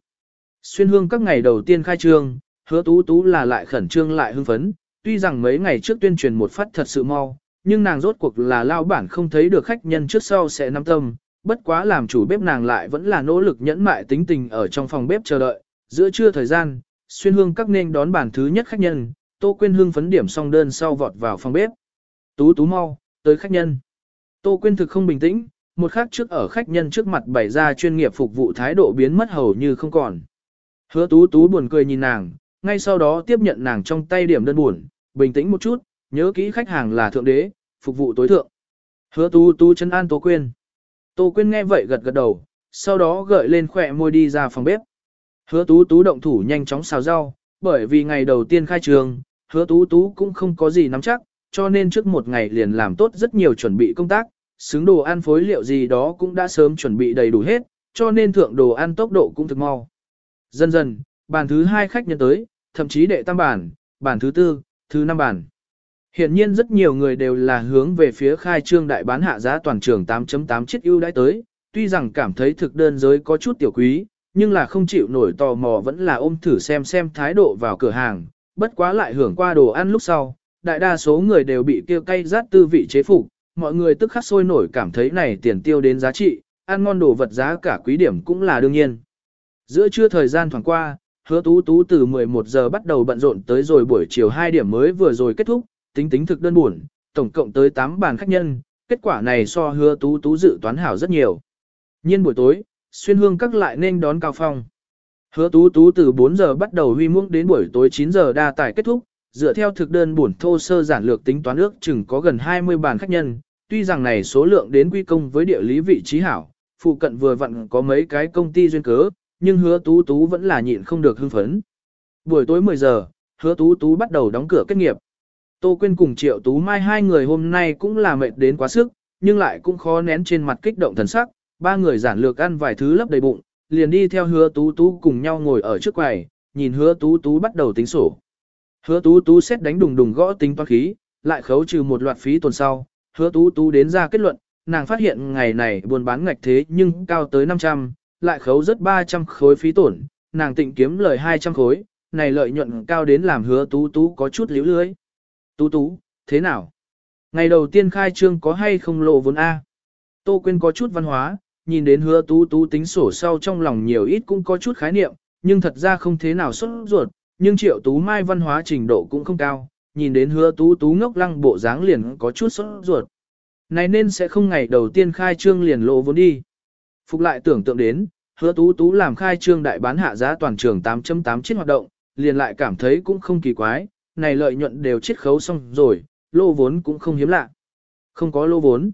Speaker 1: Xuyên hương các ngày đầu tiên khai trương, hứa tú tú là lại khẩn trương lại hưng phấn, tuy rằng mấy ngày trước tuyên truyền một phát thật sự mau, nhưng nàng rốt cuộc là lao bản không thấy được khách nhân trước sau sẽ nắm tâm, bất quá làm chủ bếp nàng lại vẫn là nỗ lực nhẫn mại tính tình ở trong phòng bếp chờ đợi, giữa trưa thời gian, xuyên hương các nên đón bản thứ nhất khách nhân, Tô Quyên hương phấn điểm xong đơn sau vọt vào phòng bếp. Tú tú mau, tới khách nhân. Tô Quyên thực không bình tĩnh, một khắc trước ở khách nhân trước mặt bày ra chuyên nghiệp phục vụ thái độ biến mất hầu như không còn. Hứa tú tú buồn cười nhìn nàng, ngay sau đó tiếp nhận nàng trong tay điểm đơn buồn, bình tĩnh một chút, nhớ kỹ khách hàng là thượng đế, phục vụ tối thượng. Hứa tú tú chân an Tô Quyên. Tô Quyên nghe vậy gật gật đầu, sau đó gợi lên khỏe môi đi ra phòng bếp. Hứa tú tú động thủ nhanh chóng xào rau, bởi vì ngày đầu tiên khai trường, hứa tú tú cũng không có gì nắm chắc, cho nên trước một ngày liền làm tốt rất nhiều chuẩn bị công tác, xứng đồ ăn phối liệu gì đó cũng đã sớm chuẩn bị đầy đủ hết, cho nên thượng đồ ăn tốc độ cũng thực mau. Dần dần, bàn thứ hai khách nhân tới, thậm chí đệ tam bản, bản thứ tư, thứ năm bản. Hiện nhiên rất nhiều người đều là hướng về phía khai trương đại bán hạ giá toàn trường 8.8 chiếc ưu đãi tới, tuy rằng cảm thấy thực đơn giới có chút tiểu quý, nhưng là không chịu nổi tò mò vẫn là ôm thử xem xem thái độ vào cửa hàng, bất quá lại hưởng qua đồ ăn lúc sau, đại đa số người đều bị kêu cay rát tư vị chế phục, mọi người tức khắc sôi nổi cảm thấy này tiền tiêu đến giá trị, ăn ngon đồ vật giá cả quý điểm cũng là đương nhiên. Giữa trưa thời gian thoảng qua, hứa tú tú từ 11 giờ bắt đầu bận rộn tới rồi buổi chiều 2 điểm mới vừa rồi kết thúc, tính tính thực đơn buồn, tổng cộng tới 8 bàn khách nhân, kết quả này so hứa tú tú dự toán hảo rất nhiều. Nhiên buổi tối, xuyên hương các lại nên đón cao phong. Hứa tú tú từ 4 giờ bắt đầu huy muỗng đến buổi tối 9 giờ đa tải kết thúc, dựa theo thực đơn buồn thô sơ giản lược tính toán ước chừng có gần 20 bàn khách nhân, tuy rằng này số lượng đến quy công với địa lý vị trí hảo, phụ cận vừa vặn có mấy cái công ty duyên cớ, nhưng hứa tú tú vẫn là nhịn không được hưng phấn. Buổi tối 10 giờ, hứa tú tú bắt đầu đóng cửa kết nghiệp. Tô Quyên cùng Triệu Tú Mai hai người hôm nay cũng là mệt đến quá sức, nhưng lại cũng khó nén trên mặt kích động thần sắc, ba người giản lược ăn vài thứ lấp đầy bụng, liền đi theo hứa tú tú cùng nhau ngồi ở trước quầy, nhìn hứa tú tú bắt đầu tính sổ. Hứa tú tú xét đánh đùng đùng gõ tính toán khí, lại khấu trừ một loạt phí tuần sau, hứa tú tú đến ra kết luận, nàng phát hiện ngày này buôn bán ngạch thế nhưng cao tới 500, lại khấu rất 300 khối phí tổn, nàng tịnh kiếm lời 200 khối, này lợi nhuận cao đến làm hứa tú tú có chút liễu lưới. Tú tú, thế nào? Ngày đầu tiên khai trương có hay không lộ vốn A? Tô Quyên có chút văn hóa, nhìn đến hứa tú tú tính sổ sau trong lòng nhiều ít cũng có chút khái niệm, nhưng thật ra không thế nào xuất ruột, nhưng triệu tú mai văn hóa trình độ cũng không cao, nhìn đến hứa tú tú ngốc lăng bộ dáng liền có chút xuất ruột. Này nên sẽ không ngày đầu tiên khai trương liền lộ vốn đi. Phục lại tưởng tượng đến, hứa tú tú làm khai trương đại bán hạ giá toàn trường 8.8 chiếc hoạt động, liền lại cảm thấy cũng không kỳ quái, này lợi nhuận đều chiết khấu xong rồi, lô vốn cũng không hiếm lạ. Không có lô vốn.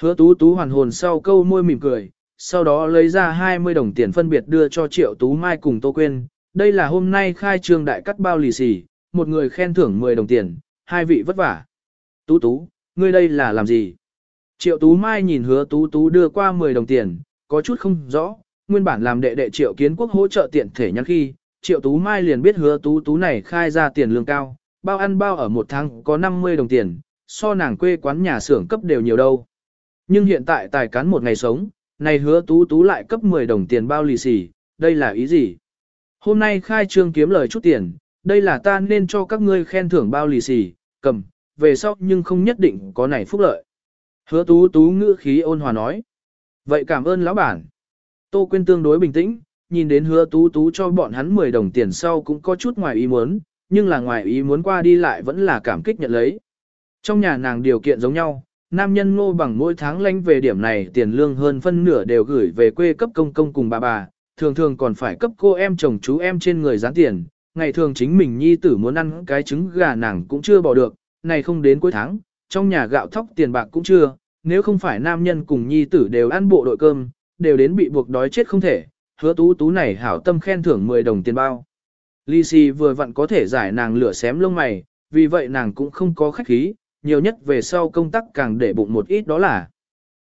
Speaker 1: Hứa tú tú hoàn hồn sau câu môi mỉm cười, sau đó lấy ra 20 đồng tiền phân biệt đưa cho triệu tú mai cùng tô quên. Đây là hôm nay khai trương đại cắt bao lì xì, một người khen thưởng 10 đồng tiền, hai vị vất vả. Tú tú, ngươi đây là làm gì? Triệu tú mai nhìn hứa tú tú đưa qua 10 đồng tiền, có chút không rõ, nguyên bản làm đệ đệ triệu kiến quốc hỗ trợ tiện thể nhắn khi, triệu tú mai liền biết hứa tú tú này khai ra tiền lương cao, bao ăn bao ở một tháng có 50 đồng tiền, so nàng quê quán nhà xưởng cấp đều nhiều đâu. Nhưng hiện tại tài cán một ngày sống, này hứa tú tú lại cấp 10 đồng tiền bao lì xì, đây là ý gì? Hôm nay khai trương kiếm lời chút tiền, đây là ta nên cho các ngươi khen thưởng bao lì xì, cầm, về sau nhưng không nhất định có này phúc lợi. Hứa tú tú ngữ khí ôn hòa nói. Vậy cảm ơn lão bản. Tô Quyên tương đối bình tĩnh, nhìn đến hứa tú tú cho bọn hắn 10 đồng tiền sau cũng có chút ngoài ý muốn, nhưng là ngoài ý muốn qua đi lại vẫn là cảm kích nhận lấy. Trong nhà nàng điều kiện giống nhau, nam nhân ngô bằng mỗi tháng lanh về điểm này tiền lương hơn phân nửa đều gửi về quê cấp công công cùng bà bà, thường thường còn phải cấp cô em chồng chú em trên người gián tiền, ngày thường chính mình nhi tử muốn ăn cái trứng gà nàng cũng chưa bỏ được, này không đến cuối tháng, trong nhà gạo thóc tiền bạc cũng chưa, nếu không phải nam nhân cùng nhi tử đều ăn bộ đội cơm, đều đến bị buộc đói chết không thể, hứa tú tú này hảo tâm khen thưởng 10 đồng tiền bao. Ly si vừa vặn có thể giải nàng lửa xém lông mày, vì vậy nàng cũng không có khách khí, nhiều nhất về sau công tác càng để bụng một ít đó là.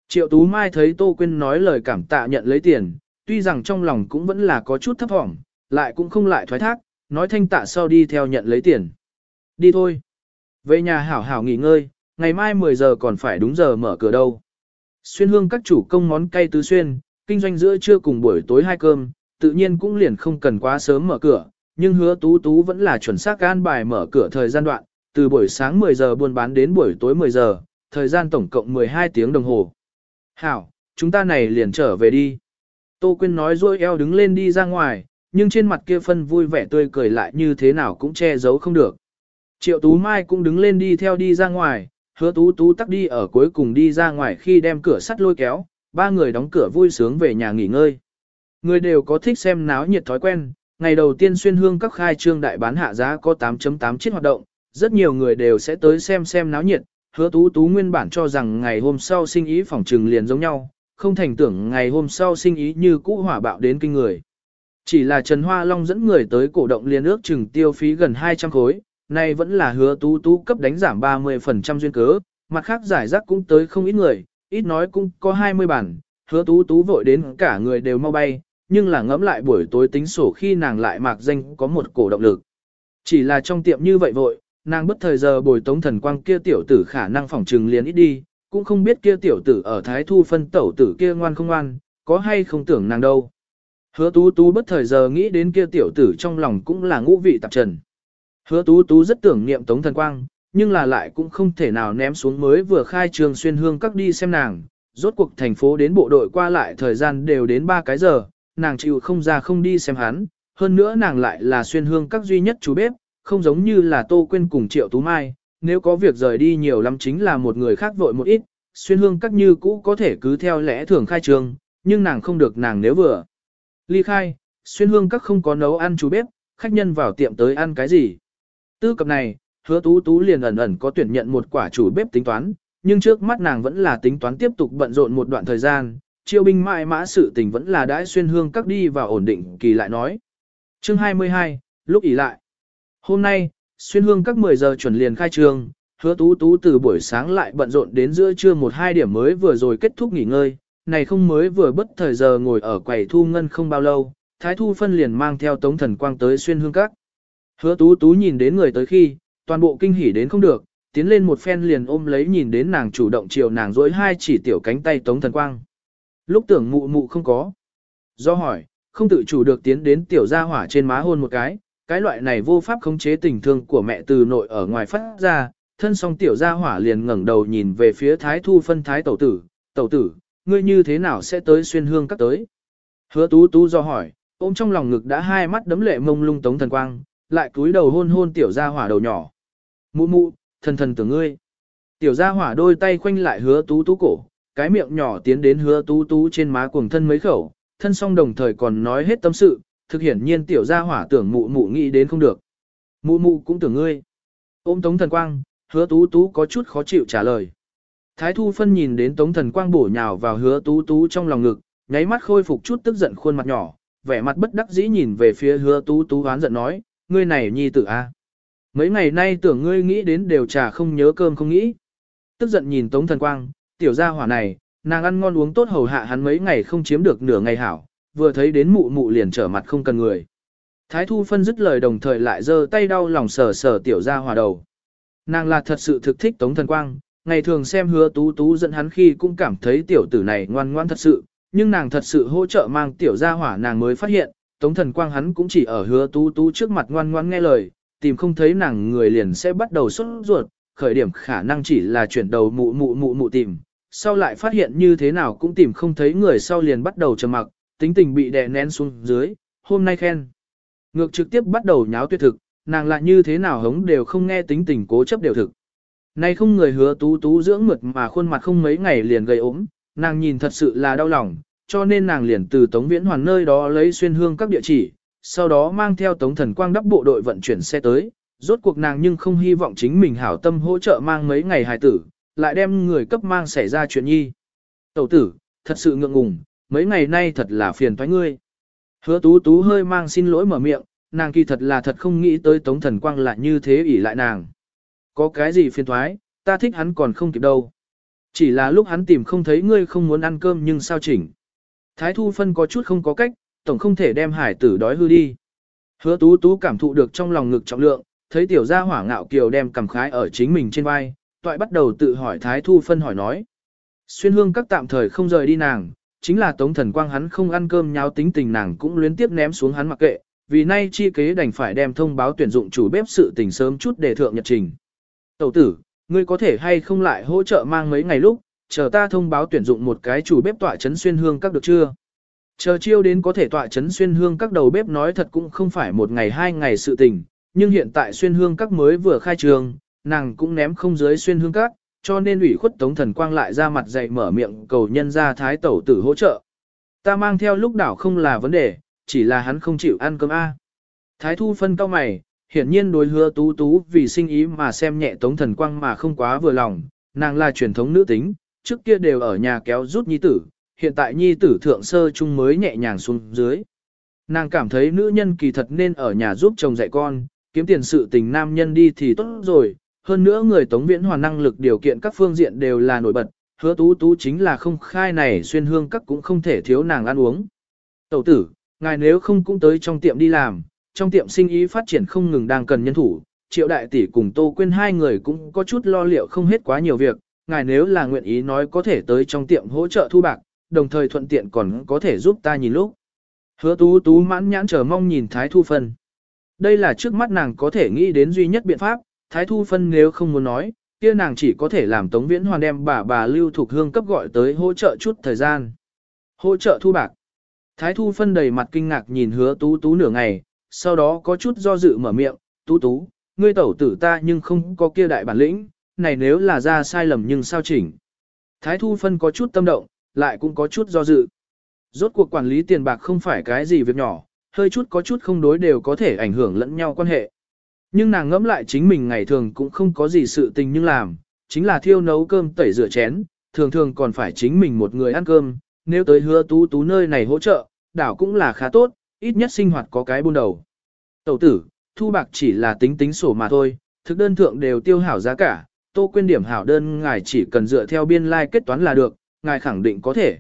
Speaker 1: Triệu Tú Mai thấy Tô Quyên nói lời cảm tạ nhận lấy tiền, tuy rằng trong lòng cũng vẫn là có chút thấp thỏm, lại cũng không lại thoái thác, nói thanh tạ sau đi theo nhận lấy tiền. Đi thôi. Về nhà hảo hảo nghỉ ngơi, ngày mai 10 giờ còn phải đúng giờ mở cửa đâu. Xuyên hương các chủ công món cay tứ xuyên, kinh doanh giữa trưa cùng buổi tối hai cơm, tự nhiên cũng liền không cần quá sớm mở cửa, nhưng hứa tú tú vẫn là chuẩn xác an bài mở cửa thời gian đoạn, từ buổi sáng 10 giờ buôn bán đến buổi tối 10 giờ, thời gian tổng cộng 12 tiếng đồng hồ. Hảo, chúng ta này liền trở về đi. Tô Quyên nói rồi eo đứng lên đi ra ngoài, nhưng trên mặt kia phân vui vẻ tươi cười lại như thế nào cũng che giấu không được. Triệu Tú Mai cũng đứng lên đi theo đi ra ngoài, hứa Tú Tú tắc đi ở cuối cùng đi ra ngoài khi đem cửa sắt lôi kéo, ba người đóng cửa vui sướng về nhà nghỉ ngơi. Người đều có thích xem náo nhiệt thói quen, ngày đầu tiên xuyên hương các khai trương đại bán hạ giá có 8.8 chiếc hoạt động, rất nhiều người đều sẽ tới xem xem náo nhiệt, hứa tú tú nguyên bản cho rằng ngày hôm sau sinh ý phòng trừng liền giống nhau, không thành tưởng ngày hôm sau sinh ý như cũ hỏa bạo đến kinh người. Chỉ là Trần Hoa Long dẫn người tới cổ động liên ước chừng tiêu phí gần 200 khối, nay vẫn là hứa tú tú cấp đánh giảm 30% duyên cớ, mặt khác giải rác cũng tới không ít người, ít nói cũng có 20 bản, hứa tú tú vội đến cả người đều mau bay, nhưng là ngẫm lại buổi tối tính sổ khi nàng lại mạc danh có một cổ động lực. Chỉ là trong tiệm như vậy vội, nàng bất thời giờ bồi tống thần quang kia tiểu tử khả năng phỏng trừng liền ít đi, cũng không biết kia tiểu tử ở thái thu phân tẩu tử kia ngoan không ngoan, có hay không tưởng nàng đâu. Hứa tú tú bất thời giờ nghĩ đến kia tiểu tử trong lòng cũng là ngũ vị tạp trần. Hứa tú tú rất tưởng niệm tống thần quang, nhưng là lại cũng không thể nào ném xuống mới vừa khai trường xuyên hương các đi xem nàng. Rốt cuộc thành phố đến bộ đội qua lại thời gian đều đến 3 cái giờ, nàng chịu không ra không đi xem hắn, hơn nữa nàng lại là xuyên hương các duy nhất chú bếp, không giống như là Tô Quyên cùng Triệu Tú Mai, nếu có việc rời đi nhiều lắm chính là một người khác vội một ít, xuyên hương các như cũ có thể cứ theo lẽ thường khai trường, nhưng nàng không được nàng nếu vừa. Ly khai, xuyên hương các không có nấu ăn chú bếp, khách nhân vào tiệm tới ăn cái gì. Tư cập này, hứa tú tú liền ẩn ẩn có tuyển nhận một quả chủ bếp tính toán, nhưng trước mắt nàng vẫn là tính toán tiếp tục bận rộn một đoạn thời gian, chiêu binh mãi mã sự tình vẫn là đãi xuyên hương các đi và ổn định kỳ lại nói. Chương 22, lúc ỉ lại. Hôm nay, xuyên hương các 10 giờ chuẩn liền khai trường, hứa tú tú từ buổi sáng lại bận rộn đến giữa trưa một hai điểm mới vừa rồi kết thúc nghỉ ngơi, này không mới vừa bất thời giờ ngồi ở quầy thu ngân không bao lâu, thái thu phân liền mang theo tống thần quang tới xuyên hương các. Hứa tú tú nhìn đến người tới khi, toàn bộ kinh hỉ đến không được, tiến lên một phen liền ôm lấy nhìn đến nàng chủ động chiều nàng dối hai chỉ tiểu cánh tay tống thần quang. Lúc tưởng mụ mụ không có. Do hỏi, không tự chủ được tiến đến tiểu gia hỏa trên má hôn một cái, cái loại này vô pháp khống chế tình thương của mẹ từ nội ở ngoài phát ra, thân song tiểu gia hỏa liền ngẩng đầu nhìn về phía thái thu phân thái tẩu tử, tẩu tử, ngươi như thế nào sẽ tới xuyên hương các tới? Hứa tú tú do hỏi, ôm trong lòng ngực đã hai mắt đấm lệ mông lung tống thần quang, lại cúi đầu hôn hôn tiểu gia hỏa đầu nhỏ. Mụ mụ, thần thần tưởng ngươi. Tiểu gia hỏa đôi tay khoanh lại hứa tú tú cổ, cái miệng nhỏ tiến đến hứa tú tú trên má cuồng thân mấy khẩu, thân song đồng thời còn nói hết tâm sự, thực hiển nhiên tiểu gia hỏa tưởng mụ mụ nghĩ đến không được. Mụ mụ cũng tưởng ngươi. Ôm tống thần quang, hứa tú tú có chút khó chịu trả lời. Thái thu phân nhìn đến tống thần quang bổ nhào vào hứa tú tú trong lòng ngực, nháy mắt khôi phục chút tức giận khuôn mặt nhỏ, vẻ mặt bất đắc dĩ nhìn về phía hứa tú tú oán giận nói, ngươi này nhi tử a Mấy ngày nay tưởng ngươi nghĩ đến đều trà không nhớ cơm không nghĩ. Tức giận nhìn tống thần quang, tiểu gia hỏa này, nàng ăn ngon uống tốt hầu hạ hắn mấy ngày không chiếm được nửa ngày hảo, vừa thấy đến mụ mụ liền trở mặt không cần người. Thái thu phân dứt lời đồng thời lại giơ tay đau lòng sờ sờ tiểu gia hỏa đầu. Nàng là thật sự thực thích tống thần quang, ngày thường xem hứa tú tú dẫn hắn khi cũng cảm thấy tiểu tử này ngoan ngoan thật sự, nhưng nàng thật sự hỗ trợ mang tiểu gia hỏa nàng mới phát hiện, tống thần quang hắn cũng chỉ ở hứa tú tú trước mặt ngoan ngoan nghe lời, tìm không thấy nàng người liền sẽ bắt đầu xuất ruột, khởi điểm khả năng chỉ là chuyển đầu mụ mụ mụ mụ tìm, sau lại phát hiện như thế nào cũng tìm không thấy người sau liền bắt đầu trầm mặc, tính tình bị đè nén xuống dưới, hôm nay khen. Ngược trực tiếp bắt đầu nháo tuyệt thực, nàng lại như thế nào hống đều không nghe tính tình cố chấp đều thực. Nay không người hứa tú tú dưỡng mượt mà khuôn mặt không mấy ngày liền gây ốm, nàng nhìn thật sự là đau lòng, cho nên nàng liền từ Tống Viễn Hoàn nơi đó lấy xuyên hương các địa chỉ, sau đó mang theo Tống Thần Quang đắp bộ đội vận chuyển xe tới, rốt cuộc nàng nhưng không hy vọng chính mình hảo tâm hỗ trợ mang mấy ngày hài tử, lại đem người cấp mang xảy ra chuyện nhi. Tẩu tử, thật sự ngượng ngùng, mấy ngày nay thật là phiền toái ngươi. Hứa tú tú hơi mang xin lỗi mở miệng, nàng kỳ thật là thật không nghĩ tới Tống Thần Quang lại như thế ỷ lại nàng. Có cái gì phiền thoái, ta thích hắn còn không kịp đâu. Chỉ là lúc hắn tìm không thấy ngươi không muốn ăn cơm nhưng sao chỉnh. Thái thu phân có chút không có cách, tổng không thể đem hải tử đói hư đi. Hứa tú tú cảm thụ được trong lòng ngực trọng lượng, thấy tiểu gia hỏa ngạo kiều đem cầm khái ở chính mình trên vai, toại bắt đầu tự hỏi thái thu phân hỏi nói. Xuyên hương các tạm thời không rời đi nàng, chính là tống thần quang hắn không ăn cơm nháo tính tình nàng cũng luyến tiếp ném xuống hắn mặc kệ, vì nay chi kế đành phải đem thông báo tuyển dụng chủ bếp sự tình sớm chút để thượng nhật trình. Tẩu tử, ngươi có thể hay không lại hỗ trợ mang mấy ngày lúc, chờ ta thông báo tuyển dụng một cái chủ bếp tọa chấn xuyên hương các được chưa? Chờ chiêu đến có thể tọa chấn xuyên hương các đầu bếp nói thật cũng không phải một ngày hai ngày sự tình, nhưng hiện tại xuyên hương các mới vừa khai trường, nàng cũng ném không dưới xuyên hương các, cho nên ủy khuất tống thần quang lại ra mặt dạy mở miệng cầu nhân ra thái tẩu tử hỗ trợ. Ta mang theo lúc đảo không là vấn đề, chỉ là hắn không chịu ăn cơm A. Thái thu phân cao mày, hiển nhiên đối hứa tú tú vì sinh ý mà xem nhẹ tống thần quang mà không quá vừa lòng, nàng là truyền thống nữ tính, trước kia đều ở nhà kéo rút nhi tử, hiện tại nhi tử thượng sơ chung mới nhẹ nhàng xuống dưới. Nàng cảm thấy nữ nhân kỳ thật nên ở nhà giúp chồng dạy con, kiếm tiền sự tình nam nhân đi thì tốt rồi, hơn nữa người tống viễn hoàn năng lực điều kiện các phương diện đều là nổi bật, hứa tú tú chính là không khai này xuyên hương các cũng không thể thiếu nàng ăn uống. Tẩu tử, ngài nếu không cũng tới trong tiệm đi làm, trong tiệm sinh ý phát triển không ngừng đang cần nhân thủ, triệu đại tỷ cùng Tô Quyên hai người cũng có chút lo liệu không hết quá nhiều việc, ngài nếu là nguyện ý nói có thể tới trong tiệm hỗ trợ thu bạc, đồng thời thuận tiện còn có thể giúp ta nhìn lúc. Hứa tú tú mãn nhãn chờ mong nhìn Thái Thu Phân. Đây là trước mắt nàng có thể nghĩ đến duy nhất biện pháp, Thái Thu Phân nếu không muốn nói, kia nàng chỉ có thể làm Tống Viễn Hoàn đem bà bà Lưu Thục Hương cấp gọi tới hỗ trợ chút thời gian. Hỗ trợ thu bạc. Thái Thu Phân đầy mặt kinh ngạc nhìn hứa tú tú nửa ngày, sau đó có chút do dự mở miệng, tú tú, ngươi tẩu tử ta nhưng không có kia đại bản lĩnh, này nếu là ra sai lầm nhưng sao chỉnh. Thái Thu Phân có chút tâm động, lại cũng có chút do dự. Rốt cuộc quản lý tiền bạc không phải cái gì việc nhỏ, hơi chút có chút không đối đều có thể ảnh hưởng lẫn nhau quan hệ. Nhưng nàng ngẫm lại chính mình ngày thường cũng không có gì sự tình nhưng làm, chính là thiêu nấu cơm tẩy rửa chén, thường thường còn phải chính mình một người ăn cơm, nếu tới hứa tú tú nơi này hỗ trợ, đảo cũng là khá tốt, ít nhất sinh hoạt có cái buôn đầu. Tẩu tử, thu bạc chỉ là tính tính sổ mà thôi, thực đơn thượng đều tiêu hảo giá cả, tô quên điểm hảo đơn ngài chỉ cần dựa theo biên lai like kết toán là được, ngài khẳng định có thể.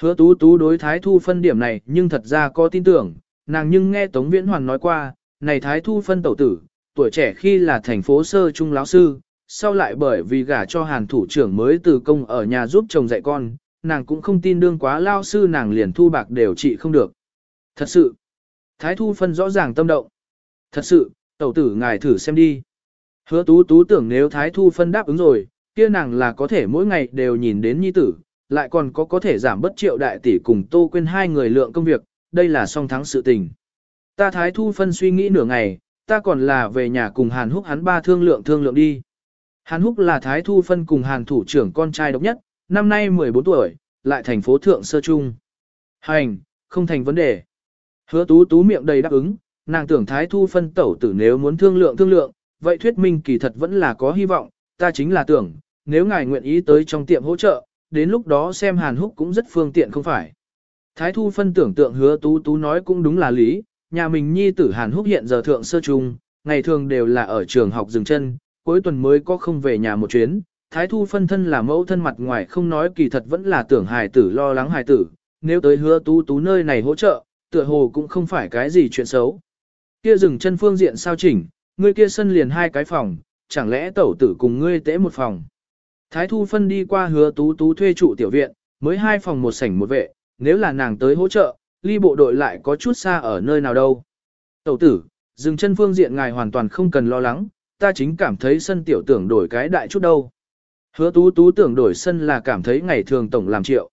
Speaker 1: Hứa tú tú đối thái thu phân điểm này nhưng thật ra có tin tưởng, nàng nhưng nghe Tống Viễn Hoàn nói qua, này thái thu phân tẩu tử, tuổi trẻ khi là thành phố sơ trung lão sư, sau lại bởi vì gả cho hàn thủ trưởng mới từ công ở nhà giúp chồng dạy con, nàng cũng không tin đương quá lao sư nàng liền thu bạc đều trị không được. Thật sự, thái thu phân rõ ràng tâm động. Thật sự, tẩu tử ngài thử xem đi. Hứa tú tú tưởng nếu thái thu phân đáp ứng rồi, kia nàng là có thể mỗi ngày đều nhìn đến nhi tử, lại còn có có thể giảm bất triệu đại tỷ cùng tô quên hai người lượng công việc, đây là song thắng sự tình. Ta thái thu phân suy nghĩ nửa ngày, ta còn là về nhà cùng Hàn Húc hắn ba thương lượng thương lượng đi. Hàn Húc là thái thu phân cùng Hàn thủ trưởng con trai độc nhất, năm nay 14 tuổi, lại thành phố thượng sơ trung. Hành, không thành vấn đề. Hứa tú tú miệng đầy đáp ứng, nàng tưởng thái thu phân tẩu tử nếu muốn thương lượng thương lượng, vậy thuyết minh kỳ thật vẫn là có hy vọng, ta chính là tưởng, nếu ngài nguyện ý tới trong tiệm hỗ trợ, đến lúc đó xem Hàn Húc cũng rất phương tiện không phải. Thái thu phân tưởng tượng hứa tú tú nói cũng đúng là lý, nhà mình nhi tử Hàn Húc hiện giờ thượng sơ trung, ngày thường đều là ở trường học dừng chân, cuối tuần mới có không về nhà một chuyến. Thái thu phân thân là mẫu thân mặt ngoài không nói kỳ thật vẫn là tưởng hài tử lo lắng hài tử, nếu tới hứa tú tú nơi này hỗ trợ, tựa hồ cũng không phải cái gì chuyện xấu. Kia dừng chân phương diện sao chỉnh, ngươi kia sân liền hai cái phòng, chẳng lẽ tẩu tử cùng ngươi tễ một phòng. Thái thu phân đi qua hứa tú tú thuê trụ tiểu viện, mới hai phòng một sảnh một vệ, nếu là nàng tới hỗ trợ, ly bộ đội lại có chút xa ở nơi nào đâu. Tẩu tử, dừng chân phương diện ngài hoàn toàn không cần lo lắng, ta chính cảm thấy sân tiểu tưởng đổi cái đại chút đâu. Hứa tú tú tưởng đổi sân là cảm thấy ngày thường tổng làm triệu,